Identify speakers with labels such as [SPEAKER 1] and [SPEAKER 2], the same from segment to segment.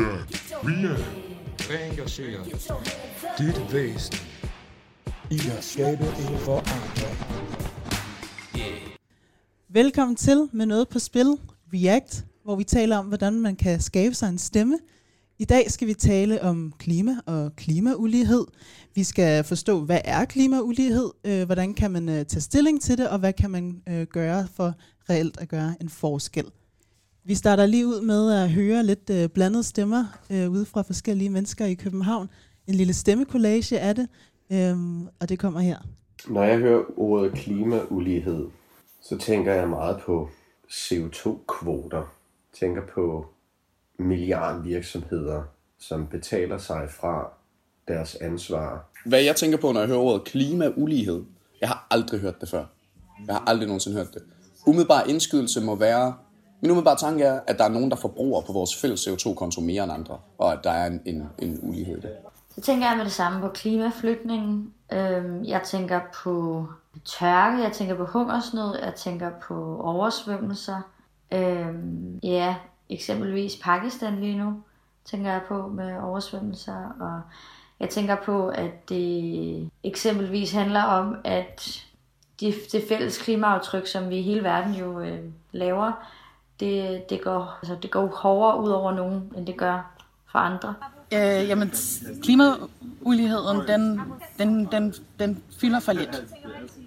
[SPEAKER 1] Ja, vi
[SPEAKER 2] er reengageret. dit væsen i at skabe en forandring.
[SPEAKER 3] Velkommen til med noget på spil, React, hvor vi taler om, hvordan man kan skabe sig en stemme. I dag skal vi tale om klima og klimaulighed. Vi skal forstå, hvad er klimaulighed, øh, hvordan kan man øh, tage stilling til det, og hvad kan man øh, gøre for reelt at gøre en forskel. Vi starter lige ud med at høre lidt øh, blandede stemmer øh, ude fra forskellige mennesker i København. En lille stemmekollage af det, øh, og det kommer her.
[SPEAKER 4] Når jeg hører ordet klimaulighed, så tænker jeg meget på CO2-kvoter. Tænker på milliardvirksomheder, som betaler sig fra deres ansvar.
[SPEAKER 5] Hvad jeg tænker på, når jeg hører ordet klimaulighed, jeg har aldrig hørt det før. Jeg har aldrig nogensinde hørt det. Umiddelbar indskydelse må være, min umiddelbare tanke er, at der er nogen, der forbruger på vores fælles CO2-konto mere end andre, og at der er en, en, en ulighed i det.
[SPEAKER 6] Så tænker jeg med det samme på klimaflytningen. Øhm, jeg tænker på tørke, jeg tænker på hungersnød, jeg tænker på oversvømmelser. Øhm, ja, eksempelvis Pakistan lige nu, tænker jeg på med oversvømmelser. Og jeg tænker på, at det eksempelvis handler om, at det, det fælles klimaaftryk, som vi i hele verden jo øh, laver, det, det, går, altså, det går hårdere ud over nogen, end det gør for andre.
[SPEAKER 7] Øh, jamen, klimauligheden, den, den, den, den fylder for lidt.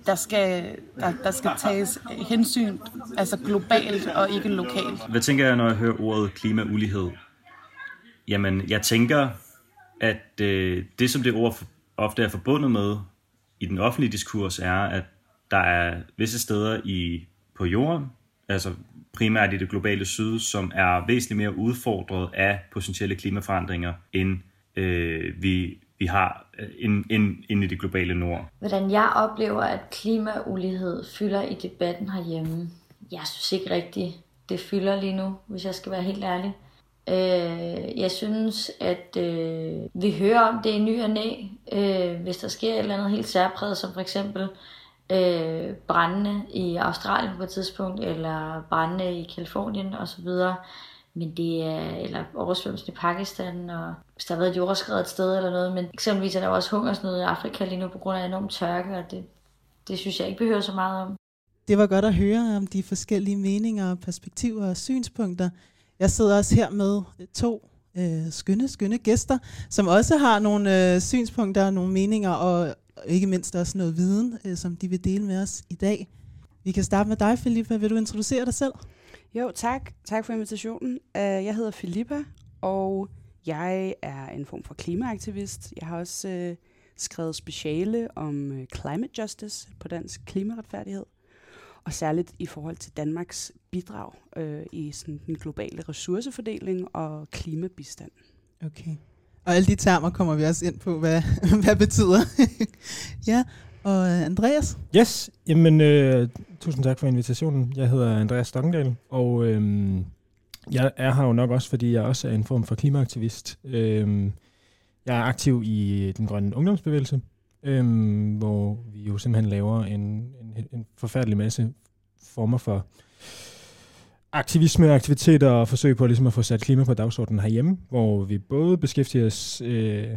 [SPEAKER 7] Der skal, der, der skal tages hensyn altså globalt og ikke lokalt.
[SPEAKER 8] Hvad tænker jeg, når jeg hører ordet klimaulighed? Jamen, jeg tænker, at øh, det, som det ord ofte er forbundet med i den offentlige diskurs, er, at der er visse steder i på jorden, altså primært i det globale syd, som er væsentligt mere udfordret af potentielle klimaforandringer, end øh, vi, vi har øh, ind, ind, ind i det globale nord.
[SPEAKER 6] Hvordan jeg oplever, at klimaulighed fylder i debatten herhjemme, jeg synes ikke rigtigt, det fylder lige nu, hvis jeg skal være helt ærlig. Øh, jeg synes, at øh, vi hører om det i ny og næ, øh, hvis der sker et eller andet helt særpræget, som for eksempel øh, brændende i Australien på et tidspunkt, eller brændende i Kalifornien osv., men det er, eller oversvømmelsen i Pakistan, og hvis der har været et jordskred et sted eller noget, men eksempelvis er der også hungersnød i Afrika lige nu på grund af enorm tørke, og det, det synes jeg ikke behøver så meget om.
[SPEAKER 3] Det var godt at høre om de forskellige meninger, perspektiver og synspunkter. Jeg sidder også her med to øh, skønne, skønne gæster, som også har nogle øh, synspunkter og nogle meninger, og ikke mindst også noget viden, øh, som de vil dele med os i dag. Vi kan starte med dig, Filippa. Vil du introducere dig selv?
[SPEAKER 9] Jo, tak. Tak for invitationen. Uh, jeg hedder Filippa, og jeg er en form for klimaaktivist. Jeg har også uh, skrevet speciale om uh, climate justice på dansk klimaretfærdighed og særligt i forhold til Danmarks bidrag øh, i sådan den globale ressourcefordeling og klimabistand.
[SPEAKER 3] Okay. Og alle de termer kommer vi også ind på, hvad, hvad betyder. ja, og øh, Andreas?
[SPEAKER 10] Yes, jamen øh, tusind tak for invitationen. Jeg hedder Andreas Stokkendal, og øh, jeg er her jo nok også, fordi jeg også er en form for klimaaktivist. Øh, jeg er aktiv i den grønne ungdomsbevægelse, øh, hvor vi jo simpelthen laver en, en, en forfærdelig masse former for aktivisme og aktiviteter og forsøg på ligesom at få sat klima på dagsordenen herhjemme, hvor vi både beskæftiger os, øh,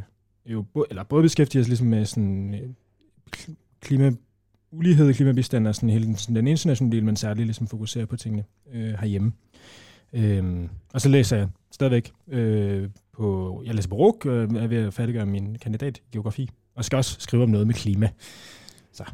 [SPEAKER 10] jo, eller både beskæftiger os ligesom med sådan, øh, klima, ulighed, klimabistand og sådan hele sådan den internationale del, men særligt ligesom fokuserer på tingene øh, herhjemme. Øh, og så læser jeg stadigvæk øh, på, jeg læser på RUG, øh, er ved at færdiggøre min kandidat i geografi og skal også skrive om noget med klima. Så.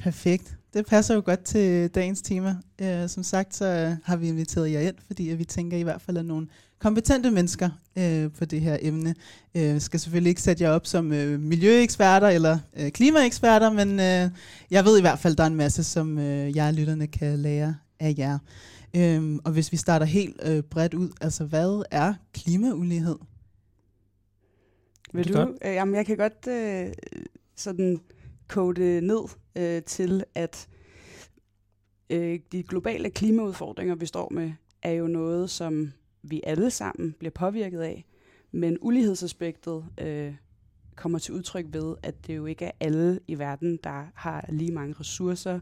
[SPEAKER 3] Perfekt. Det passer jo godt til dagens tema. Uh, som sagt, så har vi inviteret jer ind, fordi vi tænker i hvert fald, at nogle kompetente mennesker uh, på det her emne. Uh, skal selvfølgelig ikke sætte jer op som uh, miljøeksperter eller uh, klimaeksperter, men uh, jeg ved i hvert fald, at der er en masse, som uh, jeg lytterne kan lære af jer. Uh, og hvis vi starter helt uh, bredt ud, altså hvad er klimaulighed?
[SPEAKER 9] Vil du? Øh, jamen, jeg kan godt øh, sådan kode ned øh, til, at øh, de globale klimaudfordringer, vi står med, er jo noget, som vi alle sammen bliver påvirket af. Men ulighedsaspektet øh, kommer til udtryk ved, at det jo ikke er alle i verden, der har lige mange ressourcer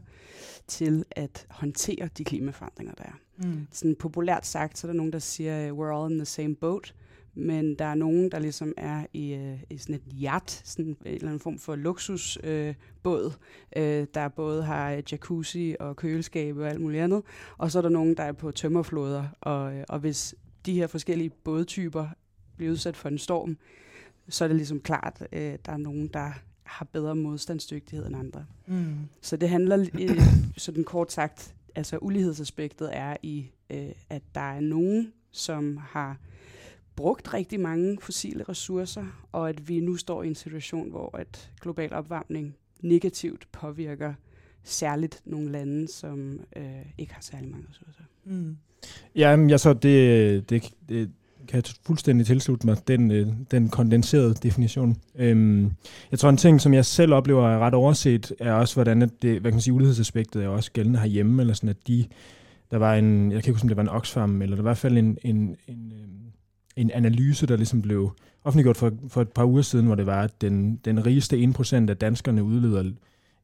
[SPEAKER 9] til at håndtere de klimaforandringer, der er. Mm. Sådan populært sagt, så er der nogen, der siger, we're all in the same boat, men der er nogen, der ligesom er i, øh, i sådan et yacht, sådan en eller anden form for luksusbåd, øh, båd, øh, der både har jacuzzi og køleskabe og alt muligt andet, og så er der nogen, der er på tømmerflåder, og, øh, og hvis de her forskellige bådtyper bliver udsat for en storm, så er det ligesom klart, øh, der er nogen, der har bedre modstandsdygtighed end andre.
[SPEAKER 3] Mm.
[SPEAKER 9] Så det handler øh, sådan kort sagt, altså ulighedsaspektet er i, øh, at der er nogen, som har brugt rigtig mange fossile ressourcer, og at vi nu står i en situation, hvor at global opvarmning negativt påvirker særligt nogle lande, som øh, ikke har særlig mange ressourcer.
[SPEAKER 3] Mm.
[SPEAKER 10] Ja, men jeg så det, det, det kan jeg fuldstændig tilslutte mig, den, øh, den kondenserede definition. Øhm, jeg tror, en ting, som jeg selv oplever er ret overset, er også, hvordan det, hvad kan man sige, ulighedsaspektet er også gældende herhjemme, eller sådan, at de, der var en, jeg kan ikke huske, om det var en Oxfam, eller der var i hvert fald en, en, en, øhm, en analyse, der ligesom blev offentliggjort for, for et par uger siden, hvor det var, at den, den rigeste 1% af danskerne udleder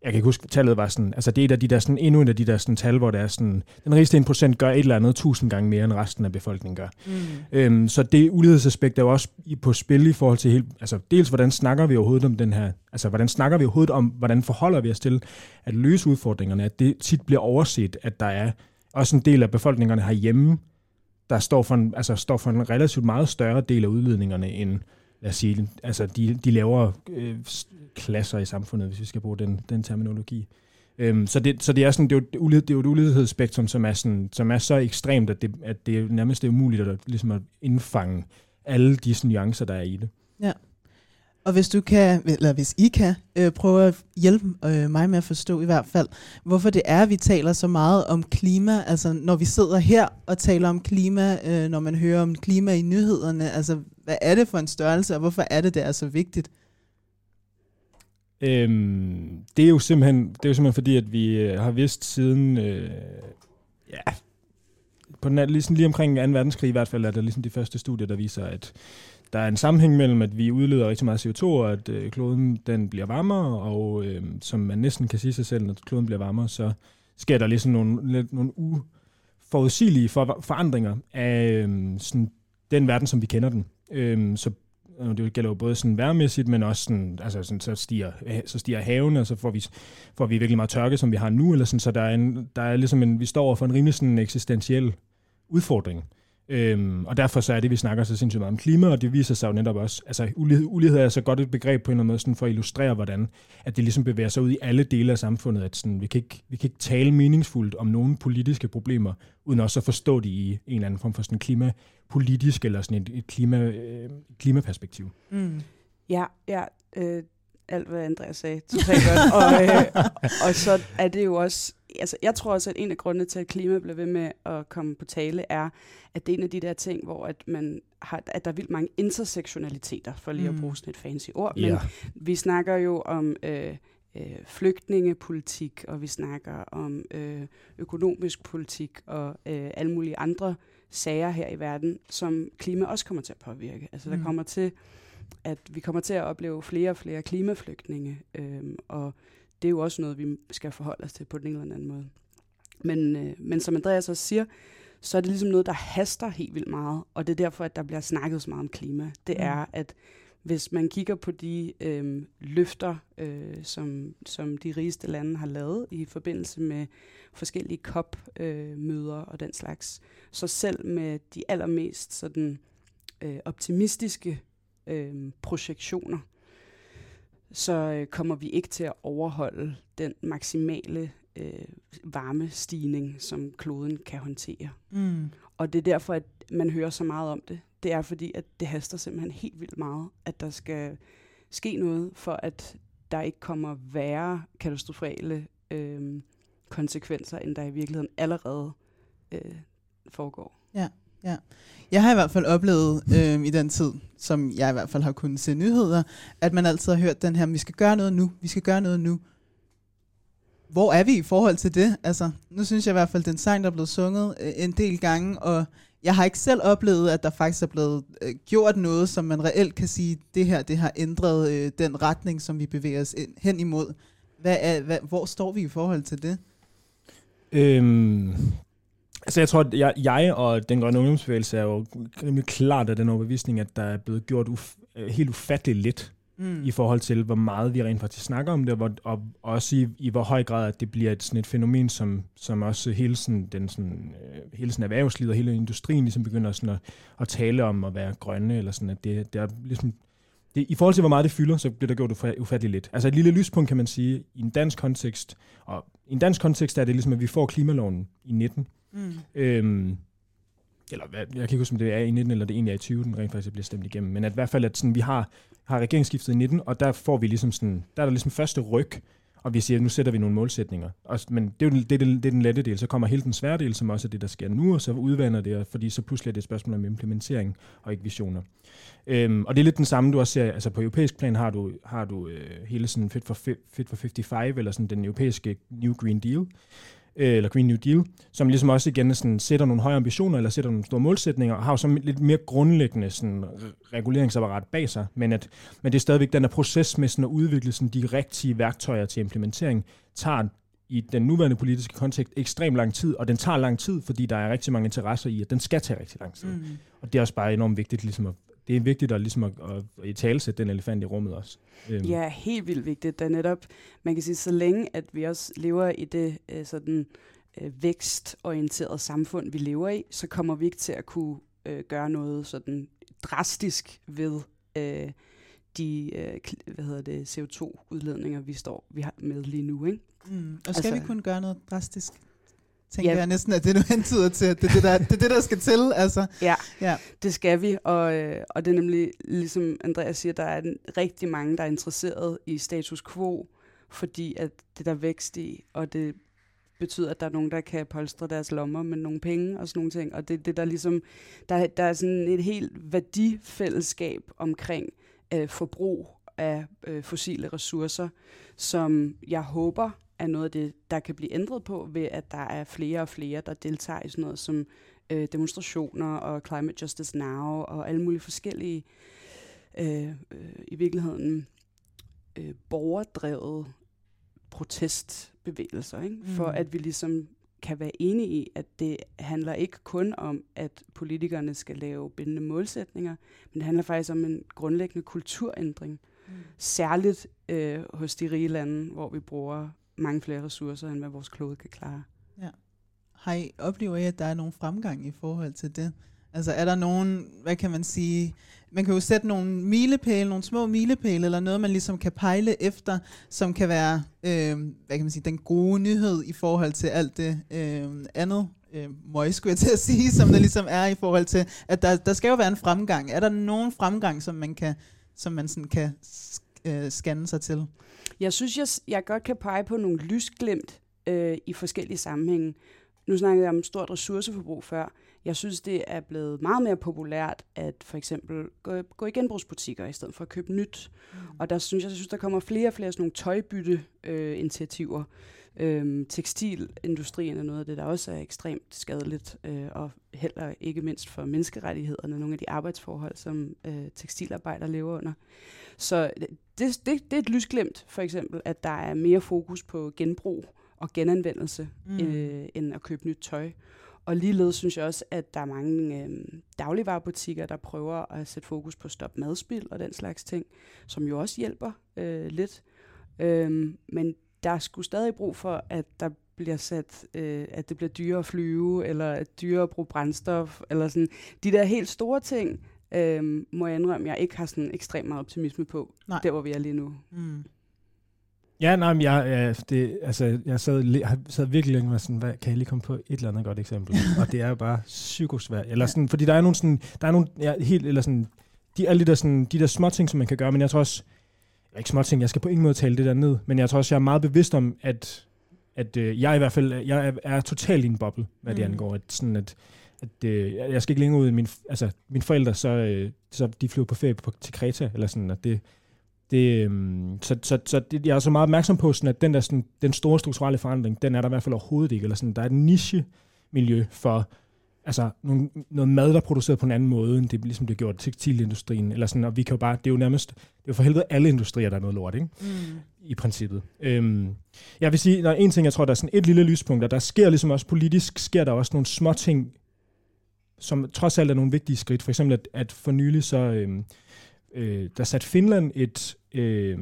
[SPEAKER 10] jeg kan ikke huske, tallet var sådan, altså det er et af de der sådan, endnu en af de der sådan tal, hvor det er sådan, den rigeste 1% gør et eller andet tusind gange mere, end resten af befolkningen gør. Mm. Øhm, så det ulighedsaspekt er jo også på spil i forhold til helt, altså dels hvordan snakker vi overhovedet om den her, altså hvordan snakker vi overhovedet om, hvordan forholder vi os til at løse udfordringerne, at det tit bliver overset, at der er også en del af befolkningerne herhjemme, der står for en, altså står for en relativt meget større del af udledningerne end, lad os sige, altså de, de lavere øh, klasser i samfundet, hvis vi skal bruge den, den terminologi. Øhm, så, det, så det er sådan, det er jo, det er jo et ulighedsspektrum, som er, sådan, som er så ekstremt, at det, at det nærmest er umuligt at, ligesom at indfange alle de nuancer, der er i det.
[SPEAKER 3] Ja. Og hvis du kan, eller hvis I kan, øh, prøve at hjælpe øh, mig med at forstå i hvert fald, hvorfor det er, at vi taler så meget om klima, altså når vi sidder her og taler om klima, øh, når man hører om klima i nyhederne, altså hvad er det for en størrelse, og hvorfor er det, det er så vigtigt?
[SPEAKER 10] Øhm, det er jo simpelthen, det er jo simpelthen fordi, at vi øh, har vidst siden, øh, ja, på den, ligesom lige omkring 2. verdenskrig i hvert fald, er der ligesom de første studier, der viser, at der er en sammenhæng mellem, at vi udleder rigtig meget CO2, og at øh, kloden den bliver varmere, og øh, som man næsten kan sige sig selv, når kloden bliver varmere, så sker der ligesom nogle, lidt, nogle uforudsigelige for, forandringer af øh, sådan, den verden, som vi kender den. Øh, så det gælder jo både sådan værmæssigt, men også sådan, altså sådan, så, stiger, så stiger haven, og så får vi, får vi virkelig meget tørke, som vi har nu, eller sådan, så der er, en, der er ligesom en, vi står over for en rimelig sådan eksistentiel udfordring. Øhm, og derfor så er det, vi snakker så sindssygt meget om klima, og det viser sig jo netop også, altså ulighed, ulighed er så godt et begreb på en eller anden måde, sådan for at illustrere, hvordan at det ligesom bevæger sig ud i alle dele af samfundet, at sådan, vi, kan ikke, vi kan ikke tale meningsfuldt om nogle politiske problemer, uden også at forstå det i en eller anden form for sådan klimapolitisk eller sådan et, et klima, øh, klimaperspektiv.
[SPEAKER 9] Mm. Ja, ja, øh, alt hvad Andreas sagde, totalt godt. og, øh, og så er det jo også altså, jeg tror også, at en af grundene til, at klima bliver ved med at komme på tale, er, at det er en af de der ting, hvor at man har, at der er vildt mange intersektionaliteter, for lige mm. at bruge sådan et fancy ord. Men yeah. vi snakker jo om øh, øh, flygtningepolitik, og vi snakker om øh, økonomisk politik og øh, alle mulige andre sager her i verden, som klima også kommer til at påvirke. Altså der mm. kommer til, at vi kommer til at opleve flere og flere klimaflygtninge, øh, og det er jo også noget, vi skal forholde os til på den ene eller anden måde. Men, øh, men som Andreas også siger, så er det ligesom noget, der haster helt vildt meget, og det er derfor, at der bliver snakket så meget om klima. Det mm. er, at hvis man kigger på de øh, løfter, øh, som, som de rigeste lande har lavet i forbindelse med forskellige COP-møder øh, og den slags, så selv med de allermest sådan, øh, optimistiske øh, projektioner, så øh, kommer vi ikke til at overholde den maksimale øh, varmestigning, som kloden kan håndtere. Mm. Og det er derfor, at man hører så meget om det. Det er fordi, at det haster simpelthen helt vildt meget, at der skal ske noget, for at der ikke kommer værre katastrofale øh, konsekvenser, end der i virkeligheden allerede øh, foregår.
[SPEAKER 3] Ja. Ja. Jeg har i hvert fald oplevet øh, i den tid, som jeg i hvert fald har kunnet se nyheder, at man altid har hørt den her, vi skal gøre noget nu, vi skal gøre noget nu. Hvor er vi i forhold til det? Altså, nu synes jeg i hvert fald, at den sang, der er blevet sunget øh, en del gange, og jeg har ikke selv oplevet, at der faktisk er blevet øh, gjort noget, som man reelt kan sige, det her det har ændret øh, den retning, som vi bevæger os ind, hen imod. Hvad er, hvad, hvor står vi i forhold til det?
[SPEAKER 10] Øhm, Altså jeg tror, at jeg, jeg og den grønne ungdomsbevægelse er jo rimelig klart af den overbevisning, at der er blevet gjort uf, øh, helt ufatteligt lidt mm. i forhold til, hvor meget vi rent faktisk snakker om det, og, hvor, og også i, i hvor høj grad, at det bliver et, sådan et fænomen, som, som også hele, sådan, den, sådan, øh, hele sådan erhvervslivet og hele industrien ligesom begynder sådan at, at tale om at være grønne, eller sådan, at det, det er ligesom det, I forhold til, hvor meget det fylder, så bliver der gjort ufatteligt lidt. Altså et lille lyspunkt, kan man sige, i en dansk kontekst. Og i en dansk kontekst er det ligesom, at vi får klimaloven i 19. Mm. Øhm, eller jeg kan ikke huske, om det er i 19, eller det egentlig er i 20, den rent faktisk bliver stemt igennem. Men at i hvert fald, at sådan, vi har, har regeringsskiftet i 19, og der får vi ligesom sådan, der er der ligesom første ryg, og vi siger, at nu sætter vi nogle målsætninger. Og, men det er jo det, det, det er den lette del. Så kommer hele den svære del, som også er det, der sker nu, og så udvander det, fordi så pludselig er det et spørgsmål om implementering og ikke visioner. Øhm, og det er lidt den samme, du også ser, altså på europæisk plan har du, har du øh, hele sådan Fit for, Fit for 55, eller sådan den europæiske New Green Deal, øh, eller Green New Deal, som ligesom også igen sådan, sætter nogle høje ambitioner, eller sætter nogle store målsætninger, og har jo så lidt mere grundlæggende sådan, reguleringsapparat bag sig, men, at, men det er stadigvæk den her proces med sådan at udvikle sådan, de rigtige værktøjer til implementering, tager i den nuværende politiske kontekst ekstremt lang tid, og den tager lang tid, fordi der er rigtig mange interesser i, at den skal tage rigtig lang tid. Mm. Og det er også bare enormt vigtigt ligesom at det er vigtigt at, ligesom at, at, at i talesætte den elefant i rummet også.
[SPEAKER 9] Øhm. Ja, helt vildt vigtigt. Der netop, man kan sige, så længe at vi også lever i det øh, sådan øh, vækstorienterede samfund, vi lever i, så kommer vi ikke til at kunne øh, gøre noget sådan drastisk ved øh, de øh, hvad hedder det, CO2-udledninger, vi står vi har med lige nu. Ikke?
[SPEAKER 3] Mm. Og skal altså, vi kunne gøre noget drastisk? Tænker ja. jeg næsten, at det nu hentyder til, at det er det, der, det, er det, der skal til. Altså.
[SPEAKER 9] Ja, ja, det skal vi, og, øh, og det er nemlig, ligesom Andreas siger, der er rigtig mange, der er interesseret i status quo, fordi at det der vækst i, og det betyder, at der er nogen, der kan polstre deres lommer med nogle penge og sådan nogle ting. Og det, det der ligesom, der, der er sådan et helt værdifællesskab omkring øh, forbrug af øh, fossile ressourcer, som jeg håber er noget af det, der kan blive ændret på, ved at der er flere og flere, der deltager i sådan noget som øh, demonstrationer og Climate Justice Now og alle mulige forskellige, øh, øh, i virkeligheden, øh, borgerdrevet protestbevægelser, ikke? Mm. for at vi ligesom kan være enige i, at det handler ikke kun om, at politikerne skal lave bindende målsætninger, men det handler faktisk om en grundlæggende kulturændring. Mm. Særligt øh, hos de rige lande, hvor vi bruger mange flere ressourcer, end hvad vores klode kan klare.
[SPEAKER 3] Ja. Har I, oplever I, at der er nogen fremgang i forhold til det? Altså er der nogen, hvad kan man sige, man kan jo sætte nogle milepæle, nogle små milepæle, eller noget, man ligesom kan pejle efter, som kan være, øh, hvad kan man sige, den gode nyhed i forhold til alt det øh, andet, øh, møg, skulle jeg til at sige, som der ligesom er i forhold til, at der, der skal jo være en fremgang. Er der nogen fremgang, som man kan, som man sådan kan øh, scanne sig til?
[SPEAKER 9] Jeg synes, jeg, jeg godt kan pege på nogle lysglimt øh, i forskellige sammenhænge. Nu snakkede jeg om stort ressourceforbrug før. Jeg synes, det er blevet meget mere populært at for eksempel gå, gå i genbrugsbutikker i stedet for at købe nyt. Mm. Og der synes jeg, jeg synes, der kommer flere og flere sådan nogle tøjbytte-initiativer. Øh, øhm, tekstilindustrien er noget af det, der også er ekstremt skadeligt, øh, og heller ikke mindst for menneskerettighederne, nogle af de arbejdsforhold, som øh, tekstilarbejdere lever under. Så det, det, det er et lysglemt, for eksempel, at der er mere fokus på genbrug og genanvendelse, mm. øh, end at købe nyt tøj. Og ligeledes synes jeg også, at der er mange øh, dagligvarerbutikker, der prøver at sætte fokus på stop madspil og den slags ting, som jo også hjælper øh, lidt. Øh, men der er sgu stadig brug for, at der bliver sat, øh, at det bliver dyrere at flyve, eller at dyrere at bruge brændstof, eller sådan. De der helt store ting, øh, må jeg indrømme, jeg ikke har sådan ekstremt meget optimisme på, Nej. der hvor vi er lige nu. Mm.
[SPEAKER 10] Ja, nej, men jeg, ja, det, altså, jeg sad, jeg sad virkelig længe med sådan, hvad, kan jeg lige komme på et eller andet godt eksempel? og det er jo bare psykosvært. Eller sådan, fordi der er nogle sådan, der er nogle, ja, helt, eller sådan, de, alle de der, sådan, de der små ting, som man kan gøre, men jeg tror også, ikke små ting, jeg skal på ingen måde tale det der ned, men jeg tror også, jeg er meget bevidst om, at, at øh, jeg i hvert fald, jeg er, er totalt i en boble, hvad mm. det angår. At, sådan, at, at øh, jeg skal ikke længere ud. Min, altså, mine forældre, så, øh, så de flyver på ferie på, til Kreta, eller sådan, at det, det, øh, så, så, så det, jeg er så meget opmærksom på, sådan, at den, der, sådan, den store strukturelle forandring, den er der i hvert fald overhovedet ikke. Eller sådan, der er et niche-miljø for altså nogle, noget mad, der er produceret på en anden måde, end det ligesom det gjort tekstilindustrien, eller sådan, og vi kan jo bare, det er jo nærmest, det er jo for helvede alle industrier, der er noget lort, ikke?
[SPEAKER 3] Mm.
[SPEAKER 10] I princippet. Øhm, jeg vil sige, der er en ting, jeg tror, der er sådan et lille lyspunkt, og der sker ligesom også politisk, sker der også nogle små ting, som trods alt er nogle vigtige skridt. For eksempel, at, at for nylig så, øhm, øh, der satte Finland et, øh,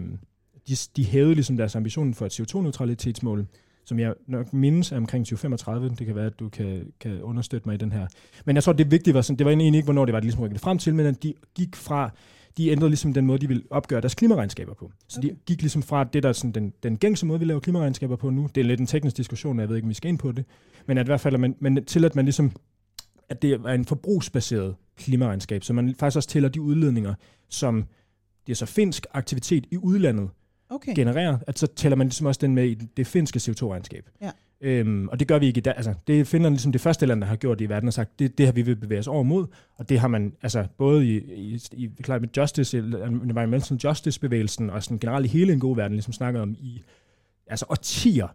[SPEAKER 10] de, de hævede ligesom deres ambition for et CO2-neutralitetsmål, som jeg nok mindes er omkring 2035. Det kan være, at du kan, kan understøtte mig i den her. Men jeg tror, det vigtige var sådan, det var egentlig ikke, hvornår det var, det ligesom rykket frem til, men at de gik fra, de ændrede ligesom den måde, de ville opgøre deres klimaregnskaber på. Så okay. de gik ligesom fra det, der er sådan den, den gængse måde, vi laver klimaregnskaber på nu. Det er lidt en teknisk diskussion, og jeg ved ikke, om vi skal ind på det. Men at i hvert fald, man, men til at man ligesom, at det er en forbrugsbaseret klimaregnskab, så man faktisk også tæller de udledninger, som det er så finsk aktivitet i udlandet,
[SPEAKER 3] Okay.
[SPEAKER 10] genererer, at så tæller man ligesom også den med i det finske CO2-regnskab.
[SPEAKER 3] Ja.
[SPEAKER 10] Øhm, og det gør vi ikke i dag. Altså, det er Finland ligesom det første land, der har gjort det i verden og sagt, det, det har vi vil bevæge os over mod, og det har man altså både i, i, i Climate Justice, Environmental Justice-bevægelsen, og sådan generelt i hele en god verden, ligesom snakker om i altså årtier.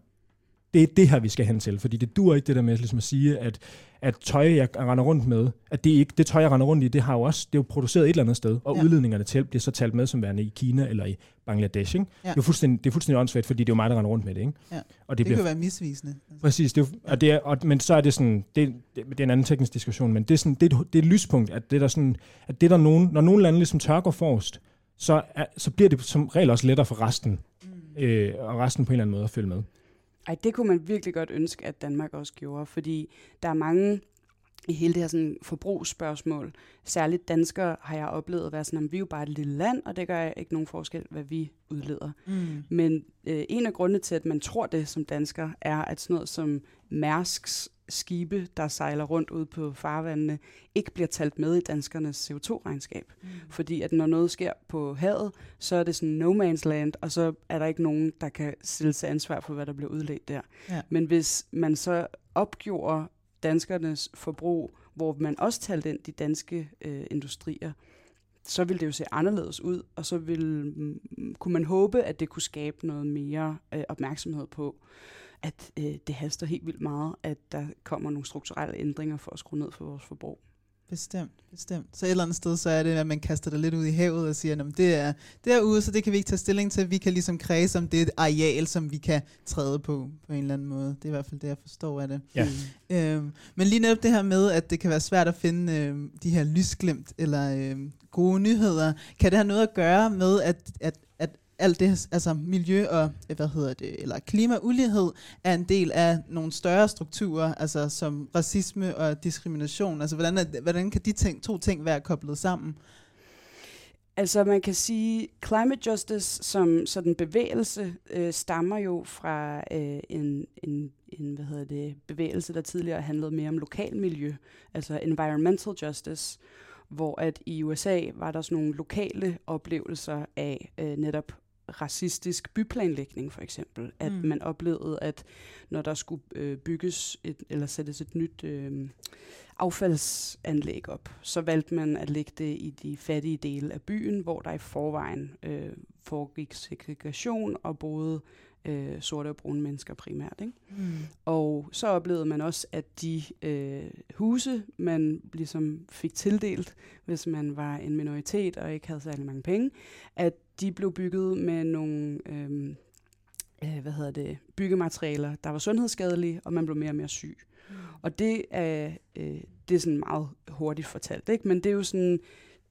[SPEAKER 10] Det er det her, vi skal hen til, fordi det dur ikke det der med ligesom at sige, at, at tøj, jeg render rundt med, at det ikke det tøj, jeg render rundt i, det har jo også, det er jo produceret et eller andet sted, og
[SPEAKER 3] Ja.
[SPEAKER 10] udledningerne til bliver så talt med som værende i Kina eller i Bangladesh. Ikke?
[SPEAKER 3] Ja.
[SPEAKER 10] Det, er fuldstændig, det er fuldstændig åndssvagt, fordi det er jo mig, der render rundt med det. Ikke?
[SPEAKER 3] Ja.
[SPEAKER 10] Og
[SPEAKER 3] Det,
[SPEAKER 10] det, bliver
[SPEAKER 3] kan være misvisende.
[SPEAKER 10] Præcis, det er, og det er, og, men så er det sådan, det, det, det er en anden teknisk diskussion, men det er, sådan, det, er et- det er et lyspunkt, at det er der sådan, at det er der nogen, når nogle lande ligesom tør gå forrest, så, er, så bliver det som regel også lettere for resten,
[SPEAKER 3] Mm.
[SPEAKER 10] øh, og resten på en eller anden måde at følge med.
[SPEAKER 9] Ej, det kunne man virkelig godt ønske, at Danmark også gjorde, fordi der er mange i hele det her sådan, forbrugsspørgsmål. Særligt danskere har jeg oplevet at være sådan, at vi er jo bare et lille land, og det gør ikke nogen forskel, hvad vi udleder.
[SPEAKER 3] Mm.
[SPEAKER 9] Men øh, en af grundene til, at man tror det som dansker, er, at sådan noget som Mærsks skibe, der sejler rundt ud på farvandene, ikke bliver talt med i danskernes CO2-regnskab.
[SPEAKER 3] Mm.
[SPEAKER 9] Fordi at når noget sker på havet, så er det sådan no man's land, og så er der ikke nogen, der kan stille til ansvar for, hvad der bliver udledt der.
[SPEAKER 3] Ja.
[SPEAKER 9] Men hvis man så opgjorde danskernes forbrug, hvor man også talte ind de danske øh, industrier, så ville det jo se anderledes ud, og så ville, mm, kunne man håbe, at det kunne skabe noget mere øh, opmærksomhed på, at øh, det haster helt vildt meget, at der kommer nogle strukturelle ændringer for at skrue ned for vores forbrug.
[SPEAKER 3] Bestemt, bestemt. Så et eller andet sted, så er det, at man kaster det lidt ud i havet og siger, at det er derude, så det kan vi ikke tage stilling til. Vi kan ligesom kredse om det areal, som vi kan træde på, på en eller anden måde. Det er i hvert fald det, jeg forstår af det.
[SPEAKER 10] Ja.
[SPEAKER 3] Øhm, men lige netop det her med, at det kan være svært at finde øhm, de her lysglimt eller øhm, gode nyheder, kan det have noget at gøre med, at, at, at alt det, altså miljø og, øh, hvad hedder det, eller klimaulighed, er en del af nogle større strukturer, altså som racisme og diskrimination. Altså hvordan, er, hvordan kan de ting, to ting være koblet sammen?
[SPEAKER 9] Altså man kan sige, climate justice som sådan bevægelse øh, stammer jo fra øh, en, en, en hvad hedder det, bevægelse, der tidligere handlede mere om lokal miljø, altså environmental justice, hvor at i USA var der sådan nogle lokale oplevelser af øh, netop racistisk byplanlægning for eksempel. At
[SPEAKER 3] Mm.
[SPEAKER 9] man oplevede, at når der skulle øh, bygges et, eller sættes et nyt øh, affaldsanlæg op, så valgte man at lægge det i de fattige dele af byen, hvor der i forvejen øh, foregik segregation og boede øh, sorte og brune mennesker primært. Ikke?
[SPEAKER 3] Mm.
[SPEAKER 9] Og så oplevede man også, at de øh, huse, man ligesom fik tildelt, hvis man var en minoritet og ikke havde særlig mange penge, at de blev bygget med nogle øh, øh, hvad hedder det, byggematerialer, der var sundhedsskadelige, og man blev mere og mere syg.
[SPEAKER 3] Mm.
[SPEAKER 9] Og det er, øh, det er sådan meget hurtigt fortalt, ikke? men det er jo sådan,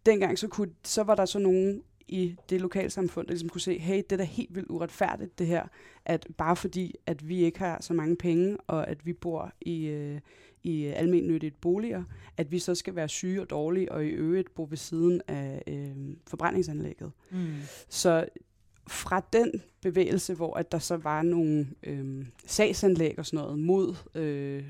[SPEAKER 9] dengang så, kunne, så var der så nogen i det lokalsamfund, der ligesom kunne se, hey, det er da helt vildt uretfærdigt det her, at bare fordi, at vi ikke har så mange penge, og at vi bor i, øh, i almennyttigt boliger, at vi så skal være syge og dårlige, og i øvrigt bo ved siden af øh, forbrændingsanlægget.
[SPEAKER 3] Mm.
[SPEAKER 9] Så fra den bevægelse, hvor at der så var nogle øh, sagsanlæg og sådan noget mod øh,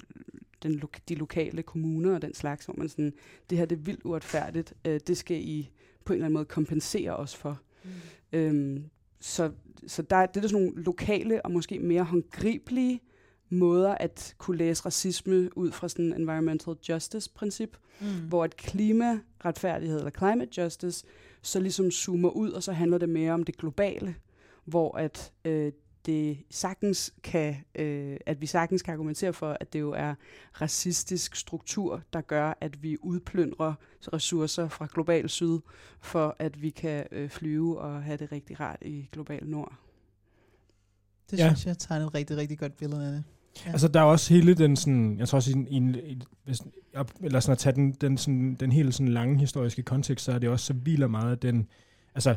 [SPEAKER 9] den lo- de lokale kommuner og den slags, hvor man sådan, det her det er vildt uretfærdigt, øh, det skal I på en eller anden måde kompensere os for.
[SPEAKER 3] Mm.
[SPEAKER 9] Øhm, så så der, det er sådan nogle lokale og måske mere håndgribelige måder at kunne læse racisme ud fra sådan en environmental justice princip,
[SPEAKER 3] Mm.
[SPEAKER 9] hvor et klimaretfærdighed eller climate justice så ligesom zoomer ud, og så handler det mere om det globale, hvor at øh, det sagtens kan, øh, at vi sagtens kan argumentere for, at det jo er racistisk struktur, der gør, at vi udplyndrer ressourcer fra global syd, for at vi kan øh, flyve og have det rigtig rart i global nord.
[SPEAKER 3] Det
[SPEAKER 10] Ja.
[SPEAKER 3] synes jeg tegner et rigtig, rigtig godt billede af det. Ja.
[SPEAKER 10] Altså, der er også hele den sådan, jeg tror også, i en, i en, hvis, op- eller sådan at tage den, den, sådan, den hele sådan lange historiske kontekst, så er det også, så hviler meget af den, altså,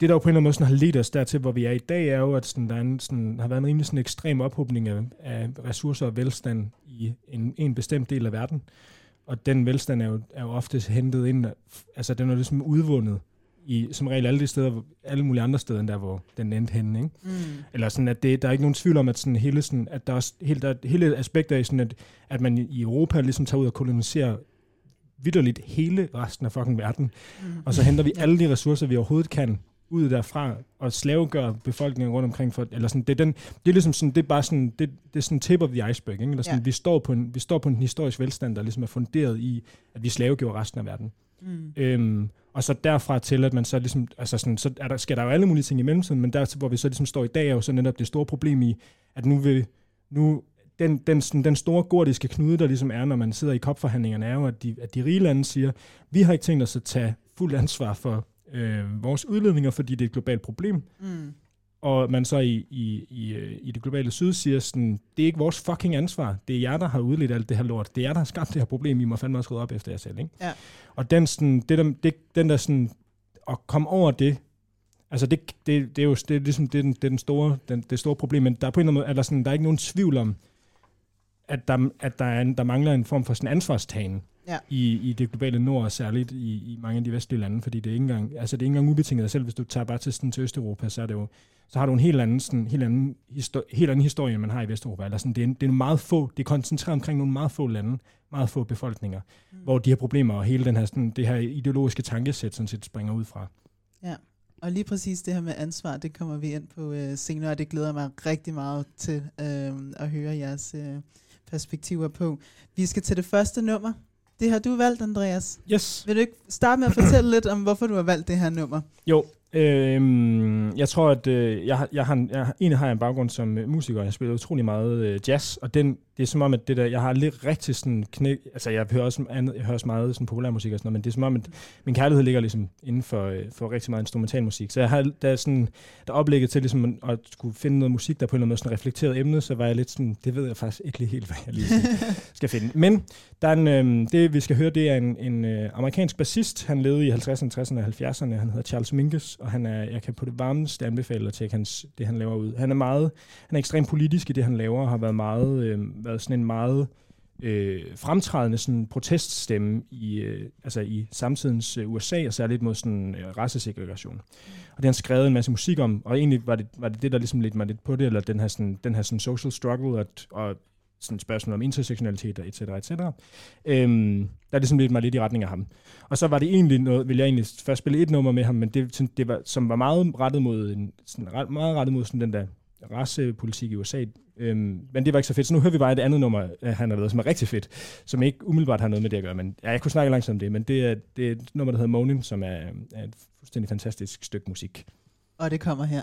[SPEAKER 10] det der jo på en eller anden måde sådan har ledt os dertil, hvor vi er i dag, er jo, at sådan, der er en, sådan, har været en rimelig sådan ekstrem ophobning af, af ressourcer og velstand i en, en bestemt del af verden. Og den velstand er jo, er jo ofte hentet ind, altså den er ligesom udvundet i som regel alle de steder, alle mulige andre steder, end der, hvor den endte henne, ikke?
[SPEAKER 3] Mm.
[SPEAKER 10] Eller sådan, at det, der er ikke nogen tvivl om, at sådan hele, sådan, at der er hele, der, er- hele aspekter i sådan, at, at man i Europa ligesom tager ud og koloniserer vidderligt hele resten af fucking verden.
[SPEAKER 3] Mm.
[SPEAKER 10] Og så henter vi alle de ressourcer, vi overhovedet kan ud derfra, og slavegør befolkningen rundt omkring. For, eller sådan, det, er den, det er ligesom sådan, det er bare sådan, det, det er sådan tip of the iceberg. Ikke? Eller sådan,
[SPEAKER 3] Ja.
[SPEAKER 10] vi, står på en, vi står på en historisk velstand, der ligesom er funderet i, at vi slavegjorde resten af verden.
[SPEAKER 3] Mm.
[SPEAKER 10] Øhm, og så derfra til, at man så ligesom, altså sådan, så er der, sker der jo alle mulige ting i mellemtiden, men der, hvor vi så ligesom står i dag, er jo så netop det store problem i, at nu vil, nu, den, den, sådan, den store gordiske knude, der ligesom er, når man sidder i kopforhandlingerne, er jo, at de, at de rige lande siger, vi har ikke tænkt os at tage fuld ansvar for øh, vores udledninger, fordi det er et globalt problem.
[SPEAKER 3] Mm.
[SPEAKER 10] Og man så i, i, i, i det globale syd siger sådan, det er ikke vores fucking ansvar. Det er jer, der har udledt alt det her lort. Det er jer, der har skabt det her problem. I må fandme også rydde op efter jer selv. Ikke?
[SPEAKER 3] Ja.
[SPEAKER 10] Og den, sådan, det der, det, den der sådan, at komme over det, altså det, det, det er jo det er ligesom, det er den, det er den store, den, det store problem, men der er på en eller anden måde, er der, sådan, der er ikke nogen tvivl om, at der, at der, er en, der mangler en form for sådan ansvarstagen
[SPEAKER 3] Ja.
[SPEAKER 10] i, i det globale nord, og særligt i, i mange af de vestlige lande, fordi det er ikke engang, altså det er ikke engang ubetinget, selv hvis du tager bare til, sådan, til Østeuropa, så er det jo, så har du en helt anden, sådan, helt anden, histori- helt anden historie, end man har i Vesteuropa. Eller sådan, det, er, det er meget få, det er koncentreret omkring nogle meget få lande, meget få befolkninger, mm. hvor de her problemer og hele den her, sådan, det her ideologiske tankesæt sådan set springer ud fra.
[SPEAKER 3] Ja, og lige præcis det her med ansvar, det kommer vi ind på øh, senere, og det glæder mig rigtig meget til øh, at høre jeres øh, perspektiver på. Vi skal til det første nummer. Det har du valgt, Andreas.
[SPEAKER 10] Yes.
[SPEAKER 3] Vil du ikke starte med at fortælle lidt om, hvorfor du har valgt det her nummer?
[SPEAKER 10] Jo, øh, jeg tror, at øh, jeg, har, jeg, har, en- jeg egentlig har en baggrund som øh, musiker. Jeg spiller utrolig meget øh, jazz, og den, det er som om, at det der, jeg har lidt rigtig sådan knæ, altså jeg hører også, andet, jeg hører også meget sådan populærmusik og sådan noget, men det er som om, at min kærlighed ligger ligesom inden for, øh, for rigtig meget instrumental musik. Så jeg har, der er sådan, der er oplægget til ligesom at, skulle finde noget musik, der på en eller anden måde sådan reflekterede emnet, så var jeg lidt sådan, det ved jeg faktisk ikke lige helt, hvad jeg lige skal, skal finde. Men der er en, øh, det, vi skal høre, det er en, en øh, amerikansk bassist. Han levede i 50'erne, 60'erne og 70'erne. Han hedder Charles Mingus, og han er, jeg kan på det varmeste anbefale at tjekke hans, det, han laver ud. Han er meget, han er ekstremt politisk i det, han laver, og har været, meget, øh, været sådan en meget øh, fremtrædende sådan proteststemme i, øh, altså i samtidens øh, USA, og særligt mod sådan øh, racesegregation. Og det har han skrevet en masse musik om, og egentlig var det var det, det der ligesom ledte mig lidt på det, eller den her, sådan, den her sådan social struggle, at, og sådan spørgsmål om intersektionalitet og et cetera, et cetera. Øhm, der er ligesom lidt mig lidt i retning af ham. Og så var det egentlig noget, ville jeg egentlig først spille et nummer med ham, men det, det var, som var meget rettet mod, en, sådan, meget rettet mod sådan den der racepolitik i USA. Øhm, men det var ikke så fedt. Så nu hører vi bare et andet nummer, øh, han har lavet, som er rigtig fedt, som ikke umiddelbart har noget med det at gøre. Men ja, jeg kunne snakke langsomt om det, men det er, det er et nummer, der hedder Moaning, som er, er et fuldstændig fantastisk stykke musik.
[SPEAKER 3] Og det kommer her.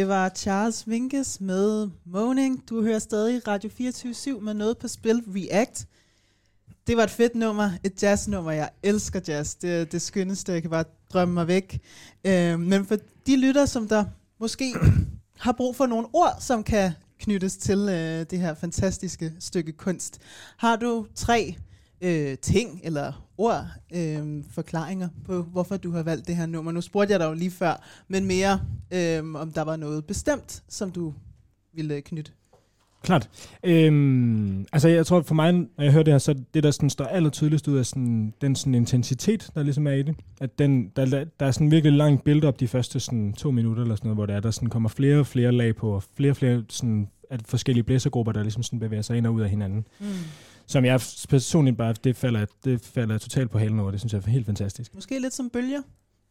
[SPEAKER 3] Det var Charles Vinkes med Moaning. Du hører stadig Radio 24 med noget på spil React. Det var et fedt nummer, et jazznummer. Jeg elsker jazz. Det er det skønneste, jeg kan bare drømme mig væk. Øh, men for de lytter, som der måske har brug for nogle ord, som kan knyttes til øh, det her fantastiske stykke kunst, har du tre øh, ting eller ord, øh, forklaringer på, hvorfor du har valgt det her nummer. Nu spurgte jeg dig jo lige før, men mere øh, om der var noget bestemt, som du ville knytte.
[SPEAKER 10] Klart. Øhm, altså jeg tror for mig, når jeg hører det her, så det der sådan står aller tydeligst ud af sådan, den sådan intensitet, der ligesom er i det. At den, der, der er sådan virkelig langt build op de første sådan to minutter eller sådan noget, hvor der, er, der sådan kommer flere og flere lag på, og flere og flere sådan, at forskellige blæsergrupper, der ligesom sådan bevæger sig ind og ud af hinanden. Mm som jeg personligt bare, det falder, det falder totalt på halen over. Det synes jeg er helt fantastisk.
[SPEAKER 3] Måske lidt som bølger?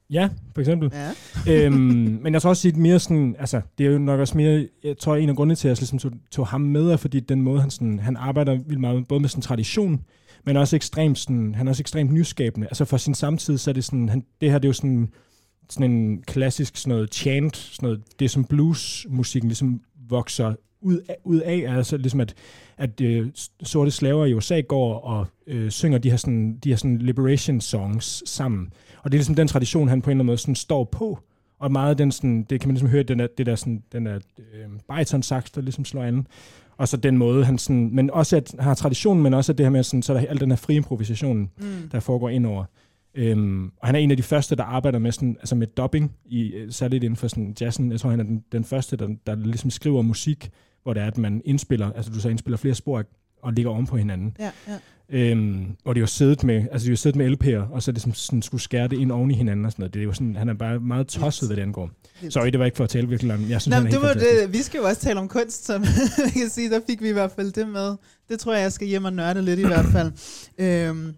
[SPEAKER 10] Ja, for eksempel.
[SPEAKER 3] Ja.
[SPEAKER 10] øhm, men jeg tror også sige mere sådan, altså, det er jo nok også mere, jeg tror en af grundene til, at jeg ligesom tog, tog ham med, er fordi den måde, han, sådan, han arbejder vildt meget, både med sådan tradition, men også ekstremt sådan, han er også ekstremt nyskabende. Altså for sin samtid, så er det sådan, han, det her det er jo sådan, sådan en klassisk sådan noget chant, sådan noget, det er som bluesmusikken ligesom vokser ud af, ud af altså ligesom at, at øh, sorte slaver i USA går og øh, synger de her, sådan, de her sådan liberation songs sammen. Og det er ligesom den tradition, han på en eller anden måde sådan står på. Og meget den sådan, det kan man ligesom høre, den der, det der, sådan, den der øh, bariton sax, der ligesom slår an. Og så den måde, han sådan, men også at han har traditionen, men også at det her med, sådan, så er der al den her fri improvisation, mm. der foregår indover. Øhm, og han er en af de første, der arbejder med, sådan, altså med dubbing, i, øh, særligt inden for sådan jazzen. Jeg tror, han er den, den første, der, der ligesom skriver musik hvor det er, at man indspiller, altså du så indspiller flere spor og ligger oven på hinanden.
[SPEAKER 3] Ja, ja.
[SPEAKER 10] Øhm, og det er jo siddet med, altså det er jo siddet med LP'er, og så er det som sådan, skulle skære det ind oven i hinanden og sådan noget. Det er jo sådan, han er bare meget tosset, hvad det angår. Sorry, det var ikke for at tale virkelig langt. Jeg synes,
[SPEAKER 3] Nå,
[SPEAKER 10] han
[SPEAKER 3] er det var det, vi skal jo også tale om kunst, som jeg kan sige, der fik vi i hvert fald det med. Det tror jeg, jeg skal hjem og nørde lidt i hvert fald. Øhm,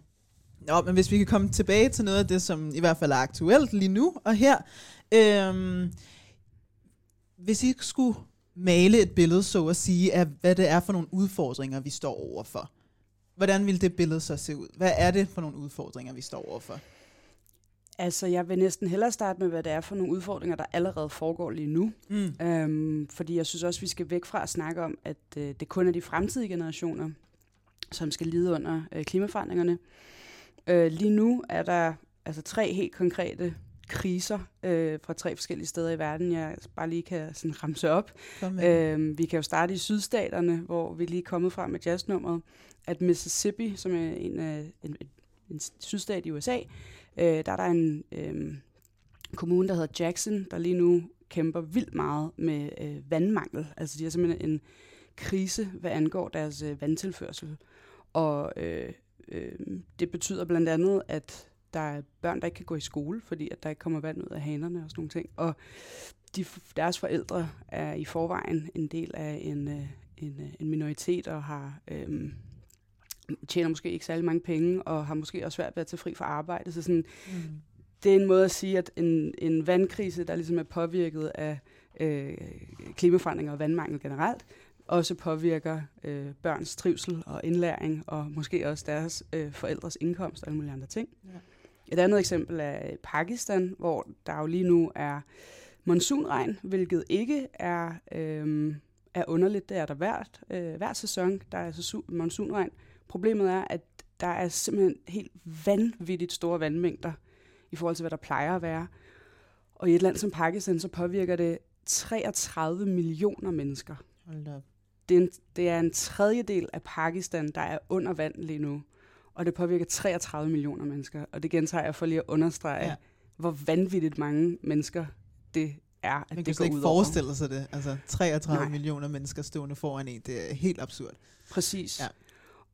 [SPEAKER 3] Nå, men hvis vi kan komme tilbage til noget af det, som i hvert fald er aktuelt lige nu og her. Øhm, hvis I skulle male et billede, så at sige, af hvad det er for nogle udfordringer, vi står overfor. Hvordan vil det billede så se ud? Hvad er det for nogle udfordringer, vi står overfor?
[SPEAKER 9] Altså, jeg vil næsten hellere starte med, hvad det er for nogle udfordringer, der allerede foregår lige nu. Mm. Øhm, fordi jeg synes også, vi skal væk fra at snakke om, at øh, det kun er de fremtidige generationer, som skal lide under øh, klimaforandringerne. Øh, lige nu er der altså tre helt konkrete kriser øh, fra tre forskellige steder i verden, jeg bare lige kan sådan ramse op. Øh, vi kan jo starte i sydstaterne, hvor vi lige er kommet fra med jazznummeret, at Mississippi, som er en, en, en, en sydstat i USA, øh, der er der en øh, kommune, der hedder Jackson, der lige nu kæmper vildt meget med øh, vandmangel. Altså de har simpelthen en krise, hvad angår deres øh, vandtilførsel. Og øh, øh, det betyder blandt andet, at der er børn, der ikke kan gå i skole, fordi at der ikke kommer vand ud af hanerne og sådan nogle ting. Og de, deres forældre er i forvejen en del af en, øh, en, øh, en minoritet og har øhm, tjener måske ikke særlig mange penge og har måske også svært ved at tage fri fra arbejde. Så sådan, mm. det er en måde at sige, at en, en vandkrise, der ligesom er påvirket af øh, klimaforandringer og vandmangel generelt, også påvirker øh, børns trivsel og indlæring, og måske også deres øh, forældres indkomst og alle mulige andre ting. Ja. Et andet eksempel er Pakistan, hvor der jo lige nu er monsunregn, hvilket ikke er, øh, er underligt. Det er der hvert, øh, hver sæson, der er altså monsunregn. Problemet er, at der er simpelthen helt vanvittigt store vandmængder i forhold til, hvad der plejer at være. Og i et land som Pakistan, så påvirker det 33 millioner mennesker.
[SPEAKER 3] Hold op.
[SPEAKER 9] Det er, en, det er en tredjedel af Pakistan, der er under vand lige nu og det påvirker 33 millioner mennesker. Og det gentager jeg for lige at understrege, ja. hvor vanvittigt mange mennesker det er, at
[SPEAKER 3] Man
[SPEAKER 9] det
[SPEAKER 3] går
[SPEAKER 9] ud
[SPEAKER 3] ikke forestille sig det. Altså 33 Nej. millioner mennesker stående foran en, det er helt absurd.
[SPEAKER 9] Præcis. Ja.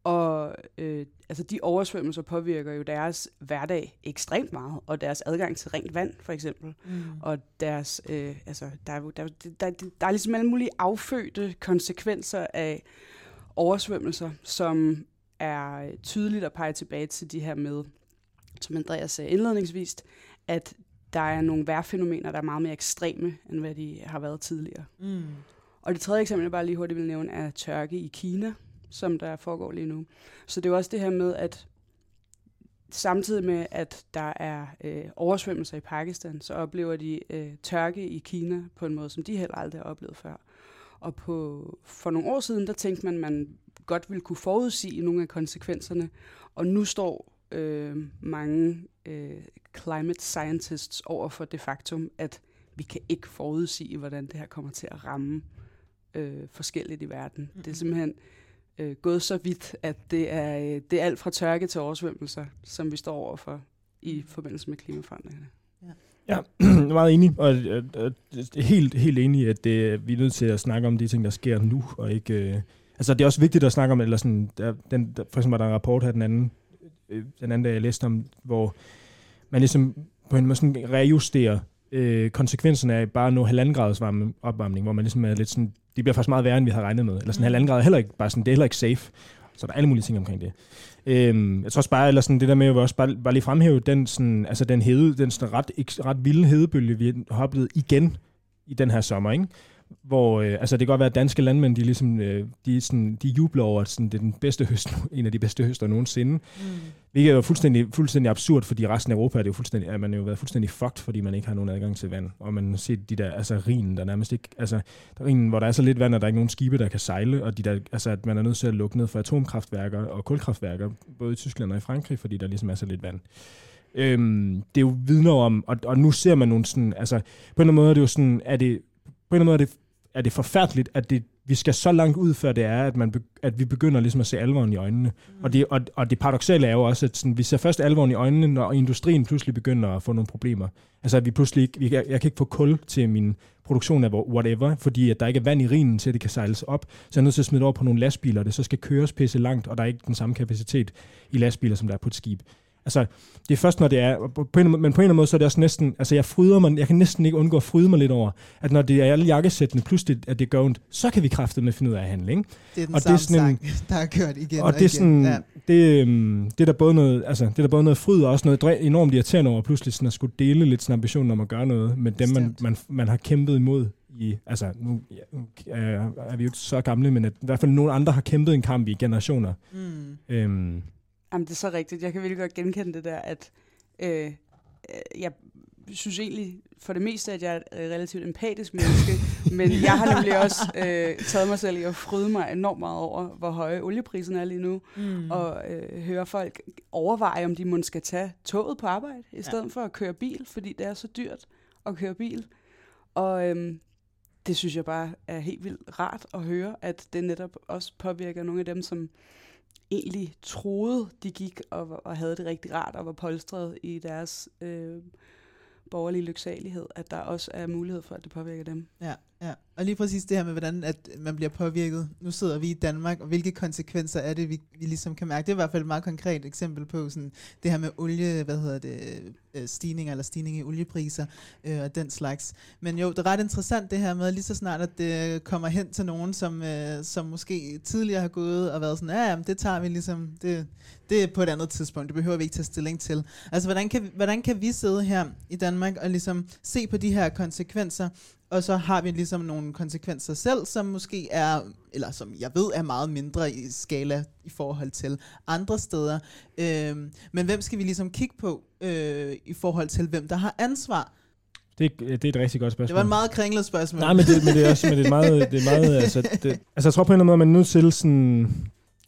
[SPEAKER 9] Og øh, altså de oversvømmelser påvirker jo deres hverdag ekstremt meget, og deres adgang til rent vand, for eksempel. Mm. Og deres, øh, altså, der, er, der, der, der, der er ligesom alle mulige affødte konsekvenser af oversvømmelser, som er tydeligt at pege tilbage til de her med, som Andreas sagde indledningsvis, at der er nogle vejrfænomener, der er meget mere ekstreme, end hvad de har været tidligere. Mm. Og det tredje eksempel, jeg bare lige hurtigt vil nævne, er tørke i Kina, som der foregår lige nu. Så det er også det her med, at samtidig med, at der er øh, oversvømmelser i Pakistan, så oplever de øh, tørke i Kina på en måde, som de heller aldrig har oplevet før. Og på, for nogle år siden, der tænkte man, man godt ville kunne forudsige nogle af konsekvenserne. Og nu står øh, mange øh, climate scientists over for det faktum, at vi kan ikke forudsige, hvordan det her kommer til at ramme øh, forskelligt i verden. Mm-hmm. Det er simpelthen øh, gået så vidt, at det er, øh, det er alt fra tørke til oversvømmelser, som vi står overfor i forbindelse med klimaforandringerne.
[SPEAKER 10] Ja, meget enig, og øh, øh, helt, helt enig, at det, vi er nødt til at snakke om de ting, der sker nu, og ikke... Øh, altså, det er også vigtigt at snakke om, eller sådan, der, den, der, for eksempel var der en rapport her den anden, øh, den anden dag, jeg læste om, hvor man ligesom på en måde sådan rejusterer øh, konsekvenserne af bare nå halvanden graders varme, opvarmning, hvor man ligesom er lidt sådan, de bliver faktisk meget værre, end vi havde regnet med. Eller sådan mm. halvanden grad er heller ikke, bare sådan, det er heller ikke safe. Så der er alle mulige ting omkring det. Øhm, jeg tror også bare, eller sådan det der med, at vi også bare, bare lige fremhæve den, sådan, altså den, hede, den sådan ret, ret vilde hedebølge, vi har oplevet igen i den her sommer. Ikke? Hvor øh, altså det kan godt være, at danske landmænd, de, ligesom, øh, de, sådan, de jubler over, at sådan, det er den bedste høst, en af de bedste høster nogensinde. Mm. Hvilket er jo fuldstændig, fuldstændig absurd, fordi resten af Europa er det jo fuldstændig, er man jo været fuldstændig fucked, fordi man ikke har nogen adgang til vand. Og man ser de der, altså rinen, der nærmest ikke, altså der rinen, hvor der er så lidt vand, og der er ikke nogen skibe, der kan sejle, og de der, altså, at man er nødt til at lukke ned for atomkraftværker og kulkraftværker, både i Tyskland og i Frankrig, fordi der ligesom er så lidt vand. Øhm, det er jo vidner om, og, og nu ser man nogle sådan, altså på en eller anden måde er det jo sådan, er det, på en eller anden måde er det er det forfærdeligt, at det, vi skal så langt ud, før det er, at, man, at vi begynder ligesom at se alvoren i øjnene. Mm. Og, det, og, og det paradoxale er jo også, at sådan, vi ser først alvoren i øjnene, når industrien pludselig begynder at få nogle problemer. Altså at vi pludselig ikke, vi, jeg, jeg kan ikke få kul til min produktion af whatever, fordi at der ikke er vand i rinen til, at det kan sejles op. Så jeg er nødt til at smide over på nogle lastbiler, det så skal køres pisse langt, og der er ikke den samme kapacitet i lastbiler, som der er på et skib. Altså, det er først, når det er, på en, men på en eller anden måde, så er det også næsten, altså jeg fryder mig, jeg kan næsten ikke undgå at fryde mig lidt over, at når det er alle jakkesættene, pludselig at det gør ondt, så kan vi kræfte med finde ud af at handle, ikke?
[SPEAKER 3] Det er den og samme det er sådan, sang, der er kørt igen
[SPEAKER 10] og, og det er sådan, ja. det, um, det, er der både noget, altså, det er der både noget fryd og også noget enormt irriterende over, pludselig sådan at skulle dele lidt sådan ambitionen om at gøre noget med dem, man, man, man har kæmpet imod i, altså nu ja, er, er vi jo ikke så gamle, men at i hvert fald nogle andre har kæmpet en kamp i generationer. Mm. Øhm,
[SPEAKER 9] Jamen, det er så rigtigt. Jeg kan virkelig godt genkende det der, at øh, øh, jeg synes egentlig for det meste, at jeg er et relativt empatisk menneske, men jeg har nemlig også øh, taget mig selv i at fryde mig enormt meget over, hvor høje oliepriserne er lige nu, mm. og øh, høre folk overveje, om de måske skal tage toget på arbejde, i stedet ja. for at køre bil, fordi det er så dyrt at køre bil. Og øh, det synes jeg bare er helt vildt rart at høre, at det netop også påvirker nogle af dem, som egentlig troede, de gik og, og havde det rigtig rart og var polstret i deres øh, borgerlige lyksalighed, at der også er mulighed for, at det påvirker dem.
[SPEAKER 3] Ja, ja. Og lige præcis det her med, hvordan at man bliver påvirket. Nu sidder vi i Danmark, og hvilke konsekvenser er det, vi, vi ligesom kan mærke. Det er i hvert fald et meget konkret eksempel på sådan, det her med olie, hvad hedder det, øh, stigninger eller stigning i oliepriser øh, og den slags. Men jo, det er ret interessant det her med, lige så snart, at det kommer hen til nogen, som, øh, som måske tidligere har gået og været sådan, ja, jamen, det tager vi ligesom, det, det er på et andet tidspunkt, det behøver vi ikke tage stilling til. Altså, hvordan kan, hvordan kan vi sidde her i Danmark og ligesom se på de her konsekvenser, og så har vi ligesom nogle konsekvenser selv, som måske er, eller som jeg ved er meget mindre i skala i forhold til andre steder. Øhm, men hvem skal vi ligesom kigge på øh, i forhold til, hvem der har ansvar?
[SPEAKER 10] Det, det er et rigtig godt spørgsmål.
[SPEAKER 3] Det var en meget kringlet spørgsmål.
[SPEAKER 10] Nej, men det, men det er også men det er meget... Det er meget altså, det, altså, jeg tror på en eller anden måde, man er nødt til sådan...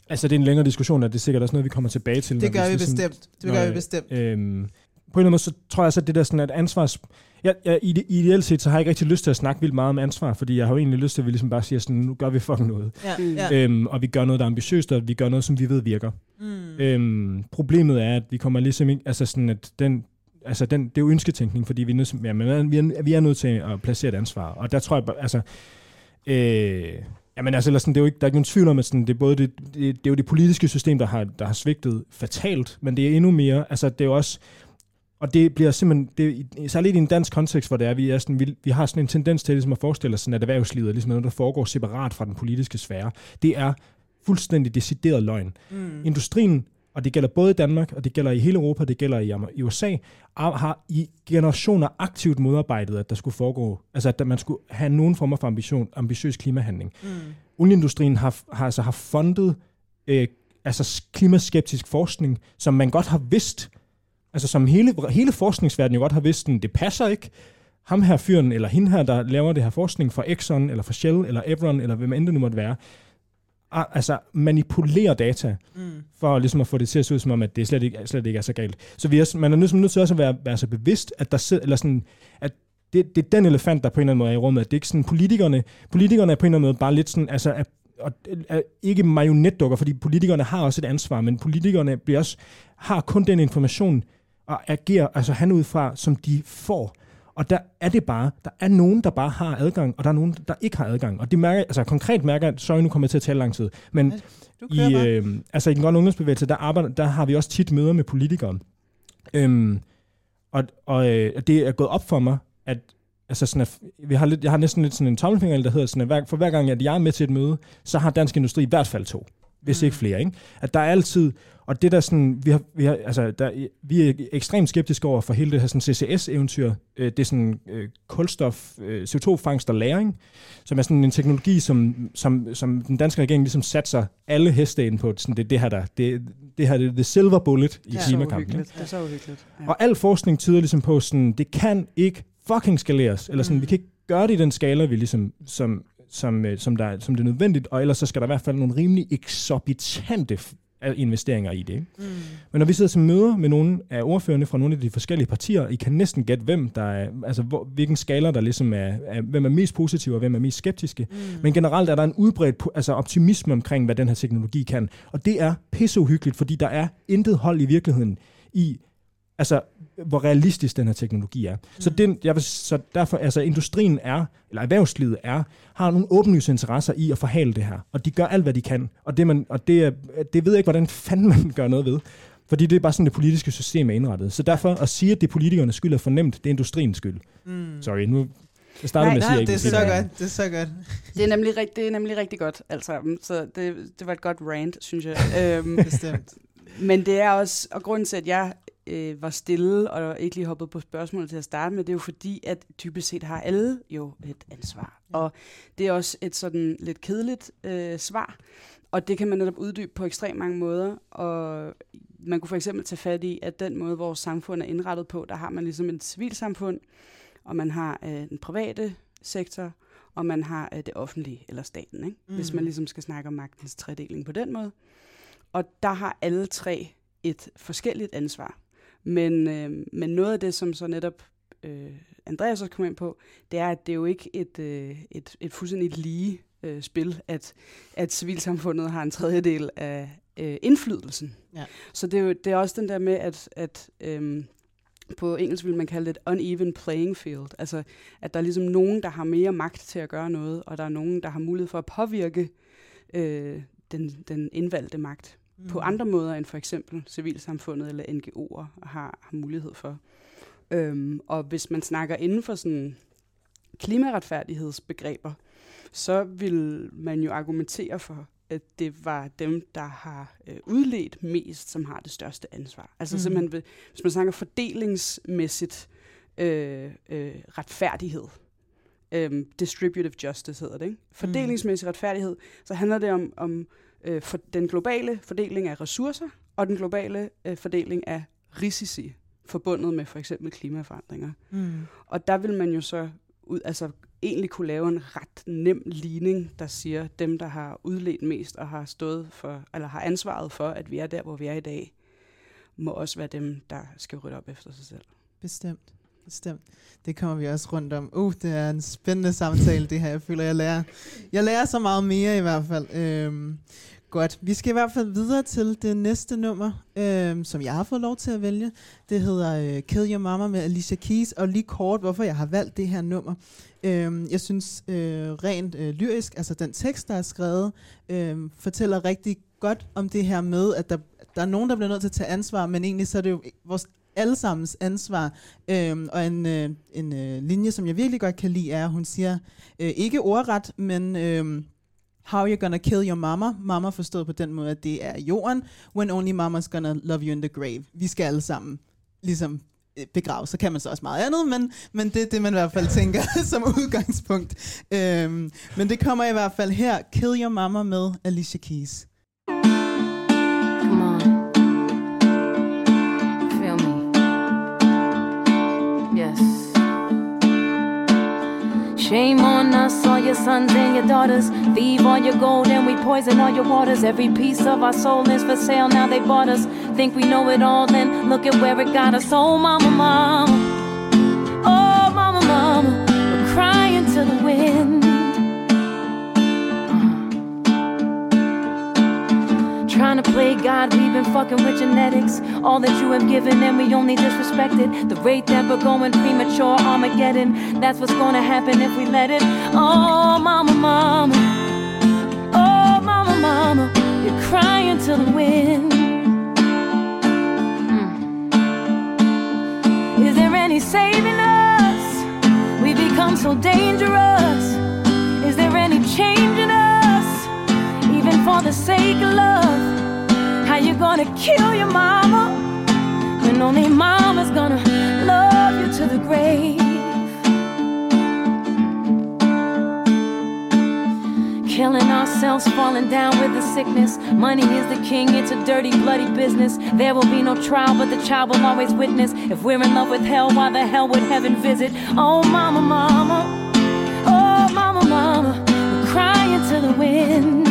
[SPEAKER 10] Altså, det er en længere diskussion, og det er sikkert også noget, vi kommer tilbage til.
[SPEAKER 3] Det gør vi ligesom, bestemt. Det gør vi bestemt. Øhm,
[SPEAKER 10] på en eller anden måde, så tror jeg så, at det der sådan, at ansvars jeg, jeg, ideelt set, så har jeg ikke rigtig lyst til at snakke vildt meget om ansvar, fordi jeg har jo egentlig lyst til, at vi ligesom bare siger sådan, nu gør vi fucking noget. Ja, mm. ja. Øhm, og vi gør noget, der er ambitiøst, og vi gør noget, som vi ved virker. Mm. Øhm, problemet er, at vi kommer ligesom ikke, altså sådan, at den, altså den, det er jo ønsketænkning, fordi vi er, nødt, ja, men vi, er, vi er nødt til at placere et ansvar. Og der tror jeg, altså, øh, Jamen altså, sådan, det er jo ikke, der er ikke nogen tvivl om, at sådan, det, er både det, det, det, er jo det politiske system, der har, der har svigtet fatalt, men det er endnu mere, altså det er jo også, og det bliver simpelthen, det, særligt i en dansk kontekst, hvor det er, vi, er sådan, vi, vi har sådan en tendens til ligesom at forestille os, sådan, at erhvervslivet er ligesom noget, der foregår separat fra den politiske sfære. Det er fuldstændig decideret løgn. Mm. Industrien, og det gælder både i Danmark, og det gælder i hele Europa, det gælder i, i USA, har i generationer aktivt modarbejdet, at der skulle foregå, altså at man skulle have nogen form for ambition, ambitiøs klimahandling. Mm. Olieindustrien har, har, altså har fundet øh, altså klimaskeptisk forskning, som man godt har vidst, Altså som hele, hele forskningsverdenen jo godt har vidst, sådan, det passer ikke. Ham her fyren, eller hende her, der laver det her forskning for Exxon, eller for Shell, eller Evron, eller hvem end det nu måtte være, altså manipulerer data,
[SPEAKER 3] Mm.
[SPEAKER 10] for ligesom at få det til at se ud som om, at det slet ikke, slet ikke er så galt. Så vi er, man er nødt, nødt til også at være, være så bevidst, at der sidder, eller sådan, at det, det er den elefant, der på en eller anden måde er i rummet. Det er ikke sådan, politikerne, politikerne er på en eller anden måde bare lidt sådan, altså er, og, er ikke marionetdukker, fordi politikerne har også et ansvar, men politikerne bliver også, har kun den information og agerer altså han ud fra, som de får. Og der er det bare, der er nogen, der bare har adgang, og der er nogen, der ikke har adgang. Og det mærker, altså konkret mærker, jeg- sorry, nu kommer jeg til at tale lang tid, men i, øh, altså i den grønne ungdomsbevægelse, der, arbejder, der har vi også tit møder med politikere. Øhm, og og øh, det er gået op for mig, at altså sådan at, vi har lidt, jeg har næsten lidt sådan en tommelfinger, der hedder sådan, at hver, for hver gang, at jeg er med til et møde, så har Dansk Industri i hvert fald to, hvis
[SPEAKER 3] Mm.
[SPEAKER 10] ikke flere. Ikke? At der er altid, og det der sådan, vi, har, vi, har, altså, der, vi er ekstremt skeptiske over for hele det her sådan CCS-eventyr. Øh, det er sådan øh, kulstof, øh, CO2-fangst og læring, som er sådan en teknologi, som, som, som den danske regering ligesom satser alle heste ind på. Sådan, det, det her der, det, det her det er the silver bullet i
[SPEAKER 9] så
[SPEAKER 10] klimakampen.
[SPEAKER 9] Det er så uhyggeligt. Ja.
[SPEAKER 10] Og al forskning tyder ligesom på, sådan, det kan ikke fucking skaleres. Eller sådan,
[SPEAKER 3] Mm.
[SPEAKER 10] vi kan ikke gøre det i den skala, vi ligesom, som, som, øh, som, der, er- som det er nødvendigt, og ellers så skal der i hvert fald nogle rimelig eksorbitante investeringer i det.
[SPEAKER 3] Mm.
[SPEAKER 10] Men når vi sidder til møder med nogle af ordførerne fra nogle af de forskellige partier, I kan næsten gætte, hvem der er, altså hvor, hvilken skala der ligesom er, er, hvem er mest positive og hvem er mest skeptiske.
[SPEAKER 3] Mm.
[SPEAKER 10] Men generelt er der en udbredt altså optimisme omkring, hvad den her teknologi kan. Og det er pisseuhyggeligt, fordi der er intet hold i virkeligheden i, altså, hvor realistisk den her teknologi er. Mm. Så, den, jeg vil, så derfor, altså industrien er, eller erhvervslivet er, har nogle åbenlyse interesser i at forhale det her. Og de gør alt, hvad de kan. Og det, man, og det, er, det ved jeg ikke, hvordan fanden man gør noget ved. Fordi det er bare sådan, det politiske system er indrettet. Så derfor at sige, at det er politikernes skyld er fornemt, det er industriens skyld.
[SPEAKER 3] Mm.
[SPEAKER 10] Sorry, nu jeg startede
[SPEAKER 9] Nej,
[SPEAKER 10] med at sige,
[SPEAKER 3] Nej, det er så godt. Det er så godt.
[SPEAKER 9] Det er nemlig, det er nemlig rigtig godt, alt sammen. Så det, det var et godt rant, synes jeg. øhm,
[SPEAKER 3] Bestemt.
[SPEAKER 9] men det er også, og grunden til, at jeg øh, var stille og ikke lige hoppet på spørgsmålet til at starte med, det er jo fordi, at typisk set har alle jo et ansvar. Og det er også et sådan lidt kedeligt øh, svar, og det kan man netop uddybe på ekstremt mange måder. Og man kunne for eksempel tage fat i, at den måde, vores samfund er indrettet på, der har man ligesom et civilsamfund, og man har øh, den private sektor, og man har øh, det offentlige, eller staten, ikke? Mm. hvis man ligesom skal snakke om magtens tredeling på den måde. Og der har alle tre et forskelligt ansvar. Men, øh, men noget af det, som så netop øh, Andreas også kom ind på, det er, at det er jo ikke et, øh, et, et fuldstændig lige øh, spil, at, at civilsamfundet har en tredjedel af øh, indflydelsen.
[SPEAKER 3] Ja.
[SPEAKER 9] Så det er jo det er også den der med, at, at øh, på engelsk vil man kalde det et uneven playing field. Altså, at der er ligesom nogen, der har mere magt til at gøre noget, og der er nogen, der har mulighed for at påvirke øh, den, den indvalgte magt
[SPEAKER 3] Mm.
[SPEAKER 9] på andre måder end for eksempel civilsamfundet eller NGO'er har, har mulighed for. Øhm, og hvis man snakker inden for sådan klimaretfærdighedsbegreber, så vil man jo argumentere for, at det var dem, der har øh, udledt mest, som har det største ansvar. Altså mm. simpelthen, ved- hvis man snakker fordelingsmæssigt øh, øh, retfærdighed, øhm, distributive justice hedder det, ikke? Fordelingsmæssig retfærdighed, så handler det om, om øh, for den globale fordeling af ressourcer og den globale øh, fordeling af risici forbundet med for eksempel klimaforandringer.
[SPEAKER 3] Mm.
[SPEAKER 9] Og der vil man jo så ud, altså egentlig kunne lave en ret nem ligning, der siger, dem, der har udledt mest og har stået for, eller har ansvaret for, at vi er der, hvor vi er i dag, må også være dem, der skal rydde op efter sig selv.
[SPEAKER 3] Bestemt. Bestemt. Det kommer vi også rundt om. Uh, det er en spændende samtale, det her. Jeg føler, jeg lærer, jeg lærer så meget mere i hvert fald. Øhm, godt. Vi skal i hvert fald videre til det næste nummer, øhm, som jeg har fået lov til at vælge. Det hedder øh, Kill Your Mama med Alicia Keys. Og lige kort, hvorfor jeg har valgt det her nummer. Øhm, jeg synes øh, rent øh, lyrisk, altså den tekst, der er skrevet, øh, fortæller rigtig godt om det her med, at der, der er nogen, der bliver nødt til at tage ansvar, men egentlig så er det jo vores allesammens ansvar. Øhm, og en, øh, en øh, linje, som jeg virkelig godt kan lide, er, at hun siger, øh, ikke ordret, men øh, how you gonna kill your mama. Mama forstået på den måde, at det er jorden, when only mama's gonna love you in the grave. Vi skal alle sammen ligesom øh, begrave, så kan man så også meget andet, men, men det er det, man i hvert fald tænker som udgangspunkt. Øhm, men det kommer i hvert fald her, Kill Your Mama med Alicia Keys.
[SPEAKER 1] Yes. Shame on us, all your sons and your daughters. Thieve all your gold and we poison all your waters. Every piece of our soul is for sale, now they bought us. Think we know it all, then look at where it got us. Oh, mama, mama. Play God, we've been fucking with genetics. All that you have given, and we only disrespected. The rate that we're going premature Armageddon. That's what's gonna happen if we let it. Oh, mama, mama. Oh, mama, mama. You're crying to the wind. Mm. Is there any saving us? We become so dangerous. Is there any changing us? Even for the sake of love. You gonna kill your mama when only mama's gonna love you to the grave? Killing ourselves, falling down with the sickness. Money is the king, it's a dirty, bloody business. There will be no trial, but the child will always witness. If we're in love with hell, why the hell would heaven visit? Oh, mama, mama. Oh, mama, mama. We're crying to the wind.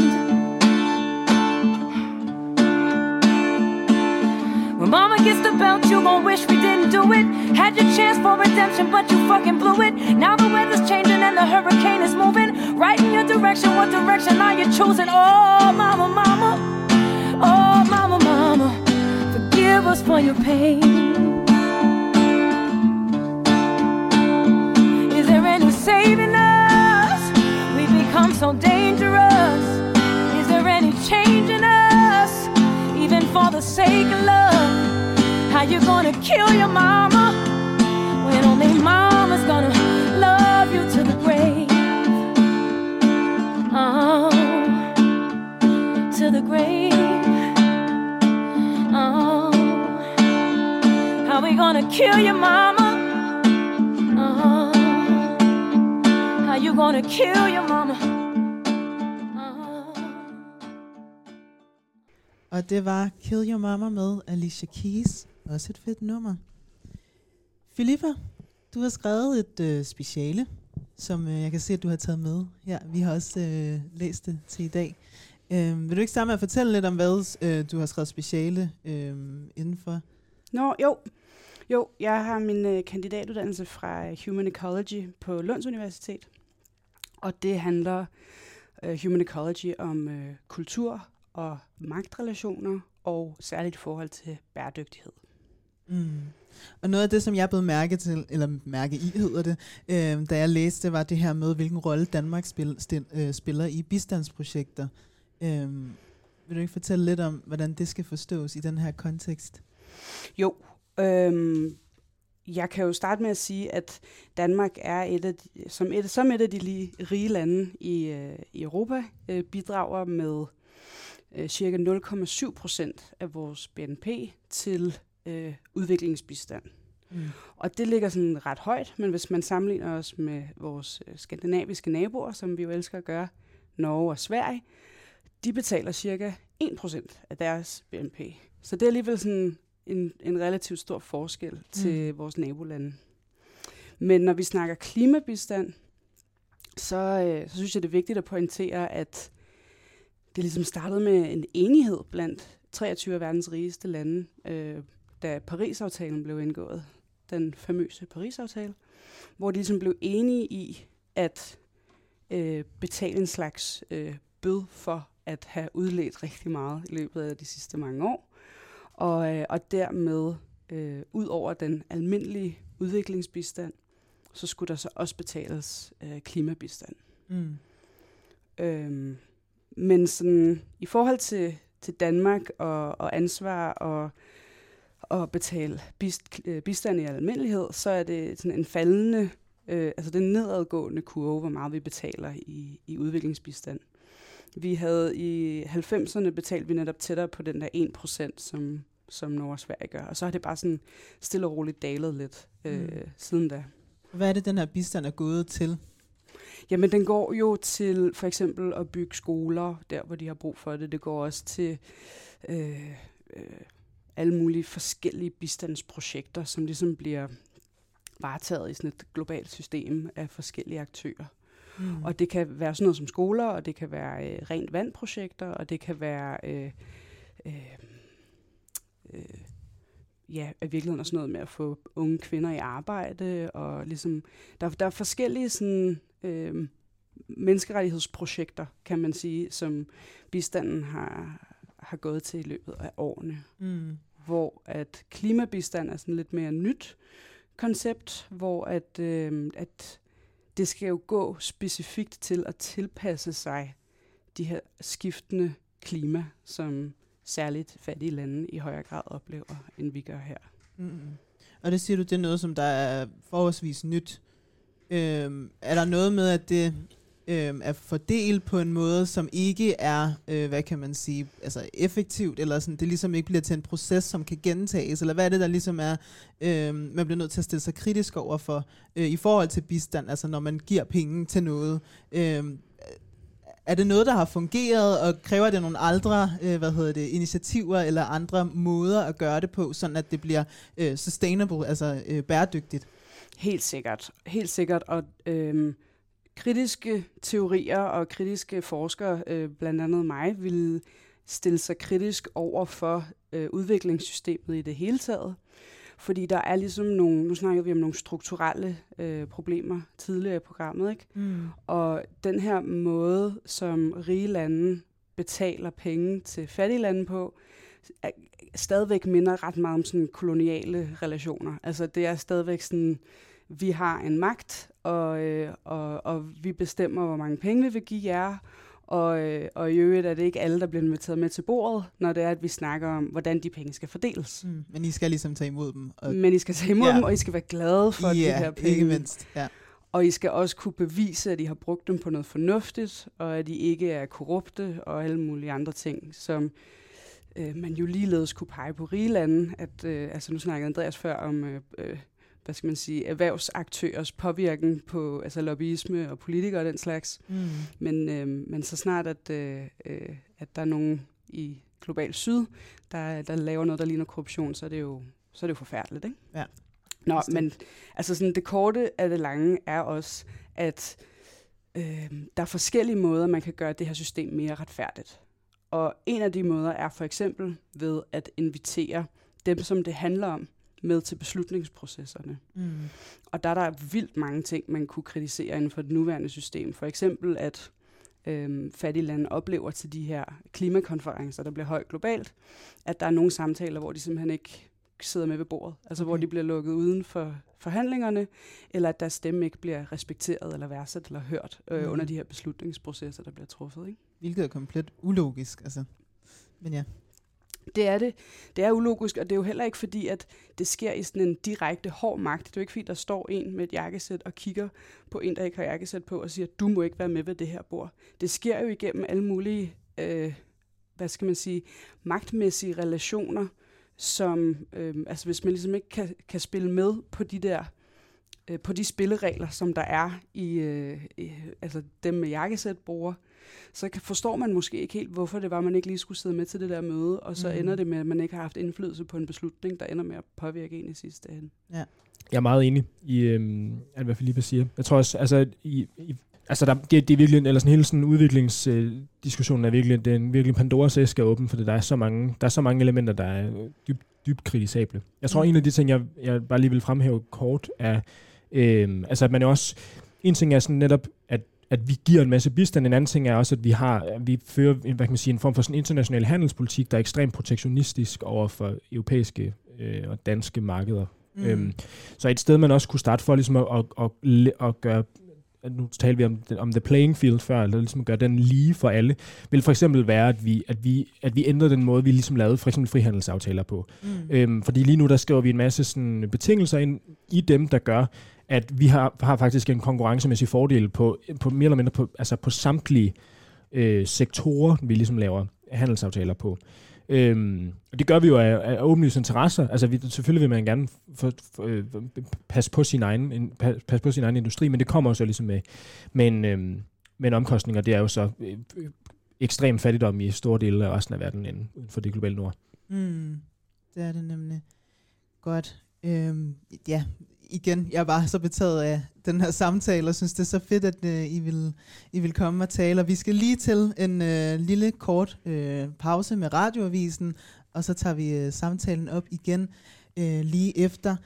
[SPEAKER 1] Mama gets the belt, you gon' wish we didn't do it. Had your chance for redemption, but you fucking blew it. Now the weather's changing and the hurricane is moving right in your direction. What direction are you choosing? Oh, mama, mama. Oh, mama, mama. Forgive us for your pain. Is there any saving us? We've become so dangerous. Is there any changing us? Even for the sake of love. How you gonna kill your mama when only mama's gonna love you to the grave? Oh, to the grave. Oh, how we gonna kill your mama? Oh, how you gonna kill your mama?
[SPEAKER 3] Og det var Kill Your Mama med Alicia Keys. Også et fedt nummer. Filippa, du har skrevet et øh, speciale, som øh, jeg kan se, at du har taget med her. Vi har også øh, læst det til i dag. Øh, vil du ikke starte med at fortælle lidt om, hvad øh, du har skrevet speciale øh, indenfor?
[SPEAKER 9] Nå, jo. Jo, jeg har min øh, kandidatuddannelse fra Human Ecology på Lunds Universitet. Og det handler øh, Human Ecology om øh, kultur og magtrelationer, og særligt i forhold til bæredygtighed.
[SPEAKER 3] Mm. Og noget af det, som jeg blev mærke til, eller mærke i hedder det, øh, da jeg læste, var det her med, hvilken rolle Danmark spil, stil, øh, spiller i bistandsprojekter. Øh, vil du ikke fortælle lidt om, hvordan det skal forstås i den her kontekst?
[SPEAKER 9] Jo, øh, jeg kan jo starte med at sige, at Danmark er et af de, som, et, som et af de lige rige lande i, øh, i Europa, øh, bidrager med øh, cirka 0,7 procent af vores BNP til øh, udviklingsbistand. Mm. Og det ligger sådan ret højt, men hvis man sammenligner os med vores øh, skandinaviske naboer, som vi jo elsker at gøre, Norge og Sverige, de betaler cirka 1 procent af deres BNP. Så det er alligevel sådan en, en relativt stor forskel mm. til vores nabolande. Men når vi snakker klimabistand, så, øh, så synes jeg, det er vigtigt at pointere, at det ligesom startede med en enighed blandt 23 af verdens rigeste lande, øh, da Paris-aftalen blev indgået, den famøse Paris-aftale, hvor de ligesom blev enige i at øh, betale en slags øh, bød for at have udledt rigtig meget i løbet af de sidste mange år, og, øh, og dermed øh, ud over den almindelige udviklingsbistand, så skulle der så også betales øh, klimabistand.
[SPEAKER 3] Mm.
[SPEAKER 9] Øhm, men sådan, i forhold til, til Danmark og, og ansvar og, og betale bist, øh, bistand i almindelighed, så er det sådan en faldende, øh, altså den nedadgående kurve, hvor meget vi betaler i, i udviklingsbistand. Vi havde i 90'erne betalt vi netop tættere på den der 1%, som, som Norge og Sverige gør. Og så har det bare sådan stille og roligt dalet lidt øh, mm. siden da.
[SPEAKER 3] Hvad er det, den her bistand er gået til?
[SPEAKER 9] Jamen, den går jo til for eksempel at bygge skoler, der hvor de har brug for det. Det går også til øh, øh, alle mulige forskellige bistandsprojekter, som ligesom bliver varetaget i sådan et globalt system af forskellige aktører.
[SPEAKER 3] Mm.
[SPEAKER 9] Og det kan være sådan noget som skoler, og det kan være øh, rent vandprojekter, og det kan være øh, øh, øh, ja, i virkeligheden også noget med at få unge kvinder i arbejde, og ligesom, der, der er forskellige sådan, øh, menneskerettighedsprojekter, kan man sige, som bistanden har, har gået til i løbet af årene.
[SPEAKER 3] Mm.
[SPEAKER 9] Hvor at klimabistand er sådan lidt mere nyt koncept, hvor at, øh, at det skal jo gå specifikt til at tilpasse sig de her skiftende klima, som særligt fattige lande i højere grad oplever, end vi gør her.
[SPEAKER 3] Mm. Og det siger du, det er noget, som der er forholdsvis nyt. Øhm, er der noget med, at det øh, er fordelt på en måde, som ikke er, øh, hvad kan man sige, altså effektivt, eller sådan, det ligesom ikke bliver til en proces, som kan gentages, eller hvad er det, der ligesom er, øh, man bliver nødt til at stille sig kritisk over for, øh, i forhold til bistand, altså når man giver penge til noget. Øh, er det noget, der har fungeret, og kræver det nogle andre øh, hvad hedder det, initiativer eller andre måder at gøre det på, sådan at det bliver øh, sustainable, altså øh, bæredygtigt?
[SPEAKER 9] Helt sikkert. Helt sikkert. Og øhm, kritiske teorier og kritiske forskere, øh, blandt andet mig, vil stille sig kritisk over for øh, udviklingssystemet i det hele taget. Fordi der er ligesom nogle, nu snakker vi om nogle strukturelle øh, problemer tidligere i programmet, ikke?
[SPEAKER 3] Mm.
[SPEAKER 9] Og den her måde, som rige lande betaler penge til fattige lande på, er, stadigvæk minder ret meget om sådan koloniale relationer. Altså det er stadigvæk sådan, vi har en magt, og, øh, og, og vi bestemmer, hvor mange penge vi vil give jer, og, øh, og i øvrigt er det ikke alle, der bliver inviteret med til bordet, når det er, at vi snakker om, hvordan de penge skal fordeles.
[SPEAKER 3] Mm. Men I skal ligesom tage imod dem. Og
[SPEAKER 9] Men I skal tage imod
[SPEAKER 3] Ja.
[SPEAKER 9] dem, og I skal være glade for de
[SPEAKER 3] ja,
[SPEAKER 9] her penge.
[SPEAKER 3] ikke mindst. Ja.
[SPEAKER 9] Og I skal også kunne bevise, at I har brugt dem på noget fornuftigt, og at I ikke er korrupte og alle mulige andre ting, som øh, man jo ligeledes kunne pege på rige lande. At, øh, altså nu snakkede Andreas før om, øh, øh, hvad skal man sige, erhvervsaktørers påvirkning på altså lobbyisme og politikere og den slags.
[SPEAKER 3] Mm.
[SPEAKER 9] Men, øh, men så snart, at, øh, øh, at der er nogen i global syd, der, der laver noget, der ligner korruption, så er det jo, så er det jo forfærdeligt, ikke?
[SPEAKER 3] Ja.
[SPEAKER 9] Nå,
[SPEAKER 3] Bestemt.
[SPEAKER 9] men altså sådan, det korte af det lange er også, at øh, der er forskellige måder, man kan gøre det her system mere retfærdigt. Og en af de måder er for eksempel ved at invitere dem, som det handler om, med til beslutningsprocesserne.
[SPEAKER 3] Mm.
[SPEAKER 9] Og der er der vildt mange ting, man kunne kritisere inden for det nuværende system. For eksempel, at øhm, fattige lande oplever til de her klimakonferencer, der bliver højt globalt, at der er nogle samtaler, hvor de simpelthen ikke sidder med ved bordet. Altså hvor
[SPEAKER 3] Okay.
[SPEAKER 9] de bliver lukket uden for forhandlingerne, eller at deres stemme ikke bliver respekteret eller værdsat eller hørt øh,
[SPEAKER 3] Mhm.
[SPEAKER 9] under de her beslutningsprocesser, der bliver truffet. Ikke?
[SPEAKER 3] Hvilket er komplet ulogisk. Altså. Men ja.
[SPEAKER 9] Det er det. Det er ulogisk, og det er jo heller ikke fordi, at det sker i sådan en direkte hård magt. Det er jo ikke fordi, der står en med et jakkesæt og kigger på en, der ikke har jakkesæt på, og siger, du må ikke være med ved det her bord. Det sker jo igennem alle mulige, øh, hvad skal man sige, magtmæssige relationer, som, øh, altså hvis man ligesom ikke kan, kan spille med på de der øh, på de spilleregler, som der er i, øh, i altså dem med jakkesæt bruger, så kan, forstår man måske ikke helt, hvorfor det var, man ikke lige skulle sidde med til det der møde, og så mm. ender det med, at man ikke har haft indflydelse på en beslutning, der ender med at påvirke en i sidste ende.
[SPEAKER 3] Ja.
[SPEAKER 10] Jeg er meget enig i, øhm, alt hvad Filippe siger. Jeg tror også, altså, i, i, altså der, det, det er virkelig, eller sådan hele sådan udviklingsdiskussionen er virkelig, det er en virkelig Pandoras æske åben, for der er så mange, der er så mange elementer, der er dybt, dybt kritisable. Jeg tror,
[SPEAKER 3] Mm.
[SPEAKER 10] en af de ting, jeg, jeg bare lige vil fremhæve kort, er, øhm, altså at man jo også, en ting er sådan netop, at at vi giver en masse bistand. En anden ting er også, at vi har, at vi fører en, hvad kan man sige, en form for sådan international handelspolitik, der er ekstremt protektionistisk over for europæiske øh, og danske markeder.
[SPEAKER 3] Mm.
[SPEAKER 10] Øhm, så et sted, man også kunne starte for ligesom at, at, at, at, at gøre nu talte vi om, om the playing field før, eller ligesom gøre den lige for alle, vil for eksempel være, at vi, at vi, at vi ændrede den måde, vi ligesom lavede for eksempel frihandelsaftaler på.
[SPEAKER 3] Mm.
[SPEAKER 10] Øhm, fordi lige nu, der skriver vi en masse sådan, betingelser ind i dem, der gør, at vi har, har faktisk en konkurrencemæssig fordel på, på mere eller mindre på, altså på samtlige øh, sektorer, vi ligesom laver handelsaftaler på. Øhm, og det gør vi jo af, af åbenlyse interesser. Altså vi, selvfølgelig vil man gerne for, for, øh, passe, på sin egen, en, pas, passe på sin egen industri, men det kommer også ligesom med, med, en, øhm, med en omkostning, og det er jo så øh, øh, ekstrem fattigdom i store dele af resten af verden inden for det globale nord.
[SPEAKER 3] Mm, det er det nemlig. Godt. Øhm, ja, igen, jeg var så betaget af den her samtale, og synes, det er så fedt, at øh, I, vil, I vil komme og tale. Og vi skal lige til en øh, lille kort øh, pause med radioavisen, og så tager vi øh, samtalen op igen øh, lige efter.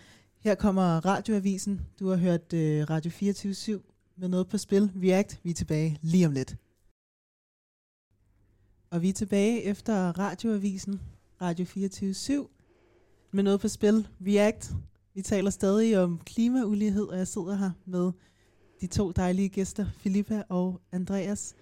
[SPEAKER 3] Her kommer radioavisen. Du har hørt øh, Radio 24 med noget på spil. React, vi er tilbage lige om lidt. Og vi er tilbage efter radioavisen, Radio 24 med noget på spil. React, vi taler stadig om klimaulighed, og jeg sidder her med de to dejlige gæster, Filippa og Andreas.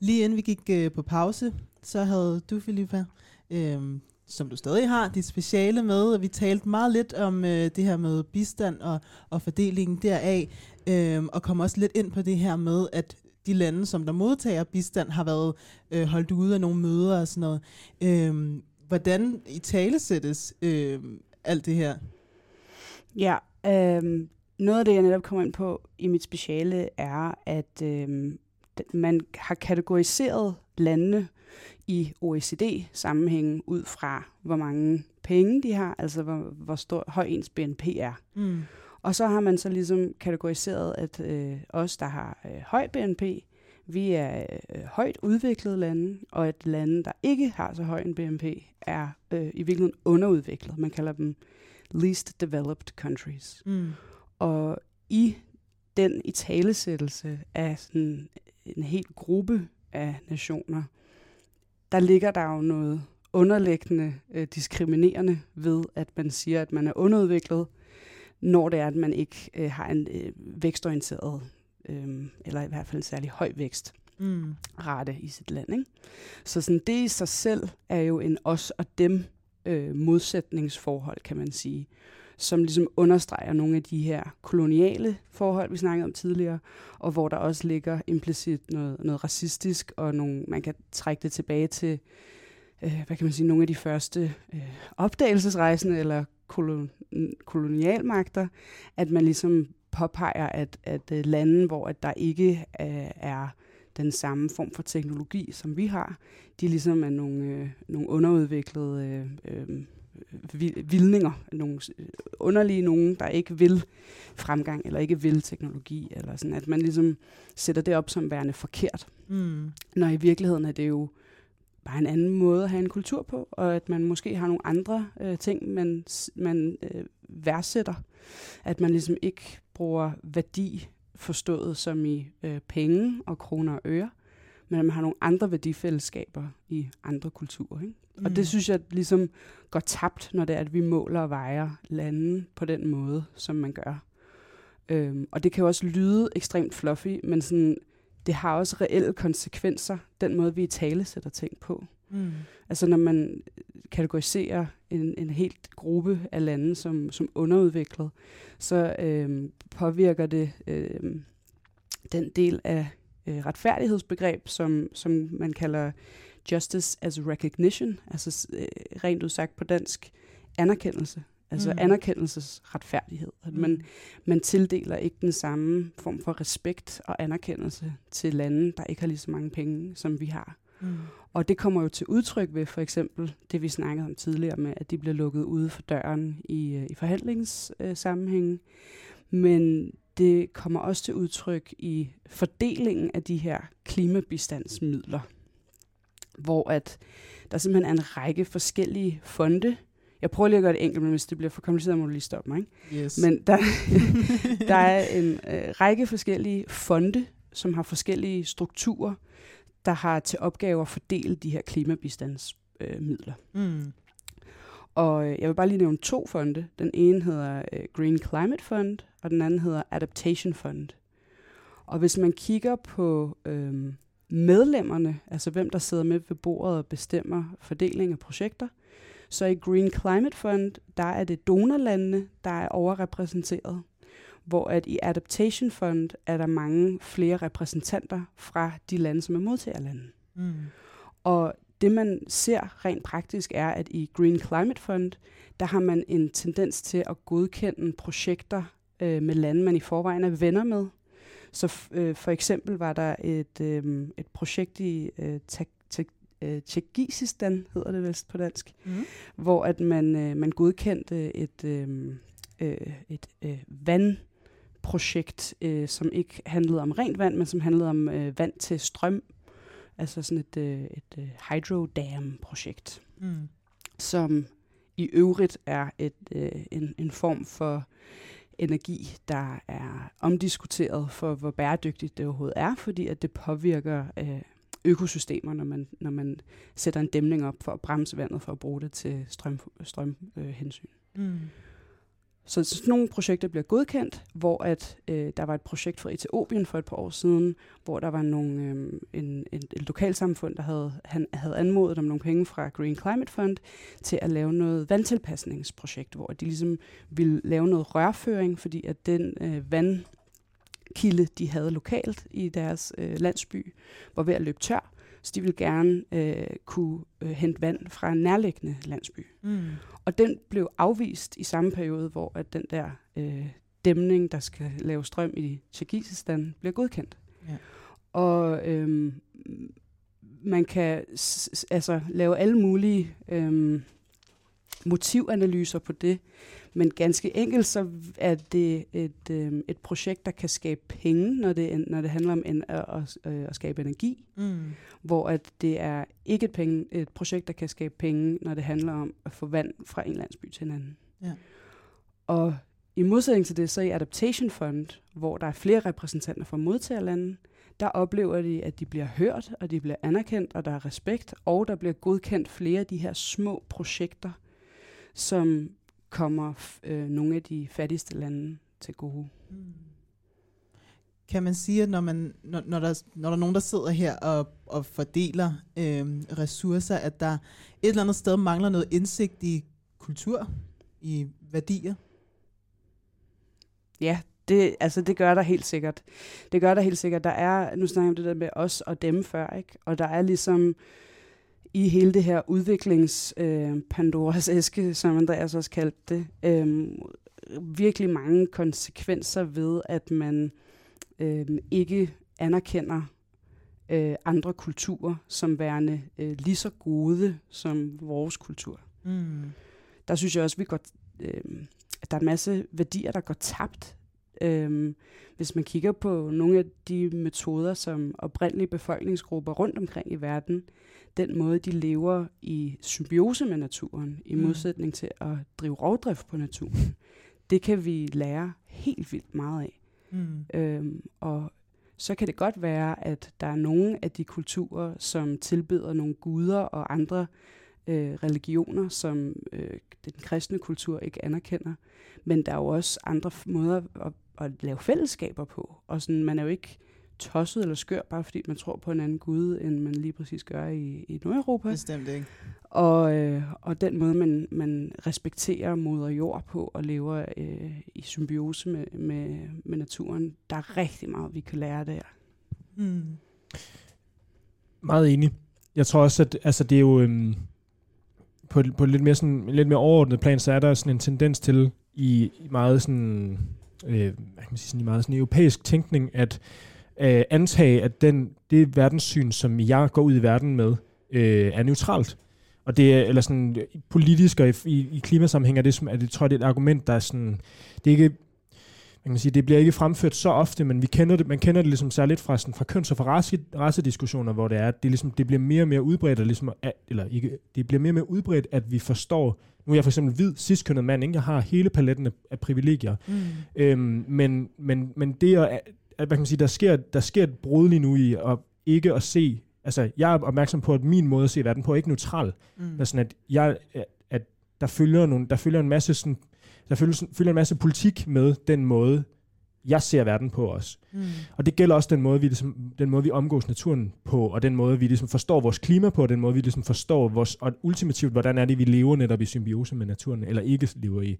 [SPEAKER 3] Lige inden vi gik øh, på pause, så havde du, Filippa, øh, som du stadig har, dit speciale med, og vi talte meget lidt om øh, det her med bistand og, og fordelingen deraf, øh, og kom også lidt ind på det her med, at de lande, som der modtager bistand, har været øh, holdt ude af nogle møder og sådan noget. Øh, hvordan i tale sættes øh, alt det her?
[SPEAKER 9] Ja, øh, noget af det, jeg netop kommer ind på i mit speciale, er, at øh, man har kategoriseret landene i OECD-sammenhængen ud fra, hvor mange penge de har, altså hvor, hvor stor, høj ens BNP er.
[SPEAKER 3] Mm.
[SPEAKER 9] Og så har man så ligesom kategoriseret, at øh, os, der har øh, høj BNP, vi er øh, højt udviklede lande, og at lande, der ikke har så høj en BNP, er øh, i virkeligheden underudviklet. Man kalder dem least developed countries.
[SPEAKER 3] Mm.
[SPEAKER 9] Og i den i talesættelse af sådan en hel gruppe af nationer, der ligger der jo noget underliggende øh, diskriminerende ved, at man siger, at man er underudviklet, når det er, at man ikke øh, har en øh, vækstorienteret, øh, eller i hvert fald en særlig høj vækst
[SPEAKER 3] Mm.
[SPEAKER 9] rate i sit land. Ikke? Så sådan, det i sig selv er jo en os og dem øh, modsætningsforhold, kan man sige, som ligesom understreger nogle af de her koloniale forhold, vi snakkede om tidligere, og hvor der også ligger implicit noget, noget racistisk, og nogle, man kan trække det tilbage til, øh, hvad kan man sige, nogle af de første øh, opdagelsesrejsende eller kolon, kolonialmagter, at man ligesom påpeger, at, at øh, lande, hvor at der ikke øh, er den samme form for teknologi, som vi har, de ligesom er nogle, øh, nogle underudviklede øh, øh, vildninger, nogle underlige nogen, der ikke vil fremgang, eller ikke vil teknologi, eller sådan, at man ligesom sætter det op som værende forkert.
[SPEAKER 3] Mm.
[SPEAKER 9] Når i virkeligheden er det jo bare en anden måde at have en kultur på, og at man måske har nogle andre øh, ting, man, man øh, værdsætter. At man ligesom ikke bruger værdi forstået som i øh, penge og kroner og øre, men at man har nogle andre værdifællesskaber i andre kulturer. Ikke? Mm. Og det synes jeg ligesom går tabt, når det er, at vi måler og vejer lande på den måde, som man gør. Øhm, og det kan jo også lyde ekstremt fluffy, men sådan, det har også reelle konsekvenser, den måde, vi i tale sætter ting på.
[SPEAKER 3] Mm.
[SPEAKER 9] Altså når man kategoriserer en, en helt gruppe af lande som, som underudviklet, så øhm, påvirker det øhm, den del af øh, retfærdighedsbegreb, som, som man kalder justice as recognition, altså øh, rent udsagt på dansk, anerkendelse. Altså
[SPEAKER 3] Mm.
[SPEAKER 9] anerkendelsesretfærdighed. At man,
[SPEAKER 3] Mm.
[SPEAKER 9] man tildeler ikke den samme form for respekt og anerkendelse til lande, der ikke har lige så mange penge, som vi har.
[SPEAKER 3] Mm.
[SPEAKER 9] Og det kommer jo til udtryk ved for eksempel det, vi snakkede om tidligere med, at de bliver lukket ude for døren i, øh, i forhandlingssammenhænge. Men det kommer også til udtryk i fordelingen af de her klimabistandsmidler, hvor at der simpelthen er en række forskellige fonde. Jeg prøver lige at gøre det enkelt, men hvis det bliver for kompliceret, må du lige stoppe mig. Ikke?
[SPEAKER 3] Yes.
[SPEAKER 9] Men der, der er en øh, række forskellige fonde, som har forskellige strukturer, der har til opgave at fordele de her klimabistandsmidler. Øh,
[SPEAKER 3] mm.
[SPEAKER 9] og øh, jeg vil bare lige nævne to fonde. Den ene hedder øh, Green Climate Fund, og den anden hedder Adaptation Fund. Og hvis man kigger på øh, medlemmerne, altså hvem der sidder med ved bordet og bestemmer fordeling af projekter, så i Green Climate Fund, der er det donorlandene, der er overrepræsenteret, hvor at i Adaptation Fund er der mange flere repræsentanter fra de lande, som er modtagerlande.
[SPEAKER 3] Mm.
[SPEAKER 9] Og det man ser rent praktisk er, at i Green Climate Fund, der har man en tendens til at godkende projekter øh, med lande, man i forvejen er venner med. Så øh, for eksempel var der et, øh, et projekt i øh, øh, Tjekisistan, hedder det vist på dansk,
[SPEAKER 3] Mm.
[SPEAKER 9] hvor at man, øh, man godkendte et, øh, øh, et øh, vandprojekt, øh, som ikke handlede om rent vand, men som handlede om øh, vand til strøm. Altså sådan et, øh, et øh, hydrodam-projekt,
[SPEAKER 3] Mm.
[SPEAKER 9] som i øvrigt er et, øh, en, en form for energi, der er omdiskuteret for, hvor bæredygtigt det overhovedet er, fordi at det påvirker øh, økosystemer, når man, når man sætter en dæmning op for at bremse vandet for at bruge det til strøm, strøm øh, hensyn.
[SPEAKER 3] Mm.
[SPEAKER 9] Så sådan nogle projekter bliver godkendt, hvor at øh, der var et projekt fra Etiopien for et par år siden, hvor der var nogle, øh, en, en, et lokalsamfund, der havde, han havde anmodet om nogle penge fra Green Climate Fund til at lave noget vandtilpasningsprojekt, hvor de ligesom ville lave noget rørføring, fordi at den øh, vandkilde, de havde lokalt i deres øh, landsby, var ved at løbe tør. Så de ville gerne øh, kunne øh, hente vand fra en nærliggende landsby.
[SPEAKER 3] Mm.
[SPEAKER 9] Og den blev afvist i samme periode, hvor at den der øh, dæmning, der skal lave strøm i Tjekisistan, bliver godkendt.
[SPEAKER 3] Ja.
[SPEAKER 9] Og øhm, man kan s- altså lave alle mulige øhm, motivanalyser på det, men ganske enkelt så er det et, øhm, et projekt, der kan skabe penge, når det, når det handler om en, at, at, at skabe energi,
[SPEAKER 3] Mm.
[SPEAKER 9] hvor at det er ikke et, penge, et projekt, der kan skabe penge, når det handler om at få vand fra en landsby til en anden.
[SPEAKER 3] Ja.
[SPEAKER 9] Og i modsætning til det, så i Adaptation Fund, hvor der er flere repræsentanter fra modtagerlande, der oplever de, at de bliver hørt, og de bliver anerkendt, og der er respekt, og der bliver godkendt flere af de her små projekter, som kommer øh, nogle af de fattigste lande til gode.
[SPEAKER 3] Mm. Kan man sige, at når, man, når, når, der, når der er nogen, der sidder her og, og fordeler øhm, ressourcer, at der et eller andet sted mangler noget indsigt i kultur, i værdier?
[SPEAKER 9] Ja, det, altså det gør der helt sikkert. Det gør der helt sikkert. Der er, nu snakker jeg om det der med os og dem før, ikke? Og der er ligesom i hele det her udviklings øh, Pandoras æske, som Andreas også kaldte det, øh, virkelig mange konsekvenser ved, at man øh, ikke anerkender øh, andre kulturer som værende øh, lige så gode som vores kultur.
[SPEAKER 3] Mm.
[SPEAKER 9] Der synes jeg også, vi går, øh, at der er en masse værdier, der går tabt. Øh, hvis man kigger på nogle af de metoder, som oprindelige befolkningsgrupper rundt omkring i verden, den måde, de lever i symbiose med naturen, i
[SPEAKER 3] Mm.
[SPEAKER 9] modsætning til at drive rovdrift på naturen, det kan vi lære helt vildt meget af.
[SPEAKER 3] Mm.
[SPEAKER 9] Øhm, og så kan det godt være, at der er nogle af de kulturer, som tilbeder nogle guder og andre øh, religioner, som øh, den kristne kultur ikke anerkender. Men der er jo også andre måder at, at lave fællesskaber på. Og sådan, man er jo ikke tosset eller skør, bare fordi man tror på en anden gud, end man lige præcis gør i, i Nordeuropa.
[SPEAKER 3] Bestemt ikke.
[SPEAKER 9] Og, øh, og den måde, man, man respekterer moder jord på og lever øh, i symbiose med, med, med naturen, der er rigtig meget, vi kan lære der.
[SPEAKER 3] Mm.
[SPEAKER 10] Meget enig. Jeg tror også, at altså, det er jo øhm, på, på lidt mere, sådan, lidt mere overordnet plan, så er der sådan en tendens til i, i meget sådan, øh, hvad kan man sige, sådan, i meget sådan europæisk tænkning, at øh, antage, at den, det verdenssyn, som jeg går ud i verden med, øh, er neutralt. Og det er, eller sådan politisk og i, i, i klimasammenhæng er det, som, er det, tror jeg, det er et argument, der er sådan, det er ikke, man kan sige, det bliver ikke fremført så ofte, men vi kender det, man kender det ligesom særligt fra, sådan, fra køns- og fra race, racediskussioner, hvor det er, at det, ligesom, det bliver mere og mere udbredt, at ligesom, at, eller ikke, det bliver mere og mere udbredt, at vi forstår, nu er jeg for eksempel hvid, ciskønnet mand, ikke? jeg har hele paletten af, af privilegier,
[SPEAKER 3] Mm.
[SPEAKER 10] Øhm, men, men, men det at, at hvad kan man sige, der sker, der sker et brud lige nu i at ikke at se, altså jeg er opmærksom på, at min måde at se verden på er ikke neutral.
[SPEAKER 3] Mm.
[SPEAKER 10] Sådan at, jeg, at, der følger, nogle, der følger en masse sådan, der følger, følger en masse politik med den måde, jeg ser verden på os.
[SPEAKER 3] Mm.
[SPEAKER 10] Og det gælder også den måde, vi, ligesom, den måde, vi omgås naturen på, og den måde, vi ligesom forstår vores klima på, og den måde, vi ligesom forstår vores, og ultimativt, hvordan er det, vi lever netop i symbiose med naturen, eller ikke lever i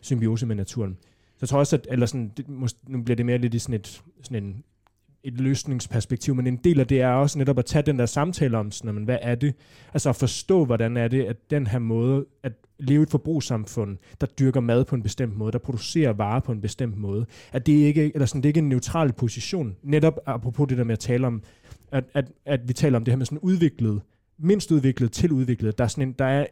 [SPEAKER 10] symbiose med naturen. Så jeg også, at eller sådan, det, måske, nu bliver det mere lidt i sådan et, sådan en, et løsningsperspektiv, men en del af det er også netop at tage den der samtale om, sådan, jamen, hvad er det? Altså at forstå, hvordan er det, at den her måde, at leve i et forbrugssamfund, der dyrker mad på en bestemt måde, der producerer varer på en bestemt måde, at det ikke, eller sådan, det er ikke en neutral position. Netop apropos det der med at tale om, at, at, at vi taler om det her med sådan udviklet, mindst udviklet til udviklet. Der er, sådan en, der er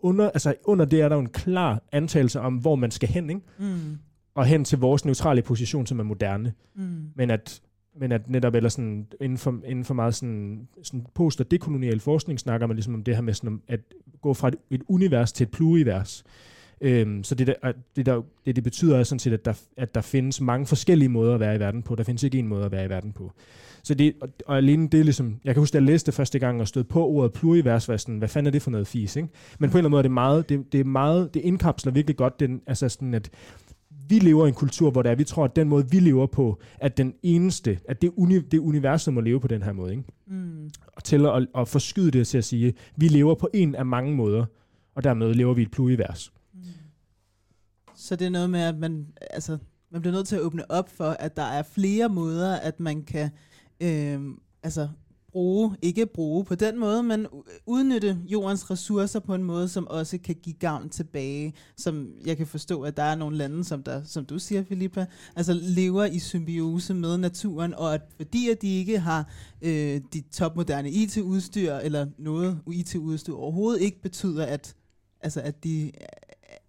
[SPEAKER 10] under, altså under det er der jo en klar antagelse om, hvor man skal hen, ikke?
[SPEAKER 3] Mm
[SPEAKER 10] og hen til vores neutrale position, som er moderne.
[SPEAKER 3] Mm.
[SPEAKER 10] Men at, men at netop eller sådan, inden, for, inden for meget sådan, sådan post- og dekolonial forskning snakker man ligesom om det her med sådan, at gå fra et, et univers til et plurivers. Øhm, så det, der, det, der, det, det betyder er sådan set, at der, at der findes mange forskellige måder at være i verden på. Der findes ikke en måde at være i verden på. Så det, og, og alene det er ligesom, jeg kan huske, at jeg læste det første gang og stod på ordet plurivers, var sådan, hvad fanden er det for noget fis, ikke? Men på en eller anden måde er det meget, det, det er meget, det indkapsler virkelig godt den, altså sådan, at vi lever i en kultur, hvor det er, vi tror, at den måde, vi lever på, er den eneste, at det, uni, det universet må leve på den her måde. Ikke?
[SPEAKER 3] Mm.
[SPEAKER 10] Og til at, at forskyde det til at sige, vi lever på en af mange måder, og dermed lever vi et plurivers.
[SPEAKER 3] Så det er noget med, at man, altså, man bliver nødt til at åbne op for, at der er flere måder, at man kan øh, altså, bruge, ikke bruge på den måde, men udnytte jordens ressourcer på en måde, som også kan give gavn tilbage. Som jeg kan forstå, at der er nogle lande, som, der, som du siger, Filippa, altså lever i symbiose med naturen, og at fordi at de ikke har øh, de topmoderne IT-udstyr, eller noget IT-udstyr overhovedet, ikke betyder, at, altså, at de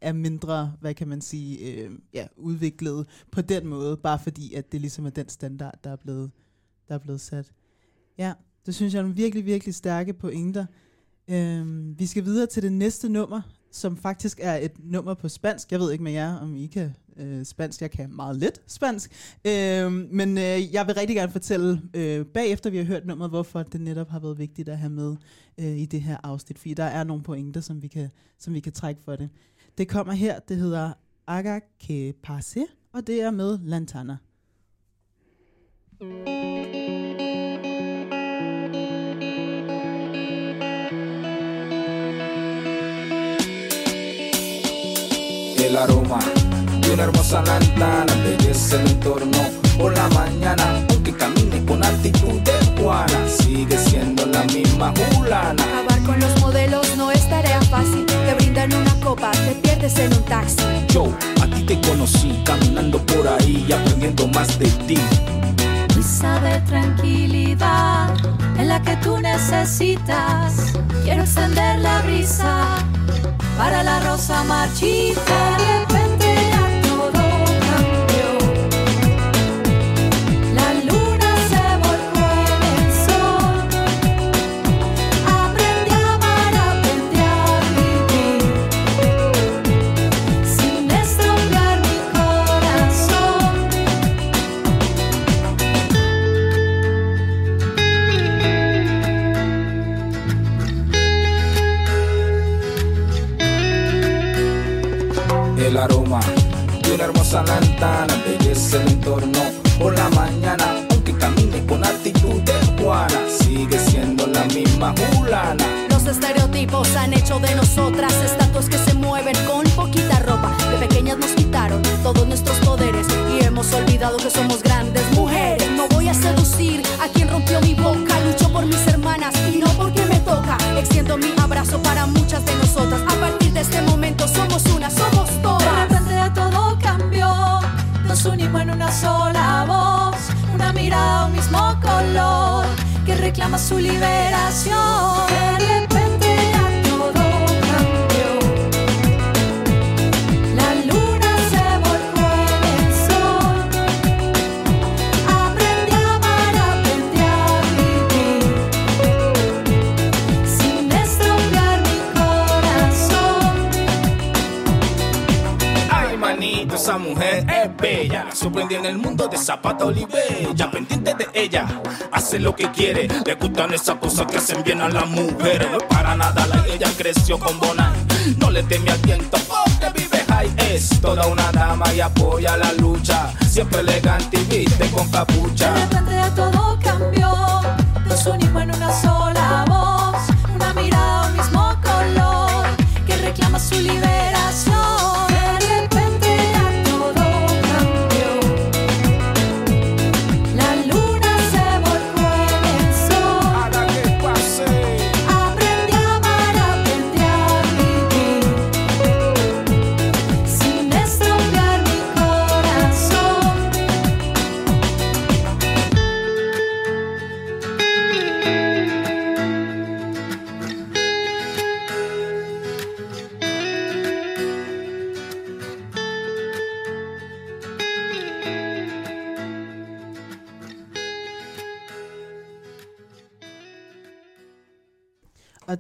[SPEAKER 3] er mindre, hvad kan man sige, øh, ja, udviklet på den måde, bare fordi, at det ligesom er den standard, der er blevet, der er blevet sat. Ja, det synes jeg er nogle virkelig, virkelig stærke pointer. Øhm, vi skal videre til det næste nummer, som faktisk er et nummer på spansk. Jeg ved ikke med jer, om I kan øh, spansk. Jeg kan meget lidt spansk. Øhm, men øh, jeg vil rigtig gerne fortælle øh, bagefter, vi har hørt nummeret, hvorfor det netop har været vigtigt at have med øh, i det her afsnit. Fordi der er nogle pointer, som vi kan, som vi kan trække for det. Det kommer her, det hedder Aga que passe, og det er med Lantana.
[SPEAKER 11] El aroma de una hermosa lantana embellece el entorno por la mañana aunque camine con actitud de Juana sigue siendo la misma Julana
[SPEAKER 12] Acabar con los modelos no es tarea fácil. Te brindan una copa, te pierdes en un taxi.
[SPEAKER 11] yo a ti te conocí caminando por ahí y aprendiendo más de ti
[SPEAKER 13] Brisa de tranquilidad en la que tú necesitas. Quiero extender la brisa para la rosa marchita. De
[SPEAKER 11] una hermosa lantana embellece el entorno por la mañana aunque camine con actitud de Juana sigue siendo la misma Julana.
[SPEAKER 12] Los estereotipos han hecho de nosotras estatuas que se mueven con poquita
[SPEAKER 13] su liberación.
[SPEAKER 11] Sorprendí en el mundo de Zapata Olivella. Pendiente de ella, hace lo que quiere. Le gustan esas cosas que hacen bien a las mujeres. No es para nada la ella creció con Bonai. No le teme al viento porque vive high. Es toda una dama y apoya la lucha. Siempre elegante y viste con capucha.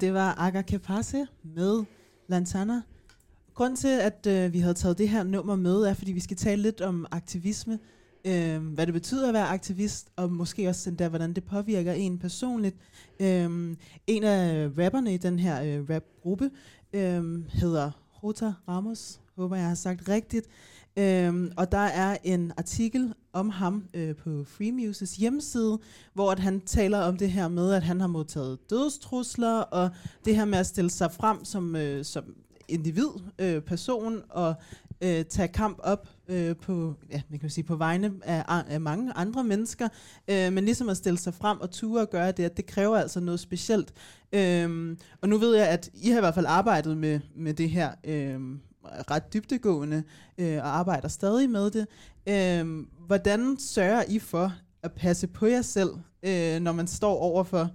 [SPEAKER 3] Og det var Aga Kepase med Lantana. Grunden til, at øh, vi havde taget det her nummer med, er, fordi vi skal tale lidt om aktivisme, øh, hvad det betyder at være aktivist, og måske også endda, hvordan det påvirker en personligt. Øh, en af rapperne i den her øh, rapgruppe øh, hedder Rota Ramos, håber jeg har sagt rigtigt. Øhm, og der er en artikel om ham øh, på Free Muses hjemmeside, hvor at han taler om det her med, at han har modtaget dødstrusler, og det her med at stille sig frem som, øh, som individ, øh, person, og øh, tage kamp op øh, på, ja, man kan sige, på vegne af, af mange andre mennesker, øh, men ligesom at stille sig frem og ture og gøre det, at det kræver altså noget specielt. Øh, og nu ved jeg, at I har i hvert fald arbejdet med, med det her øh, ret dybtegående, øh, og arbejder stadig med det. Øh, hvordan sørger I for at passe på jer selv, øh, når man står over for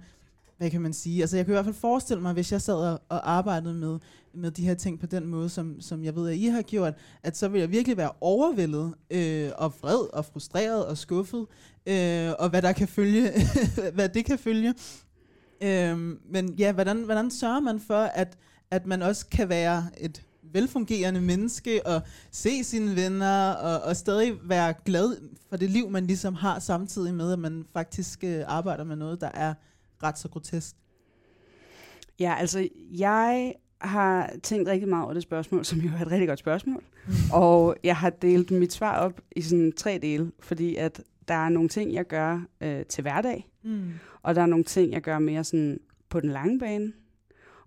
[SPEAKER 3] hvad kan man sige? Altså jeg kan i hvert fald forestille mig, hvis jeg sad og, og arbejdede med, med de her ting på den måde, som, som jeg ved, at I har gjort, at så ville jeg virkelig være overvældet øh, og vred og frustreret og skuffet, øh, og hvad der kan følge, hvad det kan følge. Øh, men ja, hvordan, hvordan sørger man for, at, at man også kan være et velfungerende menneske og se sine venner og, og stadig være glad for det liv, man ligesom har samtidig med, at man faktisk øh, arbejder med noget, der er ret så grotesk?
[SPEAKER 9] Ja, altså jeg har tænkt rigtig meget over det spørgsmål, som jo er et rigtig godt spørgsmål. Mm. Og jeg har delt mit svar op i sådan tre dele, fordi at der er nogle ting, jeg gør øh, til hverdag, mm. og der er nogle ting, jeg gør mere sådan på den lange bane,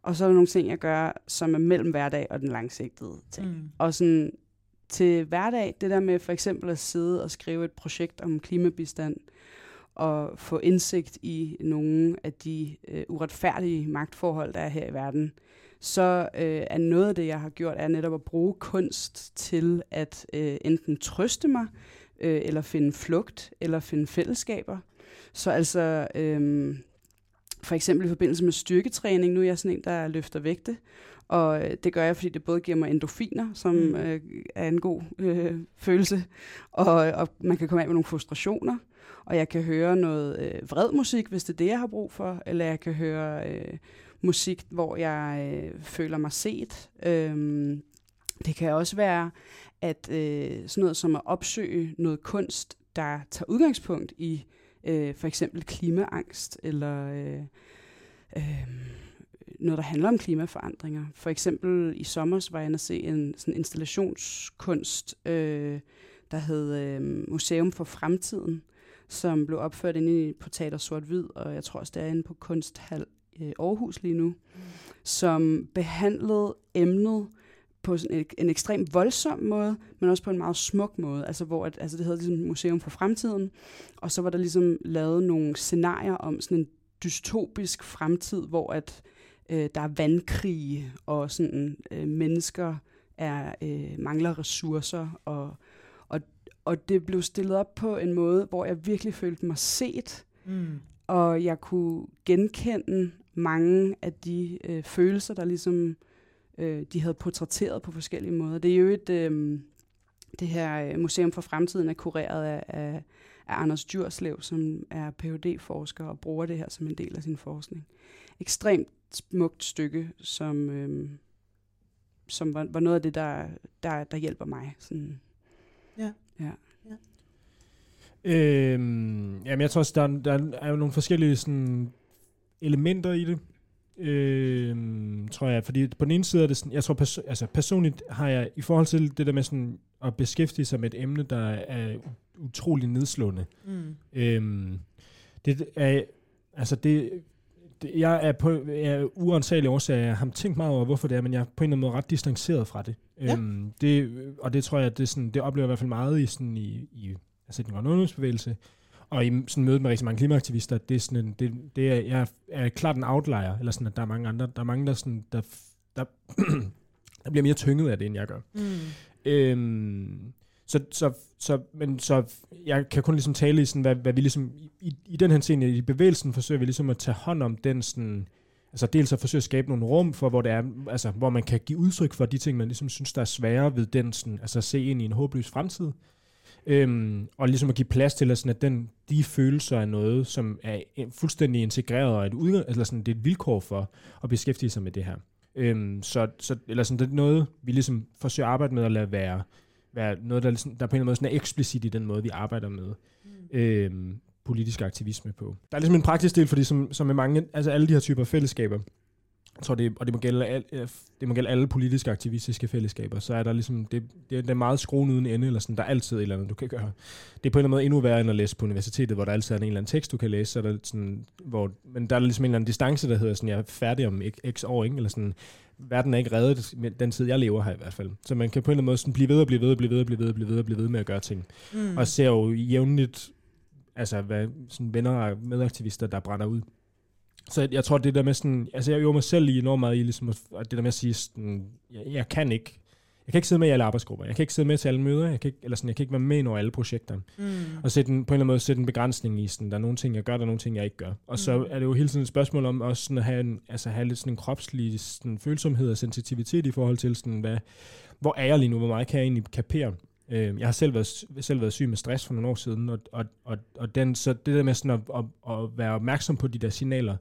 [SPEAKER 9] og så er der nogle ting, jeg gør, som er mellem hverdag og den langsigtede ting. Mm. Og sådan til hverdag, det der med for eksempel at sidde og skrive et projekt om klimabistand, og få indsigt i nogle af de øh, uretfærdige magtforhold, der er her i verden, så øh, er noget af det, jeg har gjort, er netop at bruge kunst til at øh, enten trøste mig, øh, eller finde flugt, eller finde fællesskaber. Så altså, øh, for eksempel i forbindelse med styrketræning, nu er jeg sådan en, der løfter vægte, og øh, det gør jeg, fordi det både giver mig endorfiner, som mm. øh, er en god øh, følelse, og, og man kan komme af med nogle frustrationer, og jeg kan høre noget øh, vred musik, hvis det er det, jeg har brug for, eller jeg kan høre øh, musik, hvor jeg øh, føler mig set. Øhm, det kan også være, at øh, sådan noget som at opsøge noget kunst, der tager udgangspunkt i øh, for eksempel klimaangst, eller øh, øh, noget, der handler om klimaforandringer. For eksempel i sommer var jeg inde at se en sådan installationskunst, øh, der hed øh, Museum for Fremtiden, som blev opført inde i på Teater Sort-Hvid, og jeg tror også, det er inde på Kunsthal øh, Aarhus lige nu, mm. som behandlede emnet på en, en ekstremt voldsom måde, men også på en meget smuk måde, altså hvor at, altså det hedder ligesom Museum for Fremtiden, og så var der ligesom lavet nogle scenarier om sådan en dystopisk fremtid, hvor at øh, der er vandkrige, og sådan øh, mennesker er øh, mangler ressourcer, og og det blev stillet op på en måde, hvor jeg virkelig følte mig set, mm. og jeg kunne genkende mange af de øh, følelser, der ligesom øh, de havde portrætteret på forskellige måder. Det er jo et, øh, det her øh, Museum for Fremtiden er kureret af, af, af Anders Djurslev, som er Ph.D.-forsker og bruger det her som en del af sin forskning. Ekstremt smukt stykke, som, øh, som var, var noget af det, der, der, der hjælper mig. Sådan.
[SPEAKER 3] Ja.
[SPEAKER 9] Ja.
[SPEAKER 3] ja.
[SPEAKER 10] Øhm, jamen, jeg tror også, der, er, der er jo nogle forskellige sådan, elementer i det. Øhm, tror jeg, fordi på den ene side er det sådan, jeg tror perso- altså personligt har jeg, i forhold til det der med sådan at beskæftige sig med et emne, der er utrolig nedslående. Mm. Øhm, det er, altså det, det, jeg er på jeg er uansagelig årsag, jeg har tænkt meget over, hvorfor det er, men jeg er på en eller anden måde ret distanceret fra det. Ja. Øhm, det og det tror jeg, det, sådan, det oplever jeg i hvert fald meget i, sådan, i, i altså, den grønne ungdomsbevægelse, og i sådan mødet med rigtig mange klimaaktivister, det er sådan en, det, det er, jeg er klart en outlier, eller sådan, at der er mange andre, der er mange, der, sådan, der, der, der bliver mere tynget af det, end jeg gør. Mm. Øhm, så, så, så, men så jeg kan kun ligesom tale i sådan, hvad, hvad vi ligesom, i, i den her scene, i bevægelsen, forsøger vi ligesom at tage hånd om den sådan, altså dels at forsøge at skabe nogle rum for, hvor det er, altså hvor man kan give udtryk for de ting, man ligesom synes, der er svære ved den sådan, altså at se ind i en håbløs fremtid. Øhm, og ligesom at give plads til, at, sådan, at den, de følelser er noget, som er fuldstændig integreret, og et, udgang, eller sådan, det er et vilkår for at beskæftige sig med det her. Øhm, så, så, eller sådan, det er noget, vi ligesom forsøger at arbejde med at lade være, være noget, der, ligesom, der på en eller anden måde sådan er eksplicit i den måde, vi arbejder med mm. øhm, politisk aktivisme på. Der er ligesom en praktisk del, fordi som, som med mange, altså alle de her typer fællesskaber, jeg tror, det, og det må, gælde al, det må gælde alle politiske aktivistiske fællesskaber, så er der ligesom, det, det, det er meget skruen uden ende, eller sådan, der er altid et eller andet, du kan gøre. Det er på en eller anden måde endnu værre end at læse på universitetet, hvor der altid er en eller anden tekst, du kan læse, så der sådan, hvor, men der er ligesom en eller anden distance, der hedder sådan, jeg er færdig om x år, ikke? eller sådan, verden er ikke reddet med den tid, jeg lever her i hvert fald. Så man kan på en eller anden måde sådan blive ved og blive ved og blive ved og blive ved og blive ved og blive ved med at gøre ting. Mm. Og ser jo jævnligt, altså hvad, sådan venner og medaktivister, der brænder ud. Så jeg, tror, det der med sådan, altså jeg øver mig selv i enormt meget i, ligesom, at det der med at sige, sådan, jeg, jeg kan ikke, jeg kan ikke sidde med i alle arbejdsgrupper, jeg kan ikke sidde med til alle møder, jeg kan ikke, eller sådan, jeg kan ikke være med i over alle projekter. Mm. Og sætte en, på en eller anden måde sætte en begrænsning i, sådan, der er nogle ting, jeg gør, der er nogle ting, jeg ikke gør. Og mm. så er det jo hele tiden et spørgsmål om også sådan at have, en, altså have lidt sådan en kropslig sådan, følsomhed og sensitivitet i forhold til, sådan, hvad, hvor er jeg lige nu, hvor meget kan jeg egentlig kapere. Øh, jeg har selv været, selv været syg med stress for nogle år siden, og, og, og, og den, så det der med sådan at, at, at være opmærksom på de der signaler,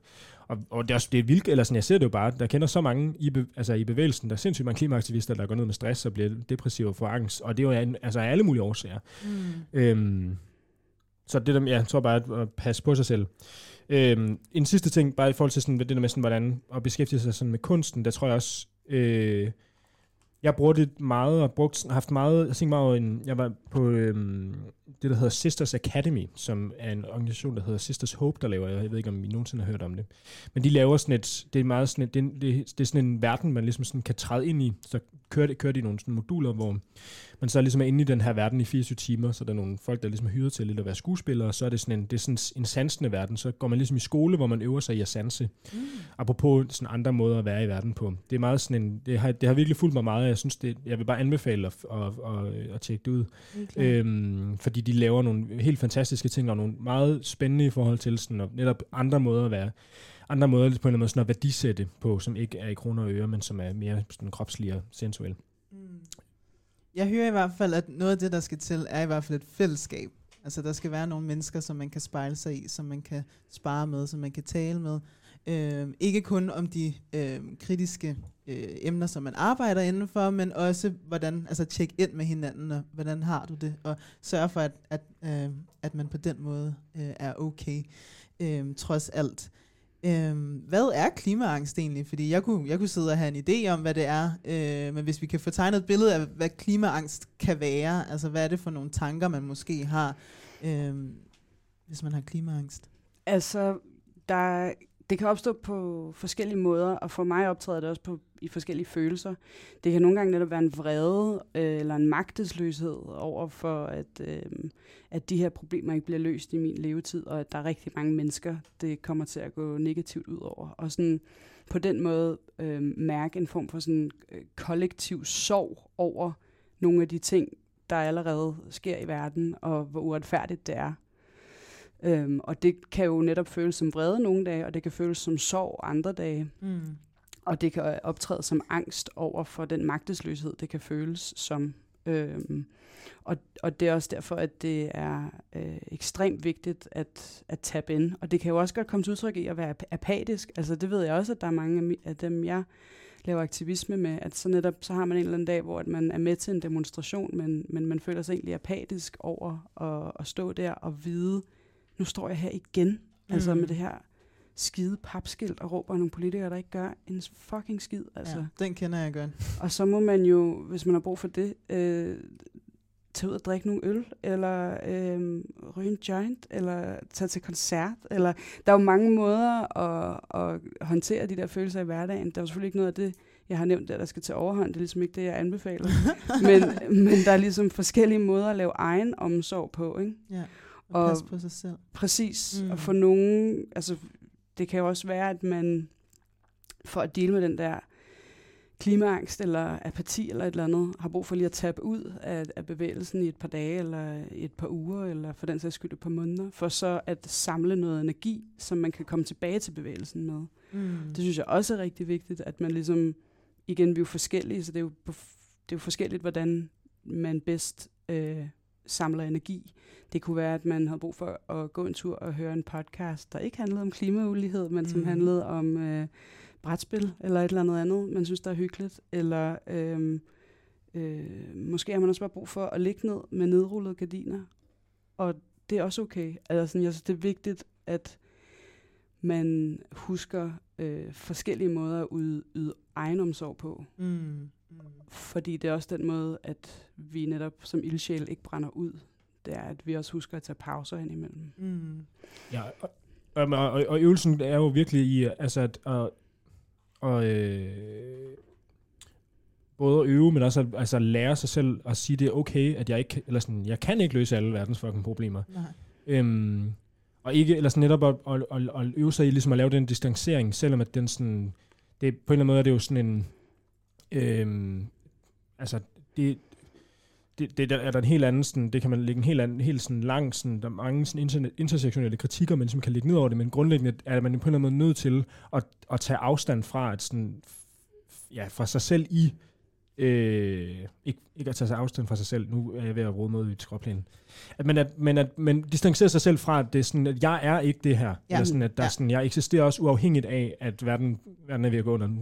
[SPEAKER 10] og, og det er, også, det er vildt, eller sådan, jeg ser det jo bare, der kender så mange i, be, altså i bevægelsen, der er sindssygt mange klimaaktivister, der går ned med stress og bliver depressive og får angst, og det er jo altså alle mulige årsager. Mm. Øhm, så det der, ja, jeg tror bare at passe på sig selv. Øhm, en sidste ting, bare i forhold til sådan, det der med sådan, hvordan at beskæftige sig sådan med kunsten, der tror jeg også, øh, jeg bruger det meget, og brugt, haft meget, jeg tænkte meget en, jeg var på øhm, det, der hedder Sisters Academy, som er en organisation, der hedder Sisters Hope, der laver, jeg ved ikke, om I nogensinde har hørt om det, men de laver sådan et, det er meget sådan et, det, det, det er sådan en verden, man ligesom sådan kan træde ind i, så kører, kører de nogle sådan moduler, hvor man så ligesom er inde i den her verden i 24 timer, så der er nogle folk, der ligesom er hyret til lidt at være skuespillere, og så er det sådan en, det er sådan en sansende verden, så går man ligesom i skole, hvor man øver sig i at sanse, mm. apropos sådan andre måder at være i verden på. Det er meget sådan en, det har, det har virkelig fulgt mig meget, jeg synes, det, jeg vil bare anbefale at, at, at, at tjekke det ud, okay. øhm, fordi de laver nogle helt fantastiske ting, og nogle meget spændende i forhold til sådan, og netop andre måder at være andre måder på en eller anden måde sådan at værdisætte på, som ikke er i kroner og øre, men som er mere sådan kropslige og sensuel. Mm.
[SPEAKER 3] Jeg hører i hvert fald, at noget af det, der skal til, er i hvert fald et fællesskab. Altså der skal være nogle mennesker, som man kan spejle sig i, som man kan spare med, som man kan tale med. Øh, ikke kun om de øh, kritiske øh, emner, som man arbejder indenfor, men også hvordan, altså tjekke ind med hinanden, og hvordan har du det, og sørge for, at, at, øh, at man på den måde øh, er okay, øh, trods alt. Øhm, hvad er klimaangst egentlig? Fordi jeg kunne, jeg kunne sidde og have en idé om, hvad det er, øh, men hvis vi kan få tegnet et billede af, hvad klimaangst kan være, altså hvad er det for nogle tanker, man måske har, øh, hvis man har klimaangst?
[SPEAKER 9] Altså, der det kan opstå på forskellige måder, og for mig optræder det også på, i forskellige følelser. Det kan nogle gange netop være en vrede øh, eller en magtesløshed over for, at, øh, at de her problemer ikke bliver løst i min levetid, og at der er rigtig mange mennesker, det kommer til at gå negativt ud over. Og sådan på den måde øh, mærke en form for sådan øh, kollektiv sorg over nogle af de ting, der allerede sker i verden, og hvor uretfærdigt det er. Øhm, og det kan jo netop føles som vrede nogle dage, og det kan føles som sorg andre dage. Mm. Og det kan optræde som angst over for den magtesløshed, det kan føles som. Øhm, og, og det er også derfor, at det er øh, ekstremt vigtigt at, at tabe ind. Og det kan jo også godt komme til udtryk i at være apatisk. Altså det ved jeg også, at der er mange af dem, jeg laver aktivisme med, at så netop så har man en eller anden dag, hvor at man er med til en demonstration, men, men man føler sig egentlig apatisk over at, at stå der og vide, nu står jeg her igen, mm. altså med det her skide papskilt og råber nogle politikere, der ikke gør en fucking skid. Altså. Ja,
[SPEAKER 3] den kender jeg godt.
[SPEAKER 9] Og så må man jo, hvis man har brug for det, øh, tage ud og drikke nogle øl, eller øh, ryge en joint, eller tage til koncert. Eller, der er jo mange måder at, at håndtere de der følelser i hverdagen. Der er jo selvfølgelig ikke noget af det, jeg har nævnt, der, der skal til overhånd. Det er ligesom ikke det, jeg anbefaler. men, men der er ligesom forskellige måder at lave egen omsorg på. Ikke?
[SPEAKER 3] Ja. Og, passe på sig selv.
[SPEAKER 9] Præcis. Mm. Og for nogen, altså det kan jo også være, at man for at dele med den der klimaangst eller apati eller et eller andet, har brug for lige at tabe ud af, af bevægelsen i et par dage eller et par uger, eller for den sags skyld et par måneder, for så at samle noget energi, som man kan komme tilbage til bevægelsen med. Mm. Det synes jeg også er rigtig vigtigt, at man ligesom, igen, vi er jo forskellige, så det er jo, det er jo forskelligt, hvordan man bedst øh, samler energi. Det kunne være, at man havde brug for at gå en tur og høre en podcast, der ikke handlede om klimaulighed, men som
[SPEAKER 3] Mhm.
[SPEAKER 9] handlede om øh, brætspil eller et eller andet andet, man synes, der er hyggeligt. Eller øh, øh, måske har man også bare brug for at ligge ned med nedrullede gardiner. Og det er også okay. Altså, sådan, jeg synes, det er vigtigt, at man husker øh, forskellige måder at yde, yde egenomsorg på.
[SPEAKER 3] Mm. Mm.
[SPEAKER 9] Fordi det er også den måde, at vi netop som ildsjæl ikke brænder ud. Det er, at vi også husker at tage pauser indimellem.
[SPEAKER 3] Mm.
[SPEAKER 10] Ja, og, og, og, og øvelsen er jo virkelig i, altså at, og, og, øh, både at øve, men også at altså, lære sig selv at sige, det er okay, at jeg ikke, eller sådan, jeg kan ikke løse alle verdens fucking problemer.
[SPEAKER 3] Nej.
[SPEAKER 10] Øhm, og ikke, eller sådan netop at, at, at, at øve sig i ligesom at lave den distancering, selvom at den sådan, det, på en eller anden måde er det jo sådan en, øhm, altså det, det, det der er der en helt anden, sådan, det kan man lægge en helt anden, helt sådan lang, sådan, der er mange sådan internet, intersektionelle kritikker, man ligesom kan lægge ned over det, men grundlæggende er man på en eller anden måde nødt til at, at tage afstand fra, at sådan, ja, fra sig selv i, øh, ikke, ikke at tage sig afstand fra sig selv, nu er jeg ved at råde mod i skråplanen, at man, at, men at man distancerer sig selv fra, at det er sådan, at jeg er ikke det her, ja, eller sådan, at der ja. sådan, jeg eksisterer også uafhængigt af, at verden, verden er ved at gå under, nu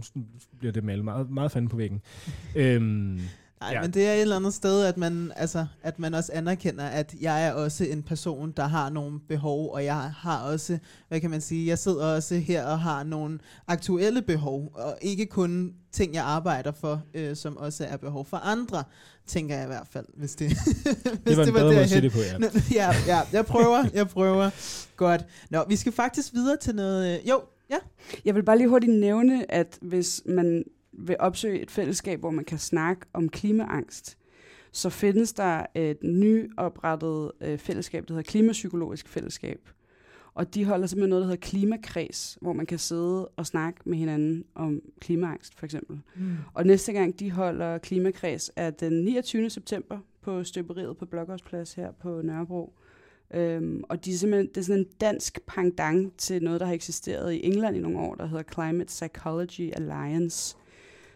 [SPEAKER 10] bliver det malet meget, meget fanden på væggen. øhm,
[SPEAKER 3] Nej, ja. men det er et eller andet sted, at man, altså, at man også anerkender, at jeg er også en person, der har nogle behov, og jeg har også, hvad kan man sige, jeg sidder også her og har nogle aktuelle behov, og ikke kun ting, jeg arbejder for, øh, som også er behov for andre, tænker jeg i hvert fald, hvis det, hvis
[SPEAKER 10] var en bedre måde at sige
[SPEAKER 3] derhen.
[SPEAKER 10] det på, ja.
[SPEAKER 3] ja. Ja, jeg prøver, jeg prøver. Godt. Nå, vi skal faktisk videre til noget, øh, jo, ja.
[SPEAKER 9] Jeg vil bare lige hurtigt nævne, at hvis man vil opsøge et fællesskab, hvor man kan snakke om klimaangst, så findes der et nyoprettet øh, fællesskab, der hedder Klimapsykologisk Fællesskab. Og de holder simpelthen noget, der hedder klimakreds, hvor man kan sidde og snakke med hinanden om klimaangst, for eksempel.
[SPEAKER 3] Mm.
[SPEAKER 9] Og næste gang, de holder klimakreds, er den 29. september på Støberiet på Blågårdsplads her på Nørrebro. Øhm, og de er simpelthen, det er sådan en dansk pangdang til noget, der har eksisteret i England i nogle år, der hedder Climate Psychology Alliance,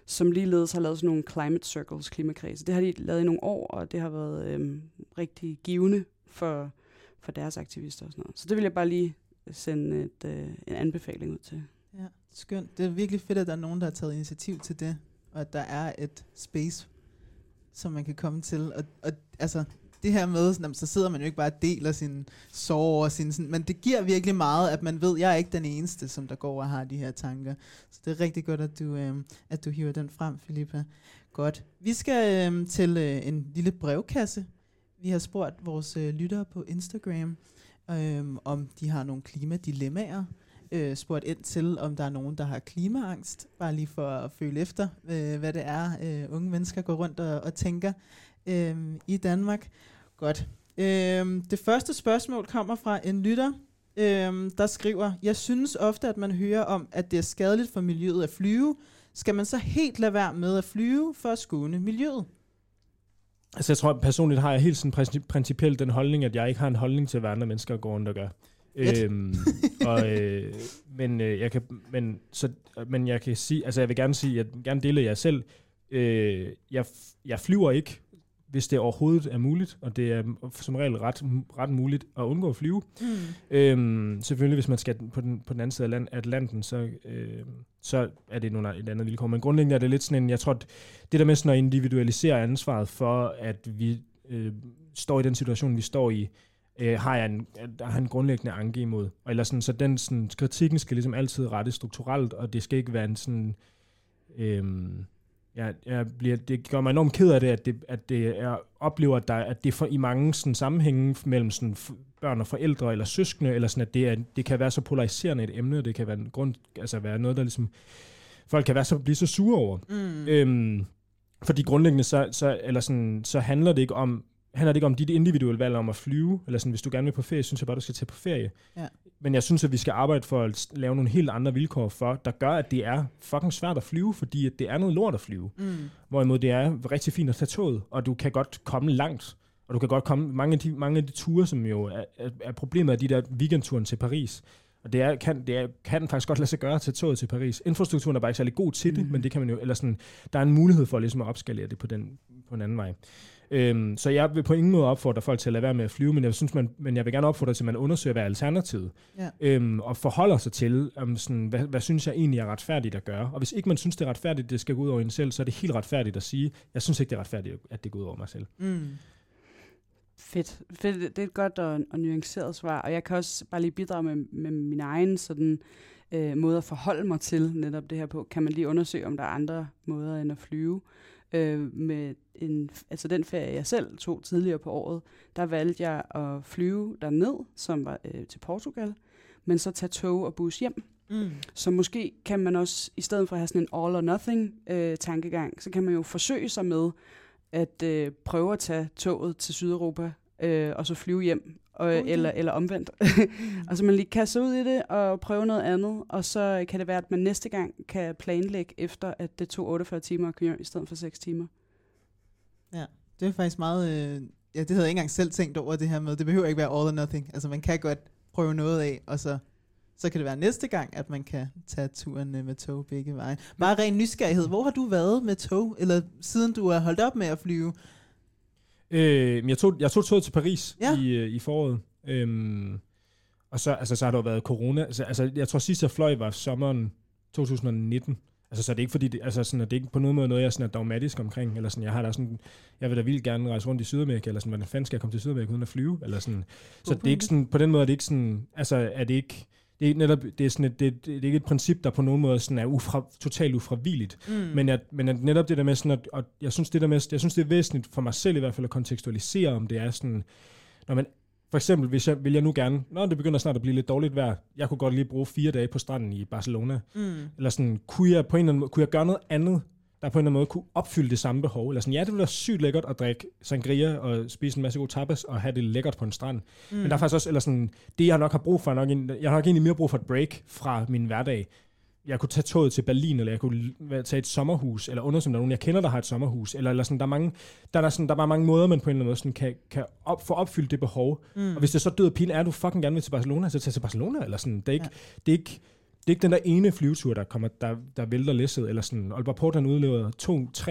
[SPEAKER 9] som ligeledes har lavet sådan nogle climate circles, klimakredse. Det har de lavet i nogle år, og det har været øhm, rigtig givende for, for deres aktivister og sådan noget. Så det vil jeg bare lige sende et, øh, en anbefaling ud til.
[SPEAKER 3] Ja, skønt. Det er virkelig fedt, at der er nogen, der har taget initiativ til det, og at der er et space, som man kan komme til. Og, og altså, det her med, sådan, så sidder man jo ikke bare og deler sin sorg og sin, sådan, men det giver virkelig meget, at man ved, at jeg er ikke den eneste, som der går og har de her tanker. Så det er rigtig godt, at du, øh, at du hiver den frem, Filippa. Godt. Vi skal øh, til øh, en lille brevkasse. Vi har spurgt vores øh, lyttere på Instagram, øh, om de har nogle klimadilemmaer øh, spurgt ind til, om der er nogen, der har klimaangst, bare lige for at føle efter, øh, hvad det er, øh, unge mennesker går rundt og, og tænker øh, i Danmark. Godt. Øh, det første spørgsmål kommer fra en lytter, øh, der skriver, jeg synes ofte, at man hører om, at det er skadeligt for miljøet at flyve. Skal man så helt lade være med at flyve for at skåne miljøet?
[SPEAKER 10] Altså jeg tror personligt har jeg helt sådan princi- principielt den holdning, at jeg ikke har en holdning til, hvad andre mennesker går rundt og gør.
[SPEAKER 3] Fedt.
[SPEAKER 10] Øhm, og, øh, men, øh, jeg kan, men, så, men jeg kan sige, altså jeg vil gerne sige, jeg vil gerne dele jer selv. Øh, jeg, jeg flyver ikke, hvis det overhovedet er muligt, og det er som regel ret, ret muligt at undgå at flyve.
[SPEAKER 3] Mm.
[SPEAKER 10] Øhm, selvfølgelig, hvis man skal på den, på den anden side af land, Atlanten, så, øh, så er det nogle, et andet vilkår. Men grundlæggende er det lidt sådan en, jeg tror, det der med sådan at individualisere ansvaret for, at vi øh, står i den situation, vi står i, øh, har jeg en, der har en grundlæggende anke imod. Eller sådan, så den sådan, kritikken skal ligesom altid rette strukturelt, og det skal ikke være en sådan... Øh, jeg, jeg bliver, det gør mig enormt ked af det, at, det, at det er, oplever, at, der, at det for, i mange sådan, sammenhænge mellem sådan, børn og forældre eller søskende, eller sådan, at det, er, det kan være så polariserende et emne, det kan være, en grund, altså være noget, der ligesom, folk kan være så, blive så sure over.
[SPEAKER 3] Mm.
[SPEAKER 10] Øhm, fordi grundlæggende, så, så, eller sådan, så handler det ikke om, handler det ikke om dit individuelle valg om at flyve, eller sådan, hvis du gerne vil på ferie, synes jeg bare, du skal tage på ferie.
[SPEAKER 3] Ja.
[SPEAKER 10] Men jeg synes, at vi skal arbejde for at lave nogle helt andre vilkår for, der gør, at det er fucking svært at flyve, fordi at det er noget lort at flyve.
[SPEAKER 3] Mm.
[SPEAKER 10] Hvorimod det er rigtig fint at tage toget, og du kan godt komme langt. Og du kan godt komme, mange af de, mange af de ture, som jo er, er, er problemet af de der weekendturen til Paris, og det, er, kan, det er, kan faktisk godt lade sig gøre til toget til Paris. Infrastrukturen er bare ikke særlig god til det,
[SPEAKER 3] Mhm.
[SPEAKER 10] men det kan man jo, eller sådan, der er en mulighed for ligesom at opskalere det på, den, på en anden vej. Øhm, så jeg vil på ingen måde opfordre folk til at lade være med at flyve, men jeg, synes, man, men jeg vil gerne opfordre til, at man undersøger, hvad er alternativet,
[SPEAKER 3] Ja.
[SPEAKER 10] øhm, og forholder sig til, um, sådan, hvad, hvad synes jeg egentlig er retfærdigt at gøre. Og hvis ikke man synes, det er retfærdigt, det skal gå ud over en selv, så er det helt retfærdigt at sige, jeg synes ikke, det er retfærdigt, at det går ud over mig selv.
[SPEAKER 3] Mm.
[SPEAKER 9] Fedt. Fedt. Det er et godt og, og nuanceret svar, og jeg kan også bare lige bidrage med, med min egen sådan, øh, måde at forholde mig til netop det her på. Kan man lige undersøge, om der er andre måder end at flyve? Øh, med en, altså den ferie, jeg selv tog tidligere på året, der valgte jeg at flyve derned, som var øh, til Portugal, men så tage tog og bus hjem.
[SPEAKER 3] Mm.
[SPEAKER 9] Så måske kan man også, i stedet for at have sådan en all or nothing øh, tankegang, så kan man jo forsøge sig med at øh, prøve at tage toget til Sydeuropa, øh, og så flyve hjem, og,
[SPEAKER 3] idé.
[SPEAKER 9] eller, eller omvendt. og så man lige kaster ud i det og prøve noget andet, og så kan det være, at man næste gang kan planlægge efter, at det tog 48 timer at køre i stedet for 6 timer.
[SPEAKER 3] Ja, det er faktisk meget... Øh, ja, det havde jeg ikke engang selv tænkt over det her med. Det behøver ikke være all or nothing. Altså man kan godt prøve noget af, og så, så kan det være næste gang, at man kan tage turen øh, med tog begge veje. Bare ren nysgerrighed. Hvor har du været med tog, eller siden du har holdt op med at flyve?
[SPEAKER 10] Øh, men jeg, tog, jeg tog toget til Paris
[SPEAKER 3] Ja.
[SPEAKER 10] i, øh, i foråret. Øhm, og så, altså, så har der jo været corona. Altså, altså, jeg tror sidst jeg fløj var sommeren 2019. Altså, så er det ikke fordi, det, altså, sådan, at det ikke på nogen måde noget, jeg er sådan, er dogmatisk omkring. Eller sådan, jeg har da sådan, jeg vil da vildt gerne rejse rundt i Sydamerika, eller sådan, hvordan fanden skal jeg komme til Sydamerika uden at flyve? Eller sådan. Så det er ikke sådan, på den måde er det ikke sådan, altså er det ikke, det er netop, det er, sådan et, det, det, det er ikke et princip, der på nogen måde sådan er ufra, totalt ufravilligt.
[SPEAKER 3] Mm.
[SPEAKER 10] Men, at, men at netop det der med sådan, at, og jeg synes det der med, jeg synes det er væsentligt for mig selv i hvert fald at kontekstualisere, om det er sådan, når man, for eksempel, hvis jeg, vil jeg nu gerne, når det begynder snart at blive lidt dårligt vejr, jeg kunne godt lige bruge fire dage på stranden i Barcelona,
[SPEAKER 3] Mm.
[SPEAKER 10] eller sådan, kunne jeg på en eller anden måde, kunne jeg gøre noget andet, der på en eller anden måde kunne opfylde det samme behov, eller sådan, ja, det ville være sygt lækkert at drikke sangria og spise en masse god tapas og have det lækkert på en strand. Mm. Men der er faktisk også, eller sådan, det jeg nok har brug for, er nok, en, jeg har nok egentlig mere brug for et break fra min hverdag. Jeg kunne tage toget til Berlin, eller jeg kunne tage et sommerhus, eller undersøge, om der er nogen, jeg kender, der har et sommerhus, eller, eller sådan, der er, mange, der, er sådan, der er bare mange måder, man på en eller anden måde sådan, kan, kan op, få opfyldt det behov.
[SPEAKER 3] Mm.
[SPEAKER 10] Og hvis det er så død og pine, er du fucking gerne vil til Barcelona, så tag til Barcelona, eller sådan. Det er ikke,
[SPEAKER 3] ja.
[SPEAKER 10] det er ikke, det er ikke den der ene flyvetur, der, kommer, der, der vælter læsset, eller sådan, Aalborg Portland udleder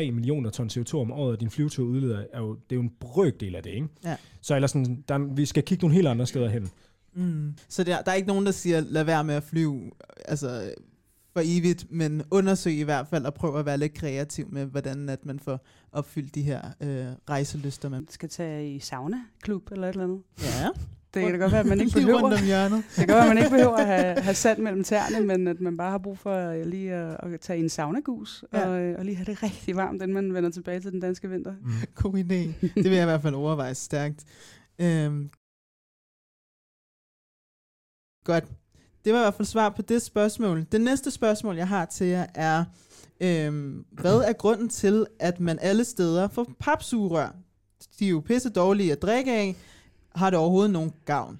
[SPEAKER 10] 2-3 millioner ton CO2 om året, og din flyvetur udleder, er jo, det er jo en brøkdel af det, ikke?
[SPEAKER 3] Ja.
[SPEAKER 10] Så eller sådan, der, vi skal kigge nogle helt andre steder hen.
[SPEAKER 3] Mm. Så der, der er ikke nogen, der siger, lad være med at flyve altså, for evigt, men undersøg i hvert fald og prøv at være lidt kreativ med, hvordan at man får opfyldt de her øh, rejselyster. Man
[SPEAKER 9] skal tage i sauna-klub eller et eller andet.
[SPEAKER 3] Ja.
[SPEAKER 9] Det kan godt være, at man ikke behøver,
[SPEAKER 3] rundt om hjørnet.
[SPEAKER 9] det kan godt være, at man ikke behøver at have, have sand mellem tæerne, men at man bare har brug for øh, lige at, at tage en saunagus
[SPEAKER 3] Ja.
[SPEAKER 9] og, øh, og lige have det rigtig varmt, inden man vender tilbage til den danske vinter.
[SPEAKER 10] Mm.
[SPEAKER 3] God idé. Det vil jeg i hvert fald overveje stærkt. Øhm. Godt. Det var i hvert fald svar på det spørgsmål. Det næste spørgsmål, jeg har til jer, er, øhm, hvad er grunden til, at man alle steder får papsugerør? De er jo pisse dårlige at drikke af. Har det overhovedet nogen gavn?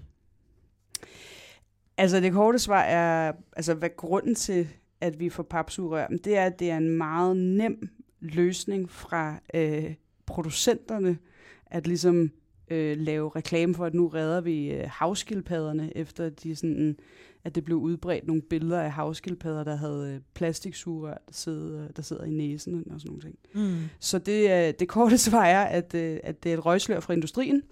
[SPEAKER 9] Altså det korte svar er, altså hvad grunden til, at vi får papsugerør, det er, at det er en meget nem løsning fra øh, producenterne, at ligesom øh, lave reklame for, at nu redder vi øh, havskildpadderne, efter de sådan, at det blev udbredt nogle billeder af havskildpadder, der havde øh, plastiksugerør, der sidder, der sidder i næsen og sådan nogle ting.
[SPEAKER 3] Mm.
[SPEAKER 9] Så det, øh, det korte svar er, at, øh, at det er et røgslør fra industrien.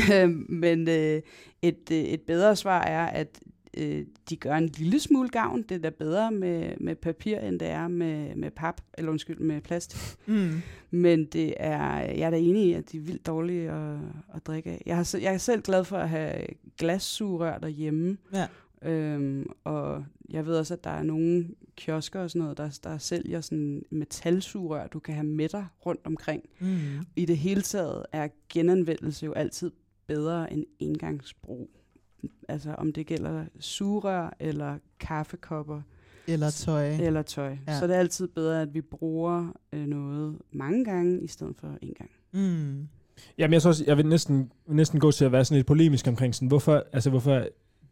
[SPEAKER 9] Øh, Men øh, et, øh, et bedre svar er, at øh, de gør en lille smule gavn. Det er da bedre med, med papir, end det er med, med pap, eller undskyld, med plast.
[SPEAKER 3] Mm.
[SPEAKER 9] Men det er, jeg er da enig i, at de er vildt dårlige at, at drikke af. Jeg, har, jeg er selv glad for at have glassugerør derhjemme.
[SPEAKER 3] Ja.
[SPEAKER 9] Øhm, og jeg ved også, at der er nogle kiosker og sådan noget, der, der sælger sådan metalsugerør, du kan have med dig rundt omkring.
[SPEAKER 3] Mm.
[SPEAKER 9] I det hele taget er genanvendelse jo altid bedre end engangsbrug. Altså om det gælder sugerør eller kaffekopper.
[SPEAKER 3] Eller tøj.
[SPEAKER 9] Eller tøj.
[SPEAKER 3] Ja.
[SPEAKER 9] Så det er altid bedre, at vi bruger øh, noget mange gange, i stedet for en gang.
[SPEAKER 3] Mm.
[SPEAKER 10] Jamen, jeg, også, jeg vil næsten, næsten gå til at være sådan lidt polemisk omkring sådan, hvorfor, altså hvorfor,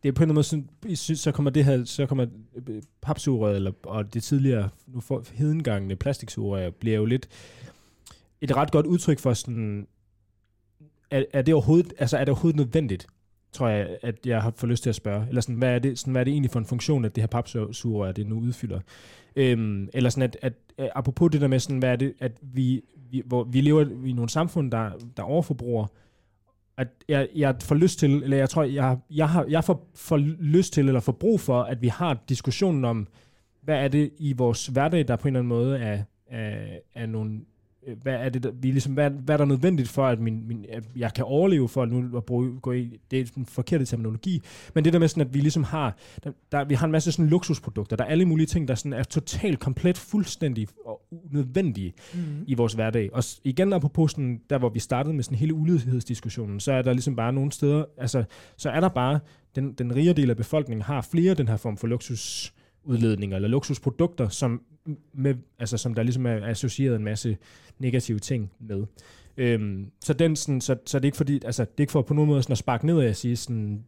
[SPEAKER 10] det er på en eller anden måde sådan, I synes, så kommer det her, så kommer øh, papsugerøret, eller, og det tidligere, nu for hedengangene plastiksugerør, bliver jo lidt et ret godt udtryk for sådan, er, er det overhovedet, altså er det overhovedet nødvendigt? tror jeg, at jeg har fået lyst til at spørge. Eller sådan, hvad er det, sådan, hvad er det egentlig for en funktion, at det her papsugerør, det nu udfylder? Øhm, eller sådan, at, at, at, apropos det der med, sådan, hvad er det, at vi, vi, hvor vi lever i nogle samfund, der, der overforbruger, at jeg, jeg får lyst til, eller jeg tror, jeg, jeg, har, jeg får, får lyst til, eller får brug for, at vi har diskussionen om, hvad er det i vores hverdag, der på en eller anden måde er, er, er nogle hvad er det, der, vi ligesom, hvad, hvad er der nødvendigt for, at, min, min, at jeg kan overleve for at nu at bruge, gå i, det er den forkerte terminologi, men det der med sådan, at vi ligesom har, der, der, vi har en masse sådan luksusprodukter, der er alle mulige ting, der sådan er totalt, komplet, fuldstændig og unødvendige
[SPEAKER 3] Mhm.
[SPEAKER 10] mm. i vores hverdag. Og igen apropos sådan, der hvor vi startede med sådan hele ulighedsdiskussionen, så er der ligesom bare nogle steder, altså, så er der bare, den, den rige del af befolkningen har flere den her form for luksus udledninger eller luksusprodukter, som, med, altså, som der ligesom er associeret en masse negative ting med. Øhm, så, den, sådan, så, så det er ikke fordi, altså, det er ikke for på nogen måde sådan at sparke ned af at sige sådan,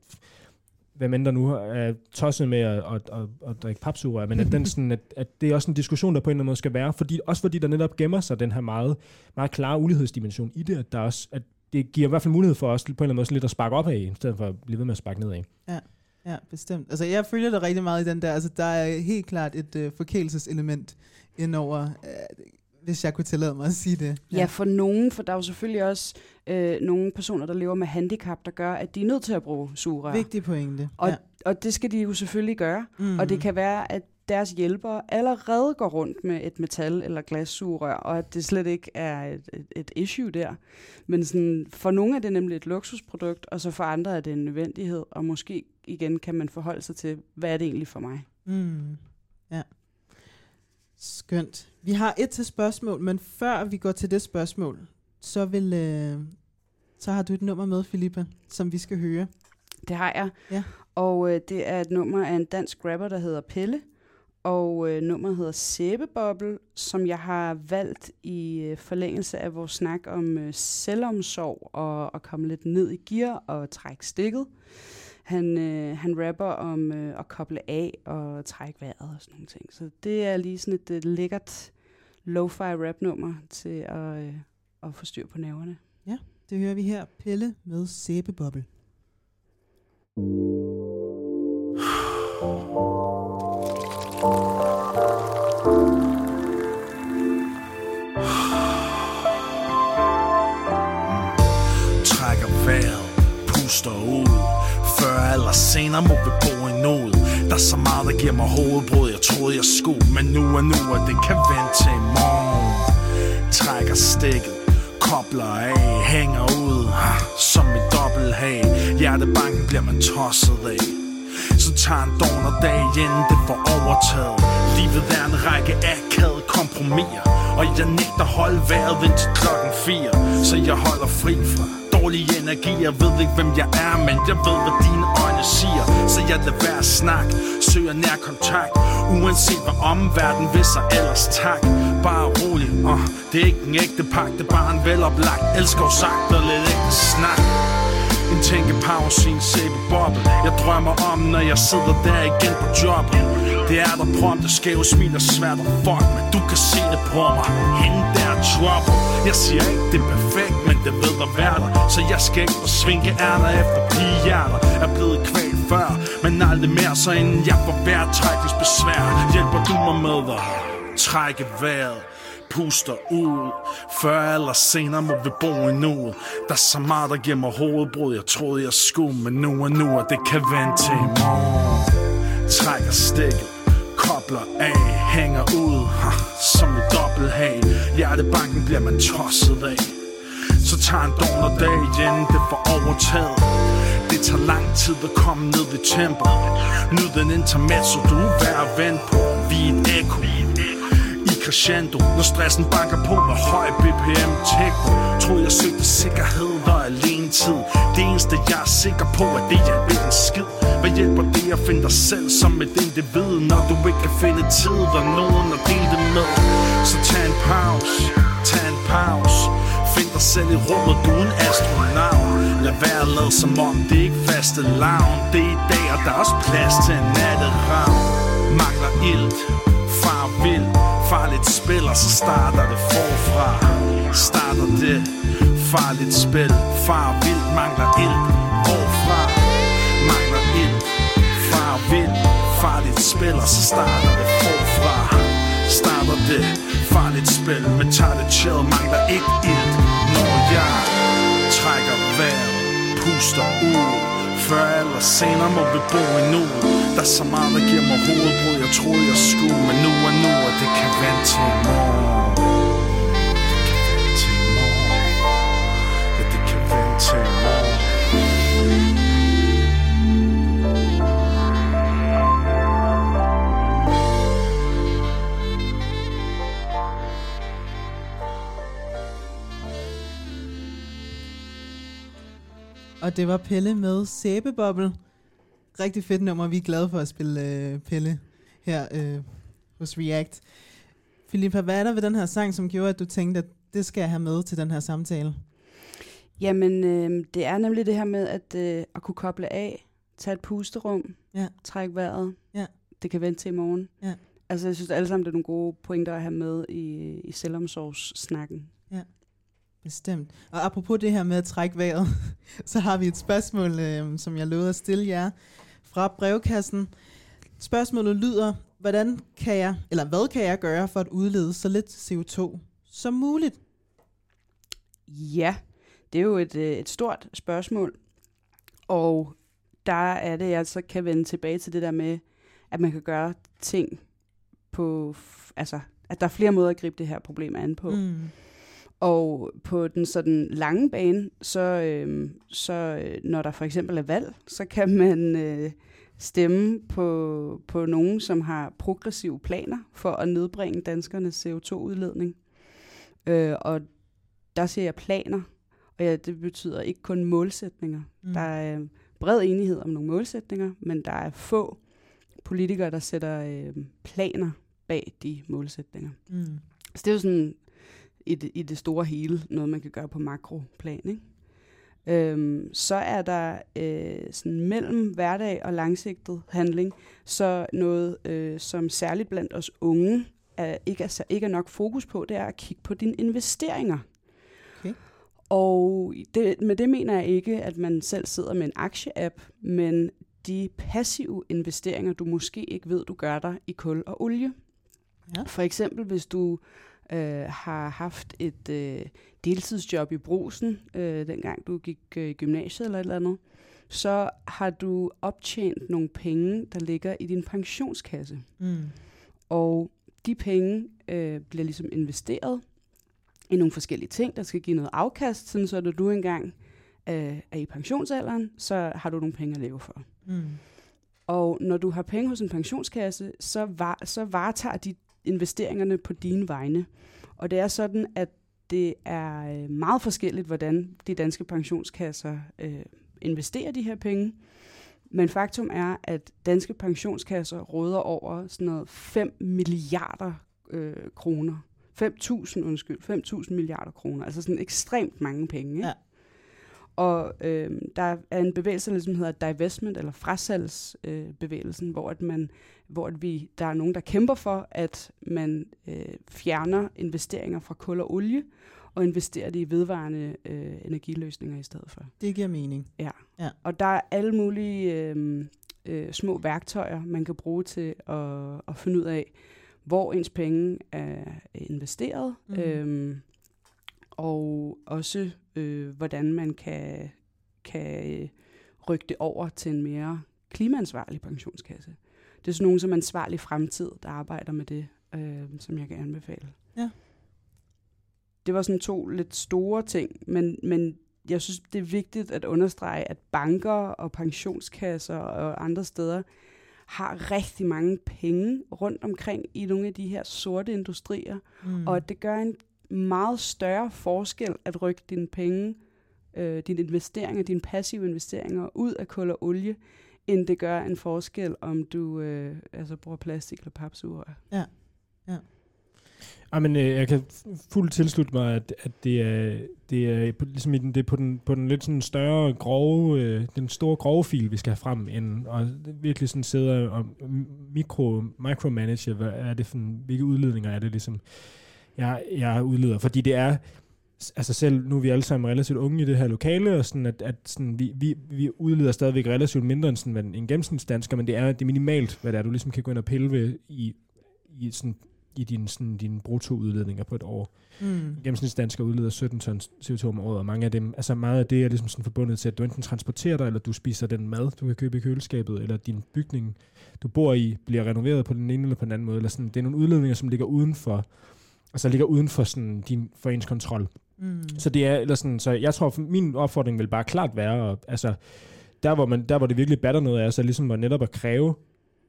[SPEAKER 10] hvem end der nu er tosset med at, at, at, at drikke papsugerør, men at, den sådan, at, at det er også en diskussion, der på en eller anden måde skal være, fordi, også fordi der netop gemmer sig den her meget, meget klare ulighedsdimension i det, at, der også, at det giver i hvert fald mulighed for os på en eller anden måde sådan lidt at sparke op af, i stedet for at blive ved med at sparke ned af.
[SPEAKER 3] Ja, ja, bestemt. Altså, jeg følger det rigtig meget i den der. Altså, der er helt klart et øh, forkælelseselement indover, øh, hvis jeg kunne tillade mig at sige det.
[SPEAKER 9] Ja, for nogen, for der er jo selvfølgelig også øh, nogle personer, der lever med handicap, der gør, at de er nødt til at bruge sugerør.
[SPEAKER 3] Vigtig pointe.
[SPEAKER 9] Og,
[SPEAKER 3] ja.
[SPEAKER 9] og det skal de jo selvfølgelig gøre. Mm. Og det kan være, at deres hjælpere allerede går rundt med et metal- eller glassugerør, og at det slet ikke er et, et, et issue der. Men sådan, for nogle er det nemlig et luksusprodukt, og så for andre er det en nødvendighed, og måske igen kan man forholde sig til, hvad er det egentlig for mig?
[SPEAKER 3] Mm. Ja. Skønt. Vi har et til spørgsmål, men før vi går til det spørgsmål, så vil øh, så har du et nummer med, Filippa, som vi skal høre.
[SPEAKER 9] Det har jeg.
[SPEAKER 3] Ja.
[SPEAKER 9] Og øh, det er et nummer af en dansk rapper, der hedder Pelle. Og øh, nummeret hedder Sæbeboble, som jeg har valgt i øh, forlængelse af vores snak om øh, selvomsorg og at komme lidt ned i gear og trække stikket. Han, øh, han rapper om øh, at koble af og trække vejret og sådan nogle ting. Så det er lige sådan et, øh, lækkert lo-fi rap nummer til at, øh, at få styr på nerverne.
[SPEAKER 3] Ja, det hører vi her. Pelle med sæbeboble.
[SPEAKER 14] Trækker vejret, puster ud. Før eller senere må vi bo i nuet. Der er så meget, der giver mig hovedbrud Jeg troede, jeg skulle, men nu er nu, og det kan vente til i morgen. Trækker stikket, kobler af, hænger ud. Som et dobbelthag Hjertebanken bliver man tosset af så tager en dårner dag igen, det får overtaget. Livet er en række akavede kompromiser Og jeg nægter holde vejret indtil til klokken 4 Så jeg holder fri fra dårlig energi Jeg ved ikke hvem jeg er, men jeg ved hvad dine øjne siger. Så jeg lader være snak, søger nær kontakt. Uanset hvad omverden vil sig ellers tak. Bare rolig, uh, det er ikke en ægte pakke, Det er bare en veloplagt, elsker sagt og lidt ægte snak en tænkepause i en sæbeboble Jeg drømmer om, når jeg sidder der igen på jobbet. Det er der prompte skæve smil og svært og fuck Men du kan se det på mig. Hende der trouble. Jeg siger ikke, det er perfekt, men det ved der være Så jeg skal ikke på svinke ærner efter pigehjerter. Er blevet kvalt før, men aldrig mere Så inden jeg får besvær. Hjælper du mig med at trække vejret puster ud. Før eller senere må vi bo i nuet. Der er så meget, der giver mig hovedbrud Jeg troede, jeg skulle, men nu er nu Og det kan vente til i morgen. Trækker stikket Kobler af, hænger ud ha, Som et dobbelthag Hjertebanken bliver man tosset af. Så tager en dårlig dag igen det får overtaget. Det tager lang tid at komme ned i tempo Nyd den intermezzo, du er værd at vente på. Vi er et ekko crescendo Når stressen banker på med høj BPM techno Troede jeg søgte sikkerhed og alene tid. Det eneste jeg er sikker på er det jeg ved en skid. Hvad hjælper det at finde dig selv som et individ Når du ikke kan finde tid og nogen at dele det med? Så tag en pause, tag en pause. Find dig selv i rummet, du er en astronaut. Lad være lad som om det ikke faste lavn. Det er i dag, og der er også plads til en natteravn. Mangler ilt, far vild Farligt spil, og så starter det forfra. Starter det farligt spil. Far vild mangler ild
[SPEAKER 15] Hvorfra mangler ild. Far vild Farligt spil og så starter det forfra. Starter det farligt spil Men tager det chill Mangler ikke ild. Når jeg trækker vejret Puster ud før eller senere må vi bo i nu Der er så meget, der giver mig hovedbrud Jeg troede, jeg skulle Men nu er nu, og det kan vente til i morgen. Det kan vente til i morgen. Ja, det kan vente til i morgen.
[SPEAKER 3] Og det var Pelle med Sæbebobbel. Rigtig fedt nummer. Vi er glade for at spille øh, Pelle her øh, hos React. Filippa, hvad er der ved den her sang, som gjorde, at du tænkte, at det skal jeg have med til den her samtale?
[SPEAKER 9] Jamen, øh, det er nemlig det her med at, øh, at kunne koble af, tage et pusterum,
[SPEAKER 3] ja.
[SPEAKER 9] trække vejret.
[SPEAKER 3] Ja.
[SPEAKER 9] Det kan vente til i morgen.
[SPEAKER 3] Ja.
[SPEAKER 9] Altså, jeg synes alle sammen, det er nogle gode pointer at have med i, i selvomsorgssnakken.
[SPEAKER 3] Ja, bestemt. Og apropos det her med at trække vejret, så har vi et spørgsmål, øh, som jeg lovede at stille jer fra brevkassen. Spørgsmålet lyder, hvordan kan jeg, eller hvad kan jeg gøre for at udlede så lidt CO2 som muligt?
[SPEAKER 9] Ja, det er jo et, øh, et stort spørgsmål. Og der er det, jeg så kan vende tilbage til det der med, at man kan gøre ting på, altså, at der er flere måder at gribe det her problem an på.
[SPEAKER 3] Mm.
[SPEAKER 9] Og på den sådan lange bane, så, øh, så når der for eksempel er valg, så kan man øh, stemme på, på nogen, som har progressive planer for at nedbringe danskernes CO2-udledning. Øh, og der siger jeg planer, og ja, det betyder ikke kun målsætninger.
[SPEAKER 3] Mm.
[SPEAKER 9] Der er øh, bred enighed om nogle målsætninger, men der er få politikere, der sætter øh, planer bag de målsætninger.
[SPEAKER 3] Mm.
[SPEAKER 9] Så det er jo sådan i det, i det store hele noget, man kan gøre på makroplan. Ikke? Øhm, så er der øh, sådan mellem hverdag og langsigtet handling, så noget, øh, som særligt blandt os unge er, ikke, er, ikke er nok fokus på, det er at kigge på dine investeringer.
[SPEAKER 3] Okay.
[SPEAKER 9] Og det, med det mener jeg ikke, at man selv sidder med en aktieapp, men de passive investeringer, du måske ikke ved, du gør dig i kul og olie.
[SPEAKER 3] Ja.
[SPEAKER 9] For eksempel, hvis du øh, har haft et øh, deltidsjob i brusen, øh, dengang du gik øh, i gymnasiet eller et eller andet, så har du optjent nogle penge, der ligger i din pensionskasse.
[SPEAKER 3] Mm.
[SPEAKER 9] Og de penge øh, bliver ligesom investeret i nogle forskellige ting, der skal give noget afkast, sådan så når du engang øh, er i pensionsalderen, så har du nogle penge at leve for.
[SPEAKER 3] Mm.
[SPEAKER 9] Og når du har penge hos en pensionskasse, så, var, så varetager de investeringerne på dine vegne. Og det er sådan, at det er øh, meget forskelligt, hvordan de danske pensionskasser øh, investerer de her penge. Men faktum er, at danske pensionskasser råder over sådan noget 5 milliarder øh, kroner. 5.000, undskyld, 5.000 milliarder kroner. Altså sådan ekstremt mange penge. Ikke?
[SPEAKER 3] Ja.
[SPEAKER 9] Og øh, der er en bevægelse, som hedder divestment, eller frasalgsbevægelsen, øh, hvor, at man, hvor at vi, der er nogen, der kæmper for, at man øh, fjerner investeringer fra kul og olie, og investerer det i vedvarende øh, energiløsninger i stedet for.
[SPEAKER 3] Det giver mening.
[SPEAKER 9] Ja.
[SPEAKER 3] Ja.
[SPEAKER 9] Og der er alle mulige øh, øh, små værktøjer, man kan bruge til at, at finde ud af, hvor ens penge er investeret, mm. øhm, og også øh, hvordan man kan, kan øh, rykke det over til en mere klimaansvarlig pensionskasse. Det er sådan nogen som Ansvarlig Fremtid, der arbejder med det, øh, som jeg kan anbefale.
[SPEAKER 3] Ja.
[SPEAKER 9] Det var sådan to lidt store ting, men, men jeg synes, det er vigtigt at understrege, at banker og pensionskasser og andre steder har rigtig mange penge rundt omkring i nogle af de her sorte industrier,
[SPEAKER 3] Mm.
[SPEAKER 9] og at det gør en meget større forskel at rykke dine penge, øh, dine investeringer, dine passive investeringer ud af kul og olie, end det gør en forskel, om du øh, altså bruger plastik eller papsugerør.
[SPEAKER 3] Ja. ja.
[SPEAKER 10] Ej, men øh, jeg kan fuldt tilslutte mig, at, at det er, det er, på, ligesom i den, det er på, den, på den lidt sådan større grove, øh, den store grove fil, vi skal have frem, end, og virkelig sådan sidde og mikro, micromanage, hvad er det for, en- hvilke udledninger er det ligesom, jeg, jeg udleder. Fordi det er, altså selv nu er vi alle sammen relativt unge i det her lokale, og sådan at, at sådan, vi, vi, vi udleder stadigvæk relativt mindre end sådan, en gennemsnitsdansker, men det er, det er minimalt, hvad det er, du ligesom kan gå ind og pille ved i, i, sådan, i dine, sådan, dine bruttoudledninger på et år.
[SPEAKER 3] Mm.
[SPEAKER 10] Gennemsnitsdansker udleder 17 tons CO2 om året, og mange af dem, altså meget af det er ligesom sådan forbundet til, at du enten transporterer dig, eller du spiser den mad, du kan købe i køleskabet, eller din bygning, du bor i, bliver renoveret på den ene eller på den anden måde. Eller sådan. Det er nogle udledninger, som ligger uden for, altså ligger uden for, sådan, din, for ens kontrol.
[SPEAKER 3] Mm.
[SPEAKER 10] Så det er, eller sådan, så jeg tror, min opfordring vil bare klart være, at, altså, der hvor, man, der hvor det virkelig batter noget er, så ligesom at netop at kræve,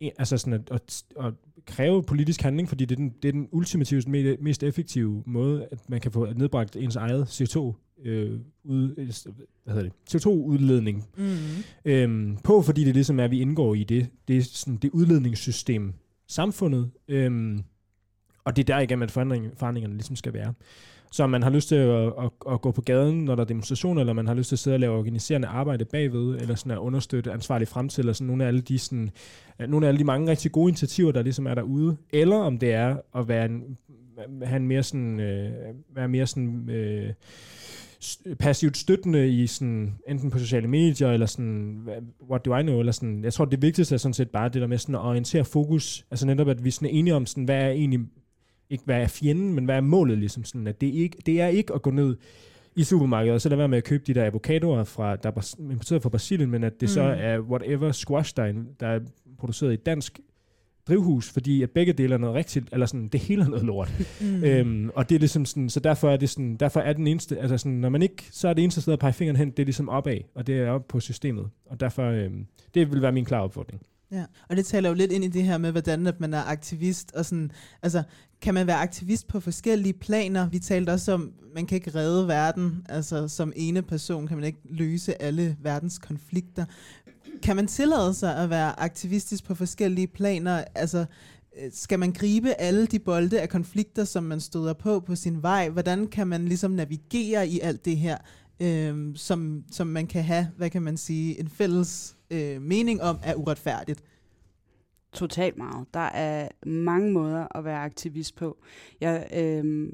[SPEAKER 10] altså sådan at, at, at kræve politisk handling, fordi det er den, det er den ultimativt me- mest effektive måde, at man kan få nedbragt ens eget CO2 øh, ud, øh, hvad hedder det, CO2-udledning
[SPEAKER 3] Mm.
[SPEAKER 10] øhm, på, fordi det ligesom er, at vi indgår i det, det, er sådan, det udledningssystem, samfundet, øhm, og det er der igen, at forandring, forandringerne ligesom skal være. Så om man har lyst til at, at, at gå på gaden, når der er demonstrationer, eller man har lyst til at sidde og lave organiserende arbejde bagved, eller sådan at understøtte ansvarlig fremtid, eller sådan nogle af alle de, sådan, øh, nogle af alle de mange rigtig gode initiativer, der ligesom er derude, eller om det er at være en, have en mere sådan, øh, være mere sådan, øh, passivt støttende i sådan, enten på sociale medier, eller sådan, what do I know, eller sådan, jeg tror, det vigtigste er sådan set bare det der med sådan at orientere fokus, altså netop, at vi sådan er enige om, sådan, hvad er egentlig, ikke hvad er fjenden, men hvad er målet, ligesom sådan, at det, er ikke, det er ikke at gå ned i supermarkedet, og så lade være med at købe de der avocadoer, fra, der er importeret fra Brasilien, men at det mm. så er whatever squash, der er, der er produceret i dansk drivhus, fordi at begge dele er noget rigtigt, eller sådan, det hele er noget lort.
[SPEAKER 3] Mm.
[SPEAKER 10] Øhm, og det er ligesom sådan, så derfor er det sådan, derfor er den eneste, altså sådan, når man ikke, så er det eneste sted at pege fingeren hen, det er ligesom opad, og det er op på systemet. Og derfor, øhm, det vil være min klare opfordring.
[SPEAKER 3] Ja, og det taler jo lidt ind i det her med, hvordan at man er aktivist, og sådan, altså, kan man være aktivist på forskellige planer? Vi talte også om, man kan ikke redde verden, altså som ene person kan man ikke løse alle verdens konflikter. Kan man tillade sig at være aktivistisk på forskellige planer? Altså, øh, skal man gribe alle de bolde af konflikter, som man støder på på sin vej? Hvordan kan man ligesom navigere i alt det her, øh, som, som man kan have, hvad kan man sige, en fælles øh, mening om er uretfærdigt?
[SPEAKER 9] Totalt meget. Der er mange måder at være aktivist på. Jeg øh,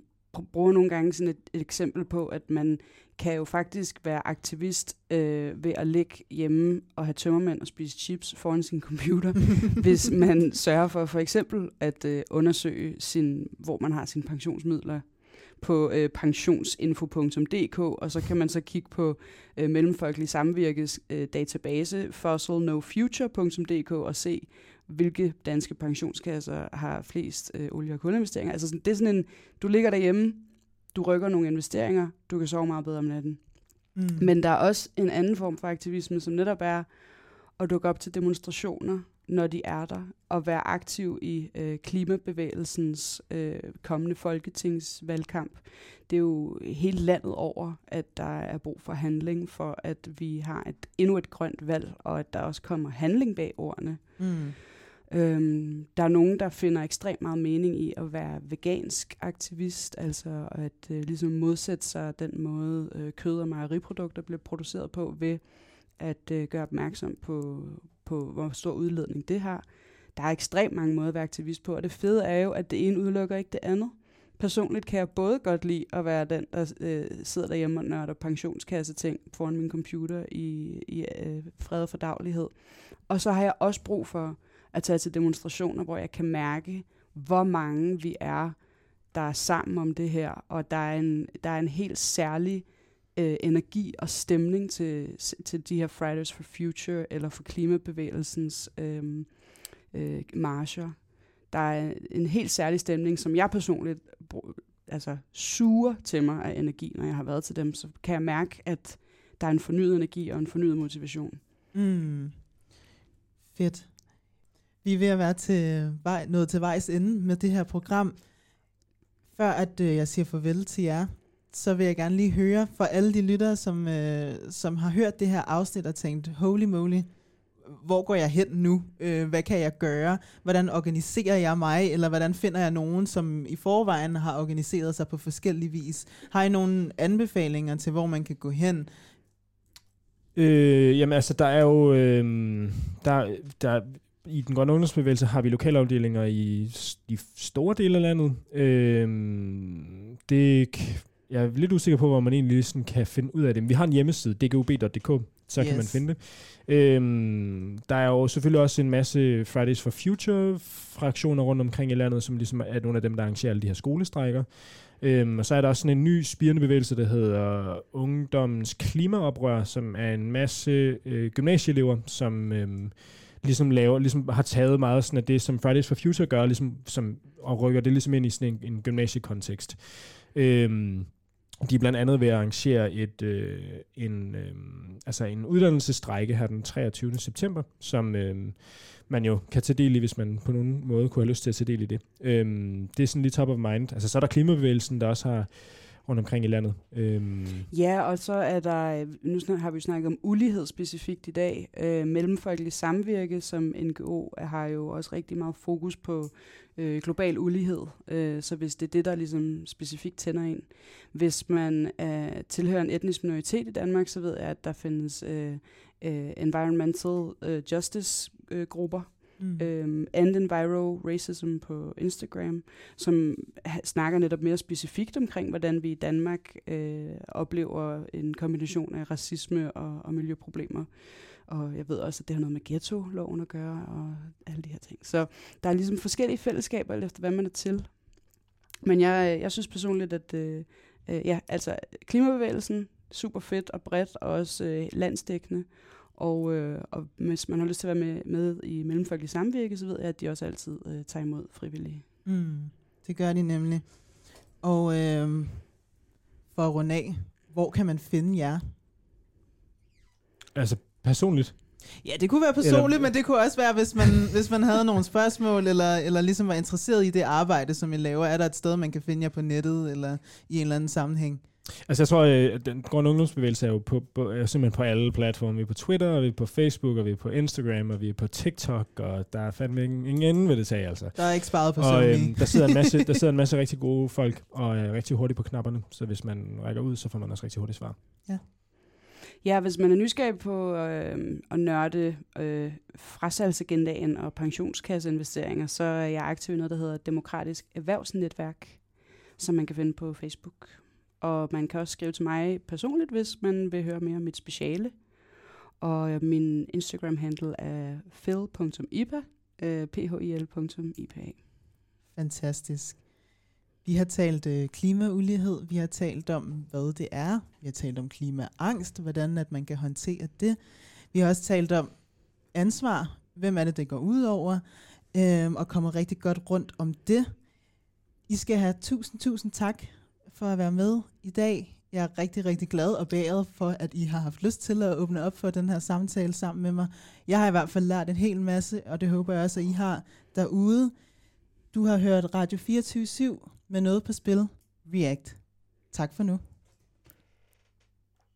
[SPEAKER 9] bruger nogle gange sådan et, et eksempel på, at man kan jo faktisk være aktivist øh, ved at ligge hjemme og have tømmermænd og spise chips foran sin computer, hvis man sørger for for eksempel at øh, undersøge, sin, hvor man har sine pensionsmidler på øh, pensionsinfo.dk, og så kan man så kigge på øh, Mellemfolkelig Samvirkes øh, database fossilnofuture.dk og se, hvilke danske pensionskasser har flest øh, olie- og kulinvesteringer. Altså sådan, det er sådan en, du ligger derhjemme, du rykker nogle investeringer, du kan sove meget bedre om natten.
[SPEAKER 3] Mm.
[SPEAKER 9] Men der er også en anden form for aktivisme, som netop er at dukke op til demonstrationer, når de er der, og være aktiv i øh, klimabevægelsens øh, kommende folketingsvalgkamp. Det er jo hele landet over, at der er brug for handling, for at vi har et, endnu et grønt valg, og at der også kommer handling bag ordene.
[SPEAKER 3] Mm.
[SPEAKER 9] Øhm, der er nogen, der finder ekstremt meget mening i at være vegansk aktivist, altså at øh, ligesom modsætte sig den måde øh, kød- og mejeriprodukter bliver produceret på, ved at øh, gøre opmærksom på, på, hvor stor udledning det har. Der er ekstremt mange måder at være aktivist på, og det fede er jo, at det ene udelukker ikke det andet. Personligt kan jeg både godt lide at være den, der øh, sidder derhjemme og nørder pensionskasse ting foran min computer i, i øh, fred og fordaglighed. Og så har jeg også brug for at tage til demonstrationer, hvor jeg kan mærke, hvor mange vi er, der er sammen om det her, og der er en, der er en helt særlig øh, Øh, energi og stemning til, til de her Fridays for Future eller for klimabevægelsens øh, øh, marcher. Der er en helt særlig stemning, som jeg personligt altså, suger til mig af energi, når jeg har været til dem. Så kan jeg mærke, at der er en fornyet energi og en fornyet motivation.
[SPEAKER 3] Mm. Fedt. Vi er ved at være til vej, nået til vejs ende med det her program. Før at øh, jeg siger farvel til jer, så vil jeg gerne lige høre fra alle de lyttere, som, øh, som har hørt det her afsnit og tænkt, holy moly, hvor går jeg hen nu? Øh, hvad kan jeg gøre? Hvordan organiserer jeg mig? Eller hvordan finder jeg nogen, som i forvejen har organiseret sig på forskellige vis? Har I nogle anbefalinger til, hvor man kan gå hen?
[SPEAKER 10] Øh, jamen altså, der er jo... Øh, der, der, I den grønne ungdomsbevægelse har vi lokalafdelinger i de store dele af landet. Øh, det, jeg er lidt usikker på, hvor man egentlig sådan kan finde ud af det. Men vi har en hjemmeside, dgub.dk, så yes. kan man finde det. Øhm, der er jo selvfølgelig også en masse Fridays for Future-fraktioner rundt omkring i landet, som ligesom er nogle af dem, der arrangerer alle de her skolestrækker. Øhm, og så er der også sådan en ny spirende bevægelse, der hedder Ungdommens Klimaoprør, som er en masse øh, gymnasieelever, som øhm, ligesom laver, ligesom har taget meget sådan af det, som Fridays for Future gør, ligesom, som, og rykker det ligesom ind i sådan en, en gymnasiekontekst. Øhm, de er blandt andet ved at arrangere et, øh, en, øh, altså en uddannelsestrække her den 23. september, som øh, man jo kan tage del i, hvis man på nogen måde kunne have lyst til at tage del i det. Øh, det er sådan lige top of mind. Altså så er der klimabevægelsen, der også har rundt omkring i landet. Øh,
[SPEAKER 9] Ja, og så er der, øh, nu har vi snakket om ulighed specifikt i dag. Øh, Mellemfolkelig Samvirke som NGO har jo også rigtig meget fokus på øh, global ulighed. Øh, så hvis det er det, der ligesom specifikt tænder ind. Hvis man øh, tilhører en etnisk minoritet i Danmark, så ved jeg, at der findes øh, øh, environmental øh, justice øh, grupper,
[SPEAKER 3] Mm.
[SPEAKER 9] øhm, And Enviro Racism på Instagram, som snakker netop mere specifikt omkring, hvordan vi i Danmark øh, oplever en kombination af racisme og, og miljøproblemer. Og jeg ved også, at det har noget med ghetto-loven at gøre, og alle de her ting. Så der er ligesom forskellige fællesskaber, alt efter hvad man er til. Men jeg, jeg synes personligt, at øh, øh, ja, altså, klimabevægelsen, super fedt og bredt, og også øh, landsdækkende. Og, øh, og hvis man har lyst til at være med, med i Mellemfolkelig Samvirke, så ved jeg, at de også altid øh, tager imod frivillige.
[SPEAKER 3] Mm, det gør de nemlig. Og øh, for at runde af, hvor kan man finde jer?
[SPEAKER 10] altså personligt.
[SPEAKER 3] Ja, det kunne være personligt, eller, men det kunne også være, hvis man, hvis man havde nogle spørgsmål, eller, eller ligesom var interesseret i det arbejde, som I laver. Er der et sted, man kan finde jer på nettet, eller i en eller anden sammenhæng?
[SPEAKER 10] Altså jeg tror, at den grønne ungdomsbevægelse er jo på, på, er simpelthen på alle platforme. Vi er på Twitter, og vi er på Facebook, og vi er på Instagram, og vi er på TikTok, og der er fandme ingen, ingen ende ved det tag, altså.
[SPEAKER 3] Der er ikke sparet på
[SPEAKER 10] Og øhm, der, sidder en masse, der sidder en masse rigtig gode folk, og er rigtig hurtigt på knapperne, så hvis man rækker ud, så får man også rigtig hurtigt svar.
[SPEAKER 9] Ja, hvis man er nysgerrig på øh, at nørde øh, frasalgsagendaen og pensionskasseinvesteringer, så er jeg aktiv i noget, der hedder Demokratisk Erhvervsnetværk, som man kan finde på Facebook. Og man kan også skrive til mig personligt, hvis man vil høre mere om mit speciale. Og øh, min Instagram-handle er phil.ipa, øh, phil.ipa.
[SPEAKER 3] Fantastisk. Vi har talt øh, klimaulighed, vi har talt om, hvad det er, vi har talt om klimaangst, hvordan at man kan håndtere det. Vi har også talt om ansvar, hvem er det, det går ud over, øh, og kommer rigtig godt rundt om det. I skal have tusind, tusind tak for at være med i dag. Jeg er rigtig, rigtig glad og bæret for, at I har haft lyst til at åbne op for den her samtale sammen med mig. Jeg har i hvert fald lært en hel masse, og det håber jeg også, at I har derude. Du har hørt Radio 24 med noget på spil. React. Tak for nu.